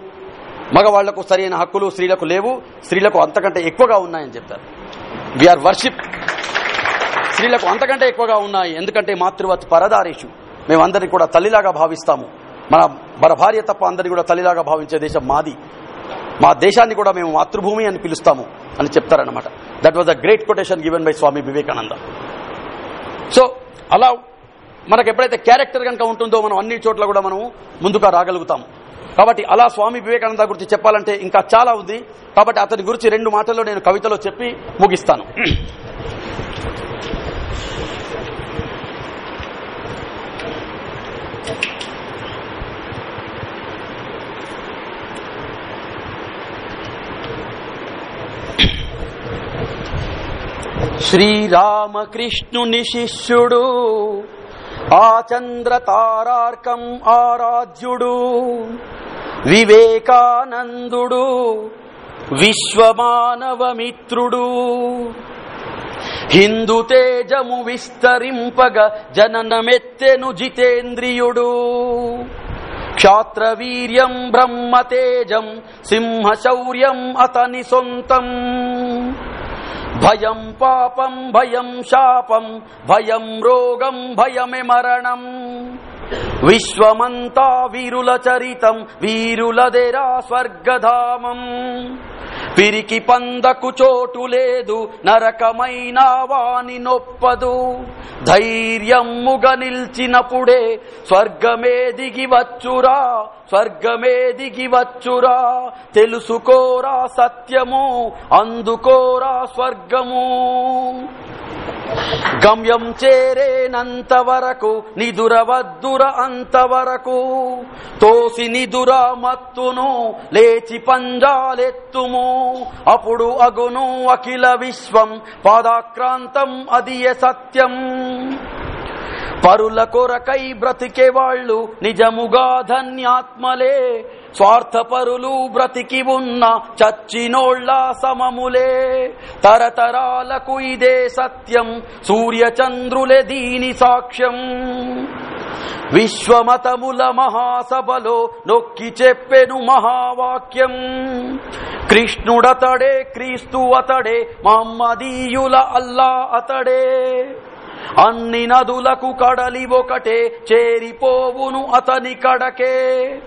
మగవాళ్ళకు సరైన హక్కులు స్త్రీలకు లేవు. స్త్రీలకు అంతకంటే ఎక్కువగా ఉన్నాయని చెప్తారు. వీఆర్ వర్షిప్ స్త్రీలకు అంతకంటే ఎక్కువగా ఉన్నాయి. ఎందుకంటే మాతృవత్ పరదారేషు మేమందరినీ కూడా తల్లిలాగా భావిస్తాము. మన మన భార్య తప్ప అందరినీ కూడా తల్లిలాగా భావించే దేశం మాది. మా దేశాన్ని కూడా మేము మాతృభూమి అని పిలుస్తాము అని చెప్తారనమాట that was a great quotation given by Swami Vivekananda. So అలా మనకు ఎప్పుడైతే క్యారెక్టర్ కనుక ఉంటుందో మనం అన్ని చోట్ల కూడా మనం ముందుగా రాగలుగుతాం కాబట్టి అలా స్వామి వివేకానంద గురించి చెప్పాలంటే ఇంకా చాలా ఉంది. కాబట్టి అతని గురించి రెండు మాటల్లో నేను కవితలో చెప్పి ముగిస్తాను. శ్రీరామకృష్ణుని శిష్యుడు ఆ చంద్ర తారార్కం ఆరాధ్యుడు వివేకానందుడు విశ్వమానవమిత్రుడు. హిందూ తేజము విస్తరింపగ జననమెత్తెను జితేంద్రియుడు. క్షాత్రవీర్యం బ్రహ్మతేజం సింహ శౌర్యం అతని సొంతం. భయం పాపం భయం శాపం భయం రోగం భయమే మరణం. విశ్వమంతా వీరుల చరితం వీరులదేరా స్వర్గధామం. పిరికి పందకు చోటు లేదు నరకమైన వాని నొప్పదు. ధైర్యముగ నిల్చినప్పుడే స్వర్గమే దిగి వచ్చురా స్వర్గమే దిగి వచ్చురా. తెలుసుకోరా సత్యము అందుకోరా స్వర్గము. గమ్యం చేరేనంత వరకు నిదురవద్దుర అంతవరకు. తోసి నిదుర మత్తును లేచి పంజాలెత్తుము. అప్పుడు అగును అఖిల విశ్వం పాదాక్రాంతం అదియ సత్యం? పరుల కొరకై బ్రతికే వాళ్ళు నిజముగా ధన్యాత్మలే. స్వార్థపరులు బ్రతికి ఉన్న చచ్చినోళ్ళ సమములే. తరతరాలకు ఇదే సత్యం. సూర్యచంద్రులే దీని సాక్ష్యం. విశ్వమతముల మహాసభలో నొక్కి చెప్పెను మహావాక్యం. కృష్ణుడతడే క్రీస్తు అతడే మమ్మదీయుల అల్లా అతడే. అన్ని నదులకు కడలి ఒకటే చేరిపోవును అతని కడకే.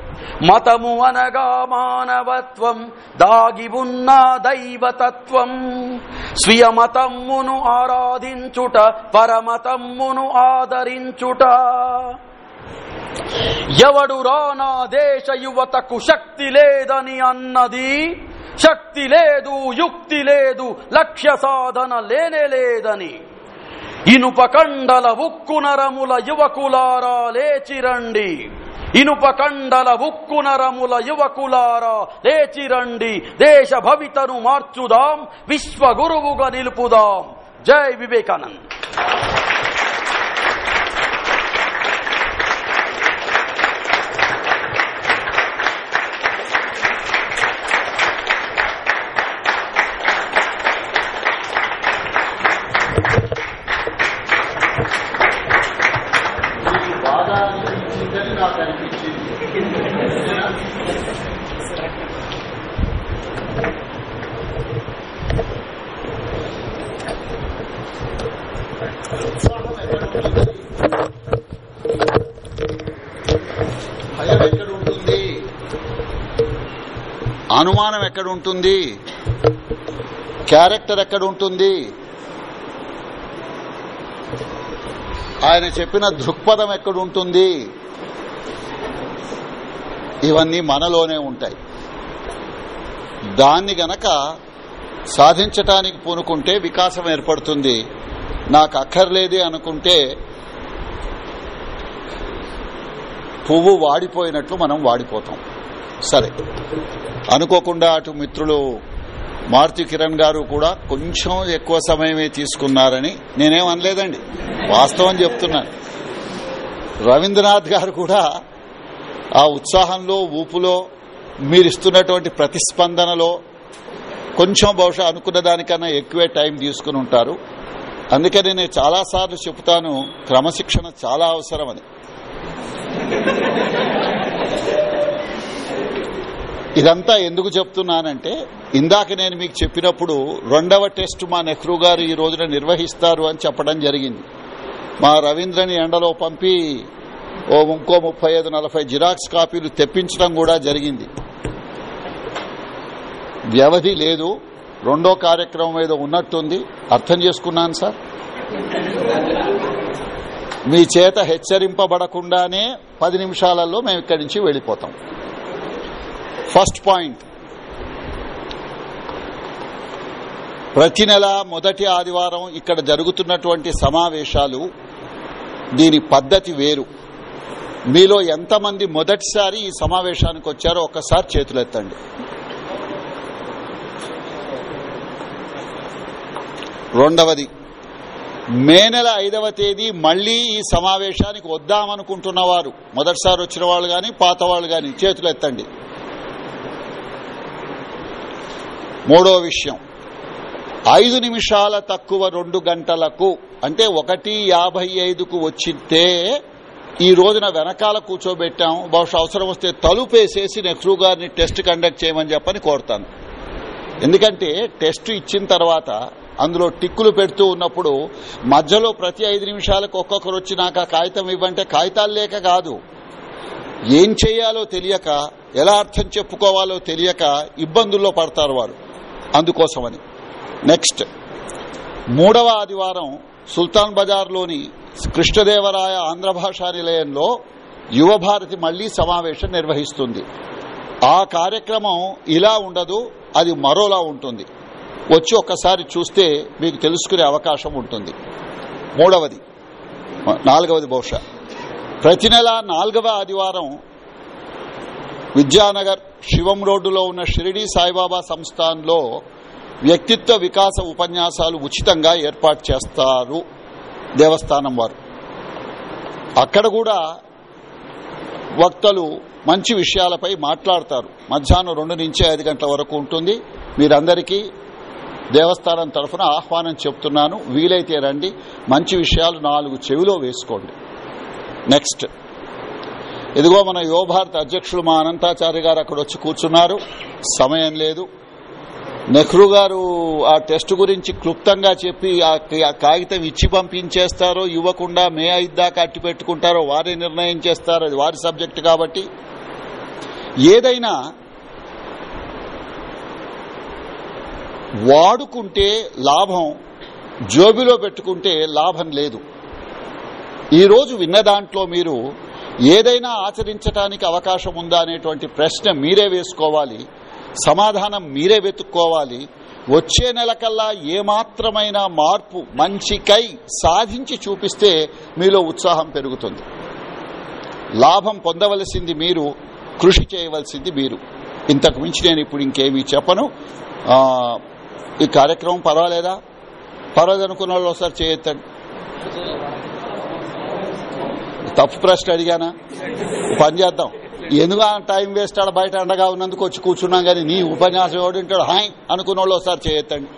మతము అనగా మానవత్వం దాగి ఉన్న దైవతత్వం. స్వీయ మతమ్మును ఆరాధించుట పరమతమ్మును ఆదరించుట. ఎవడు రానా దేశ యువతకు శక్తి లేదని అన్నది శక్తి లేదు యుక్తి లేదు లక్ష్య సాధన లేనే లేదని. ఇనుప కండల ఉక్కు నరముల యువకులారా లేచిరండి. ఇనుప కండల ఉక్కు నరముల యువకులారా లేచిరండి దేశ భవితను మార్చుదాం విశ్వ గురువుగా నిలుపుదాం. జై వివేకానంద్ మీకు బాగా అనిపించిందని నాకు అనిపించింది భయం ఎక్కడ ఉంటుంది అనుమానం ఎక్కడ ఉంటుంది క్యారెక్టర్ ఎక్కడ ఉంటుంది ఆయన చెప్పిన దృక్పథం ఎక్కడ ఉంటుంది ఇవన్నీ మనలోనే ఉంటాయి. దాన్ని గనక సాధించటానికి పూనుకుంటే వికాసం ఏర్పడుతుంది. నాకు అక్కర్లేదే అనుకుంటే పువ్వు వాడిపోయినట్లు మనం వాడిపోతాం. సరే. అనుకోకుండా అటు మిత్రులు మారుతి కిరణ్ గారు కూడా కొంచెం ఎక్కువ సమయమే తీసుకున్నారని నేనేం అనలేదండి. వాస్తవం చెప్తున్నాను రవీంద్రనాథ్ గారు కూడా ఆ ఉత్సాహంలో ఊపులో మీరిస్తున్నటువంటి ప్రతిస్పందనలో కొంచెం బహుశా అనుకున్న దానికన్నా ఎక్కువే టైం తీసుకుని ఉంటారు. అందుకని నేను చాలాసార్లు చెప్తాను క్రమశిక్షణ చాలా అవసరమని. ఇదంతా ఎందుకు చెప్తున్నానంటే ఇందాక నేను మీకు చెప్పినప్పుడు రెండవ టెస్ట్ మా నెహ్రూ గారు ఈ రోజున నిర్వహిస్తారు అని చెప్పడం జరిగింది. మా రవీంద్రని ఎండలో పంపి ఓ ఇంకో ముప్పై ఐదు నలభై జిరాక్స్ కాపీలు తెప్పించడం కూడా జరిగింది. వ్యవధి లేదు. రెండో కార్యక్రమం ఏదో ఉన్నట్టుంది. అర్థం చేసుకున్నాను సార్? మీ చేత హెచ్చరింపబడకుండానే పది నిమిషాలలో మేము ఇక్కడి నుంచి వెళ్ళిపోతాం. First point. ప్రతి నెల మొదటి ఆదివారం ఇక్కడ జరుగుతున్నటువంటి సమావేశాలు దీని పద్ధతి వేరు. మీలో ఎంతమంది మొదటిసారి ఈ సమావేశానికి వచ్చారో ఒక్కసారి చేతులెత్తండి. రెండవది మే నెల ఐదవ తేదీ మళ్ళీ ఈ సమావేశానికి వద్దామనుకుంటున్న వారు మొదటిసారి వచ్చిన వాళ్ళు గాని పాత వాళ్ళు గాని చేతులెత్తండి. మూడో విషయం. ఐదు నిమిషాల తక్కువ రెండు గంటలకు అంటే ఒకటి యాభై ఐదుకు వచ్చితే ఈ రోజున వెనకాల కూర్చోబెట్టాం బహుశా అవసరం వస్తే తలుపేసేసి నెహ్రూ గారిని టెస్ట్ కండక్ట్ చేయమని చెప్పని కోరుతాను. ఎందుకంటే టెస్ట్ ఇచ్చిన తర్వాత అందులో టిక్కులు పెడుతూ ఉన్నప్పుడు మధ్యలో ప్రతి ఐదు నిమిషాలకు ఒక్కొక్కరు వచ్చి నాకు ఆ కాగితం ఇవ్వంటే కాగితాలు లేక కాదు. ఏం చేయాలో తెలియక ఎలా అర్థం చెప్పుకోవాలో తెలియక ఇబ్బందుల్లో పడతారు వారు అందుకోసమని. నెక్స్ట్ మూడవ ఆదివారం సుల్తాన్ బజార్లోని కృష్ణదేవరాయ ఆంధ్ర భాషా నిలయంలో యువభారతి మళ్ళీ సమావేశం నిర్వహిస్తుంది. ఆ కార్యక్రమం ఇలా ఉండదు అది మరోలా ఉంటుంది. వచ్చి ఒక్కసారి చూస్తే మీకు తెలుసుకునే అవకాశం ఉంటుంది. మూడవది నాలుగవది బహుశా. ప్రతి నెల నాలుగవ ఆదివారం విద్యానగర్ శివం రోడ్డులో ఉన్న షిరిడి సాయిబాబా సంస్థాన్లో వ్యక్తిత్వ వికాస ఉపన్యాసాలు ఉచితంగా ఏర్పాటు చేస్తారు దేవస్థానం వారు. అక్కడ కూడా వక్తలు మంచి విషయాలపై మాట్లాడతారు. మధ్యాహ్నం రెండు నుంచి ఐదు గంటల వరకు ఉంటుంది. మీరందరికీ దేవస్థానం తరఫున ఆహ్వానం చెప్తున్నాను. వీలైతే రండి. మంచి విషయాలు నాలుగు చెవిలో వేసుకోండి. నెక్స్ట్. ఇదిగో మన యువభారత అధ్యక్షులు మా అనంతాచార్య గారు అక్కడ వచ్చి కూర్చున్నారు. సమయం లేదు. నెహ్రూ గారు ఆ టెస్ట్ గురించి క్లుప్తంగా చెప్పి ఆ కాగితం ఇచ్చి పంపించేస్తారో ఇవ్వకుండా మే ఐదు అట్టి పెట్టుకుంటారో వారే నిర్ణయం చేస్తారో. అది వారి సబ్జెక్ట్ కాబట్టి. ఏదైనా వాడుకుంటే లాభం జోబిలో పెట్టుకుంటే లాభం లేదు. ఈరోజు విన్న దాంట్లో మీరు ఏదైనా ఆచరించడానికి అవకాశం ఉందా అనేటువంటి ప్రశ్న మీరే వేసుకోవాలి. సమాధానం మీరే వెతుక్కోవాలి. వచ్చే నెలకల్లా ఏమాత్రమైన మార్పు మంచికై సాధించి చూపిస్తే మీలో ఉత్సాహం పెరుగుతుంది. లాభం పొందవలసింది మీరు కృషి చేయవలసింది మీరు. ఇంతకు మించి నేను ఇప్పుడు ఇంకేమీ చెప్పను. ఈ కార్యక్రమం పర్వాలేదా? పర్వాలేదనుకున్న వాళ్ళు ఒకసారి చేయొద్దండి. తప్పు ప్రశ్న అడిగానా? పని చేద్దాం. ఎందుకు టైం వేస్ట్ ఆడ బయట అండగా ఉన్నందుకు వచ్చి కూర్చున్నాం కానీ నీ ఉపన్యాసం ఎవడింటాడు హాయ్ అనుకున్న వాళ్ళు ఒకసారి చేయొద్దండి.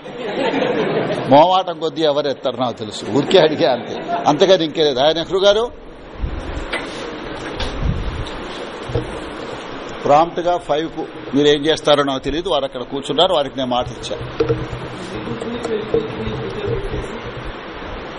మోమాటం కొద్దీ ఎవరు ఎత్తారు నాకు తెలుసు. ఊరికే అడిగే అంతే. అంతగా ఇంకేలేదు ఆయన నెహ్రూ గారు? ప్రాంప్ట్గా ఫైవ్కు మీరు ఏం చేస్తారో నాకు తెలియదు వారు అక్కడ కూర్చున్నారు. వారికి నేను మాట ఇచ్చాను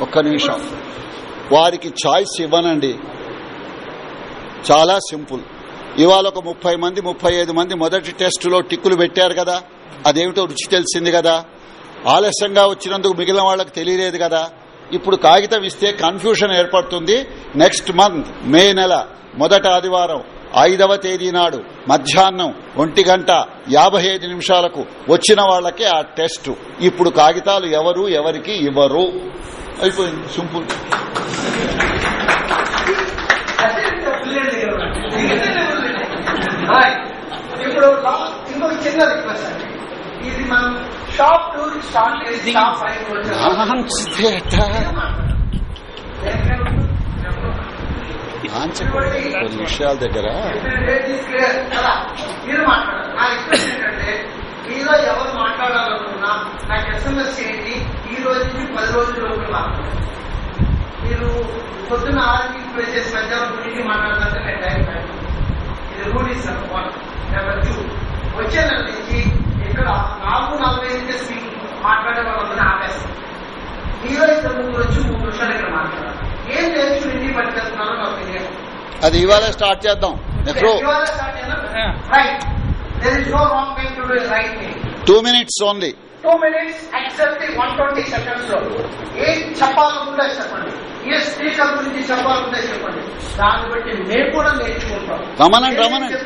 ఒక్క నిమిషం. వారికి చాయిస్ ఇవ్వనండి. చాలా సింపుల్. ఇవాళ ఒక ముప్పై మంది ముప్పై ఐదు మంది మొదటి టెస్టులో టిక్కులు పెట్టారు కదా. అదేమిటో రుచి తెలిసింది కదా. ఆలస్యంగా వచ్చినందుకు మిగిలిన వాళ్ళకి తెలియలేదు కదా. ఇప్పుడు కాగితం ఇస్తే కన్ఫ్యూషన్ ఏర్పడుతుంది. నెక్స్ట్ మంత్ మే నెల మొదటి ఆదివారం ఐదవ తేదీ నాడు మధ్యాహ్నం ఒంటి గంట యాభై ఐదు నిమిషాలకు వచ్చిన వాళ్ళకే ఆ టెస్ట్. ఇప్పుడు కాగితాలు ఎవరు ఎవరికి ఇవ్వరు. అయిపోయింది. సింపుల్. ఇప్పుడు ఇంకొక చిన్న రిక్వెస్ట్ అండి. ఇది మనం షాప్ టూర్ స్టార్ట్ చేసి షాప్ కొన్ని విషయాల దగ్గర. మీరు మాట్లాడారు నా రిక్వెస్ట్ ఏంటంటే మీలో ఎవరు మాట్లాడాలనుకున్నా నాకు ఎస్ఎంఎస్ చేయండి. ఈ రోజు నుంచి పది రోజుల లోపు మాట్లాడండి మీరు పొద్దున్న ఇప్పుడు చేసి మధ్యాహ్నం గురించి మాట్లాడాలంటే నేను టైం పెట్టను. ఇది rule is number one number two వచ్చే నెల నుంచి ఇక్కడ నాలుగు నలభై ఐదు స్పీక్ మాట్లాడే వాళ్ళందరినీ ఆపేస్తాం మీలో ఇద్దరు ముగ్గురు వచ్చి మూడు నిమిషాలు ఇక్కడ మాట్లాడాలి ఏం నేర్చుకుని ఇంటికి పట్టుకెళ్తున్నారో నాకు తెలియదు అది ఇవాళ స్టార్ట్ చేద్దాం right two minutes only two minutes except one twenty సెకండ్స్లో. ఏం చెప్పాలనుకుంటే చెప్పండి. ఏ స్పీకర్ గురించి చెప్పాలనుకుంటే చెప్పండి. దాన్ని బట్టి మేము కూడా నేర్చుకుంటాం. రమణండి, రమణండి.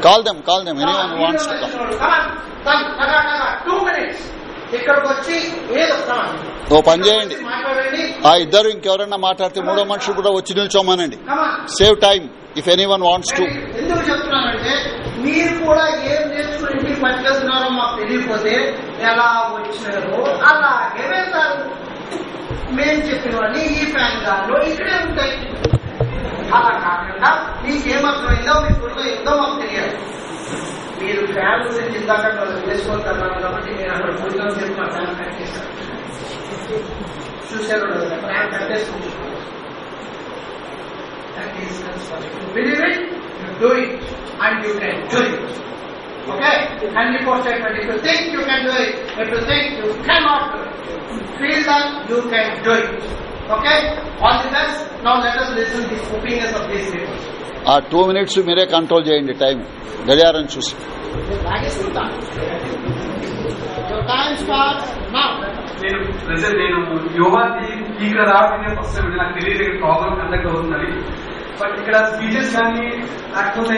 Call them call them anyone wants to two minutes ఇక్కడికి వచ్చి ఏదో. ఓ పని చేయండి. ఆ ఇద్దరు ఇంకెవరన్నా మాట్లాడితే మూడో మనుషులు కూడా వచ్చి నిల్చోమనండి. Save time if anyone wants to ఎందుకు చెప్తున్నానంటే మీరు కూడా ఏం నేర్చుకుని ఇంటికి పట్టుకెళ్తున్నారో మాకు తెలియకపోతే ఎలా వచ్చినారో అలాగే వెళ్తారు మేము చెప్పినవన్నీ ఈ ఫ్యాన్ దానిలో ఇక్కడే ఉంటాయి. అలా కాకుండా మీకేం అర్థమైందో మీ కుటుంబం ఏందో మాకు తెలియాలి. మీరు ఫ్యాన్ గురించి ఇందాక వేసుకుంటున్నారు కాబట్టి నేను అక్కడ భోజనం చెప్పి మా ఫ్యాన్ కట్ చేశాను. చూశారు ఫ్యాన్ కట్టేసుకుంటున్నాను that is construction. You believe it, you do it, and you can do it. Okay? And before statement, if you think you can do it, if you think you cannot do it, feel that you can do it. Okay? All the best. Now let us listen to the opinions of these people. ఆ two minutes మీరే control చేయండి time గడియారం చూసి. నేను present నేను యోగాకి ఇక్కడ రావడం నాకు తెలియదు ప్రోగ్రామ్ కండక్ట్ అవుతుందని బట్ ఇక్కడ స్పీచెస్ కానీ లేకపోతే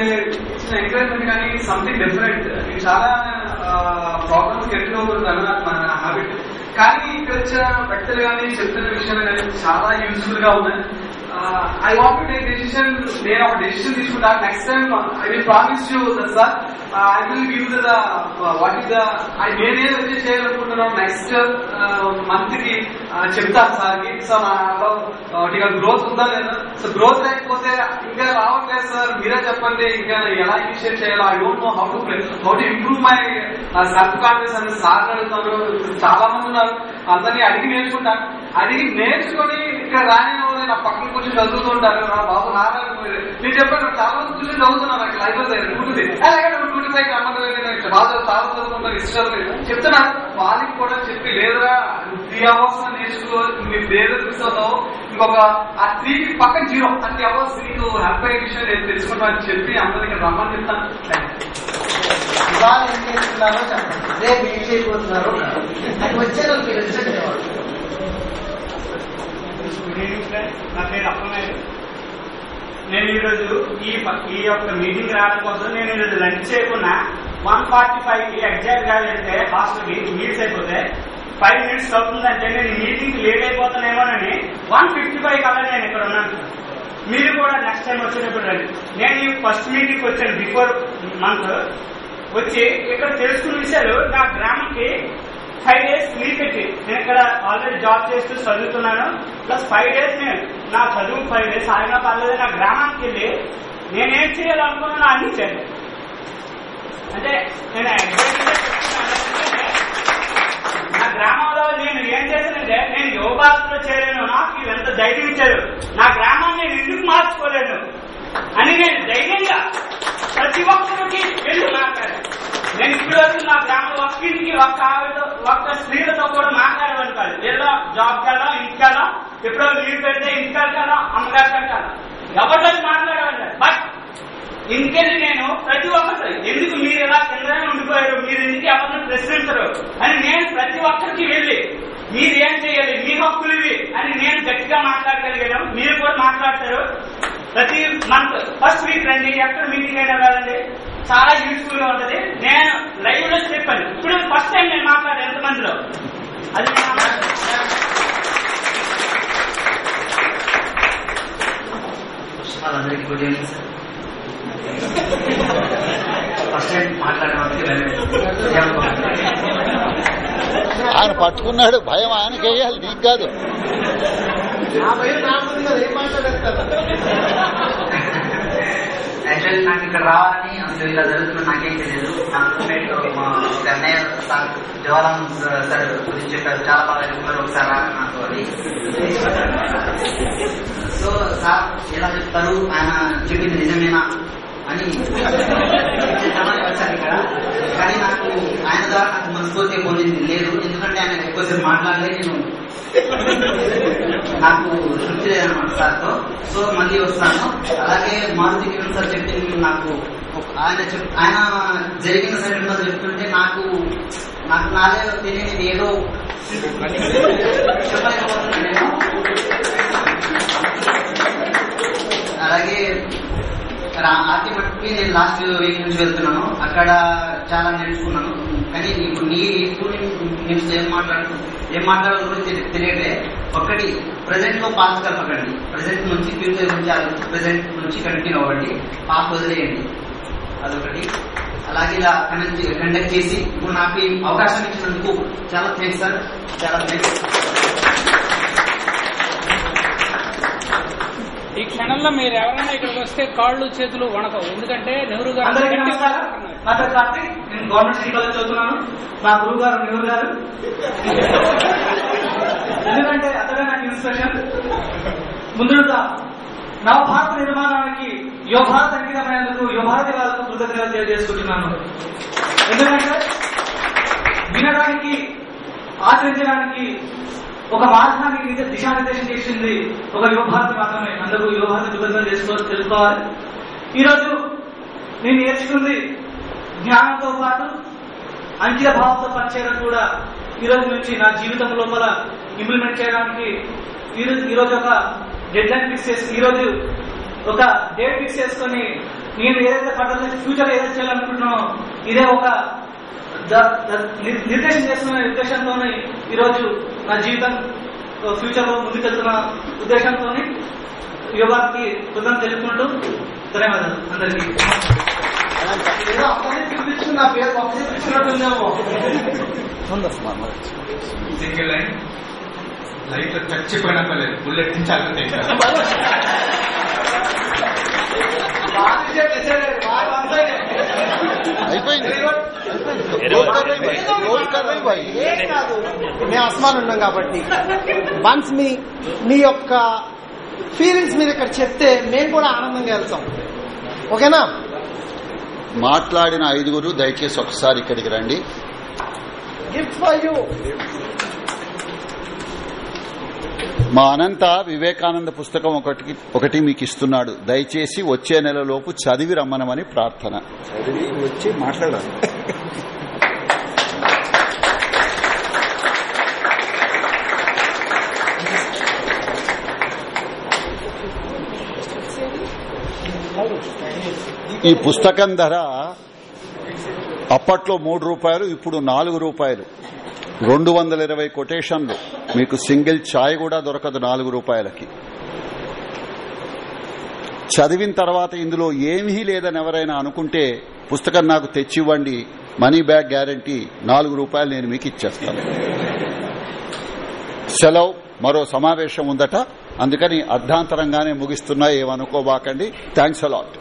ఇచ్చిన ఎంకరేజ్మెంట్ కానీ సంథింగ్ డిఫరెంట్ నేను చాలా ప్రాబ్లమ్స్ అటెండ్ అవుతుంటాను నాకు మన హ్యాబిట్ కానీ ఇక్కడ వచ్చిన వ్యక్తులు కానీ చెప్తున్న విషయాలు కానీ చాలా యూస్ఫుల్గా ఉన్నాయి. I want to take decision నేను ఒక డెసిషన్ తీసుకుంటా next time I will promise you sir I will give the what is the నేనే వచ్చి చేయాలనుకుంటున్నాను నెక్స్ట్ మంత్కి uh, చెప్తాను సార్కి. సో నా గ్రోత్ ఉందా లేదా? సో గ్రోత్ లేకపోతే ఇంకా రావట్లేదు సార్ మీరే చెప్పండి ఇంకా ఎలా ఇనిషియేట్ చేయాలో? I don't know how to how to improve my self confidence అని సార్ అడుగుతాను చాలా మంది ఉన్నారు. అందరినీ అడిగి నేర్చుకుంటాను. అడిగి నేర్చుకొని ఇక్కడ రాని నా పక్కన కూర్చొని చదువుతుంటారు. నా బాబు నారాయణ నేను చెప్పాను చాలా మంది కూర్చొని చదువుతున్నాను నాకు లైఫ్ ఉంటుంది అలాగే ట్వంటీ ఫైవ్ అమ్మకం బాగా చాలా చదువుకుంటారు ఇష్టం లేదు. చెప్తున్నా వాళ్ళకి కూడా చెప్పి లేదురా త్రీ అవర్స్ నేర్చుకో మీరు లేదు మిస్ ఇంకొక ఆ త్రీకి పక్కన జీరో. థర్టీ అవర్స్ నీకు హెల్ప్ విషయం నేను తెలుసుకుంటా అని చెప్పి అందరికి రమ్మని చెప్తాను. ఇవాళ ఏం చేస్తున్నారో చెప్పండి. రేపు ఏం చేయబోతున్నారో అది వచ్చే రోజు మీరు రిజల్ట్ ఇవ్వాలి గుడ్ ఈవినింగ్ ఫ్రెండ్ నా పేరు అప్పనాయుడు నేను ఈరోజు ఈ ఈ యొక్క మీటింగ్ రావడం కోసం నేను ఈరోజు లంచ్ చేయకుండా వన్ ఫార్టీ ఫైవ్కి ఎగ్జాక్ట్గా వెళ్తే హాస్టల్కి మీట్స్ అయిపోతే ఫైవ్ మినిట్స్ అవుతుందంటే నేను మీటింగ్కి మీటింగ్ లేట్ అయిపోతానేమోనని వన్ ఫిఫ్టీ ఫైవ్ కల్లా నేను ఇక్కడ ఉన్నాను. మీరు కూడా నెక్స్ట్ టైం వచ్చినప్పుడు రండి. నేను ఈ ఫస్ట్ మీటింగ్కి వచ్చాను బిఫోర్ మంత్ వచ్చి ఇక్కడ తెలుసుకున్న విషయాలు నా గ్రామంకి ఫైవ్ డేస్ లీవ్ పెట్టి. నేను ఇక్కడ ఆల్రెడీ జాబ్ చేస్తూ చదువుతున్నాను. ప్లస్ ఫైవ్ డేస్ నేను నా చదువు ఫైవ్ డేస్ ఆయన పర్లేదు నా గ్రామానికి వెళ్ళి నేనేం చేయాలనుకున్నాను అందించాను అంటే నేను నా గ్రామంలో నేను ఏం చేశానంటే నేను యోగాసనలో చేరాను నాకు ఎంత ధైర్యం ఇచ్చారు. నా గ్రామాన్ని నేను ఎందుకు మార్చుకోలేను? అని నేను ధైర్యంగా ప్రతి ఒక్కరికి వెళ్ళి మాట్లాడాను? నేను ఇప్పుడు వరకు నా గ్రామం ఒక్క ఇంటికి ఒక్క ఆవిడ ఒక్క స్త్రీలతో కూడా మాట్లాడేవాడిని కాదు. ఏదో జాబ్ కదా ఇంటికెళ్ళా ఎప్పుడో లీవ్ పెడితే ఇంటికాడ కదా అమ్మగారి కదా ఎవరితో మాట్లాడేవాడిని బట్ ఇంకని నేను ప్రతి ఒక్కరు ఎందుకు మీరు ఎలా కిందనే ఉండిపోయారు? మీరు ఎందుకు ఎవరిని ప్రశ్నించరు? అని నేను ప్రతి ఒక్కరికి వెళ్ళి మీరు ఏం చేయాలి? మీ హక్కులు ఇవి అని నేను గట్టిగా మాట్లాడగలిగాను. మీరు కూడా మాట్లాడతారు. ప్రతి మంత్ ఫస్ట్ వీక్ రండి ఎక్కడ మీటింగ్ అయినా వెళ్ళండి. చాలా యూస్ఫుల్గా ఉంటది. నేను లైవ్లో చెప్పాను. ఇప్పుడు ఫస్ట్ టైం నేను మాట్లాడాను ఎంతమందిలో? అది అందరికీ good evening sir first time మాట్లాడడానికి ఆయన పట్టుకున్నాడు భయం ఆయనకి వేయాలి నీకు కాదు. నా భయం నాకు ఉంది కదా ఏం మాట్లాడేస్తారు? యాక్చువల్లీ నాకు ఇక్కడ రావాలని అసలు ఇలా జరుగుతున్న నాకేం తెలియదు. మా అన్నయ్య సార్ సార్ గురించి చెప్పారు. చాలా బాగా చెప్పారు. ఒకసారి నాకు అది. సో సార్ ఎలా చెప్తారు? ఆయన చెప్పింది నిజమేనా? అని వచ్చాను ఇక్కడ. కానీ నాకు ఆయన ద్వారా నాకు మనస్ఫూర్తి పొందింది లేదు. ఎందుకంటే ఆయన ఎక్కువసేపు మాట్లాడలే నేను. నాకు తృప్తి లేదనమాట సార్తో. సో మళ్ళీ వస్తాను. అలాగే మారుతి కిరణ్ సార్ చెప్పింది నాకు ఆయన ఆయన జరిగిన సంఘటన చెప్తుంటే నాకు నాకు నాదే తెలియని ఏదో చెప్పలేకపోతున్నాను నేను. అలాగే ఆర్తి మట్టికి నేను లాస్ట్ వీక్ నుంచి వెళ్తున్నాను. అక్కడ చాలా నేర్చుకున్నాను. కానీ ఇప్పుడు నీ స్కూల్ నేను ఏం మాట్లాడు ఏం మాట్లాడాలో గురించి తెలియటే ఒక్కటి ప్రజెంట్లో పాస్ కలపకండి. ప్రజెంట్ నుంచి ఫ్యూచర్ నుంచి ప్రజెంట్ నుంచి కంటిన్యూ అవ్వండి. పాస్ వదిలేయండి. అదొకటి. అలాగే ఇలా కండక్ట్ కండక్ట్ చేసి ఇప్పుడు నాకు అవకాశం ఇచ్చినందుకు చాలా థ్యాంక్స్ సార్ చాలా థ్యాంక్స్ ఈ క్షణంలో మీరు ఎవరైనా ఇక్కడికి వస్తే కాళ్ళు చేతులు వణకవు. ఎందుకంటే నెహ్రూ గారు. నా పేరు కార్తీక్. నేను గవర్నమెంట్ సిటీ కాలేజ్ చదువుతున్నాను. నా గురువు గారు నెహ్రూ గారు. ఎందుకంటే అతడే నాకు ఇన్స్పిరేషన్ ముందుగా నవభారత నిర్మాణానికి యువభారత్ అంకితమైనందుకు యువభారతి వాళ్ళకు కృతజ్ఞతలు తెలియజేసుకుంటున్నాను. ఎందుకంటే వినడానికి ఆచరించడానికి ఒక మార్గాన్ని దిశ- దిశానిర్దేశం చేసింది. ఒక యువభారతి మాత్రమే. అందరూ యువభారతి నిబంధన చేసుకోవాలి తెలుసుకోవాలి. ఈరోజు నేను నేర్చుకుంది జ్ఞానంతో పాటు అంకిత భావంతో పనిచేయడం కూడా ఈ రోజు నుంచి నా జీవితం లోపల ఇంప్లిమెంట్ చేయడానికి ఈ రోజు ఒక డెడ్ లైన్ ఫిక్స్ చేసి ఈరోజు ఒక డేట్ ఫిక్స్ చేసుకొని నేను ఏదైతే ఫర్దర్ ఫ్యూచర్ ఏదైతే చేయాలనుకుంటున్నానో ఇదే ఒక నిర్దేశం చేసుకునే ఉద్దేశంతో ఈ రోజు నా జీవితం ఫ్యూచర్లో ముందుకెళ్తున్న ఉద్దేశంతో యువకి కృతం తెలుపుకుంటూ ధన్యవాదాలు అందరికీ. ఏదో నా పేరు సింగిల్ లైన్ లైట్ చచ్చిపోయినా పర్లేదు బుల్లెట్ నుంచి అల్లుతాయి అయిపోయింది. మేము అస్మాన్ ఉన్నాం కాబట్టి. వన్స్ మీ మీ యొక్క ఫీలింగ్స్ మీరు ఇక్కడ చెప్తే మేము కూడా ఆనందంగా వెళ్తాం. ఓకేనా? మాట్లాడిన ఐదుగురు దయచేసి ఒకసారి ఇక్కడికి రండి. గిఫ్ట్ ఫర్ యూ మా అనంత వివేకానంద పుస్తకం ఒకటి ఒకటి మీకు ఇస్తున్నాడు దయచేసి వచ్చే నెలలోపు చదివి రమ్మనమని ప్రార్థన. వచ్చి మాట్లాడాలి. ఈ పుస్తకం ధర అప్పట్లో మూడు రూపాయలు ఇప్పుడు నాలుగు రూపాయలు. రెండు వందల ఇరవై కొటేషన్లు. మీకు సింగిల్ ఛాయ్ కూడా దొరకదు నాలుగు రూపాయలకి. చదివిన తర్వాత ఇందులో ఏమీ లేదని ఎవరైనా అనుకుంటే పుస్తకం నాకు తెచ్చివ్వండి మనీ బ్యాక్ గ్యారంటీ నాలుగు రూపాయలు నేను మీకు ఇచ్చేస్తాను. సెలవు మరో సమావేశం ఉందట. అందుకని అర్ధాంతరంగానే ముగిస్తున్నా ఏమనుకోబాకండి. Thanks a lot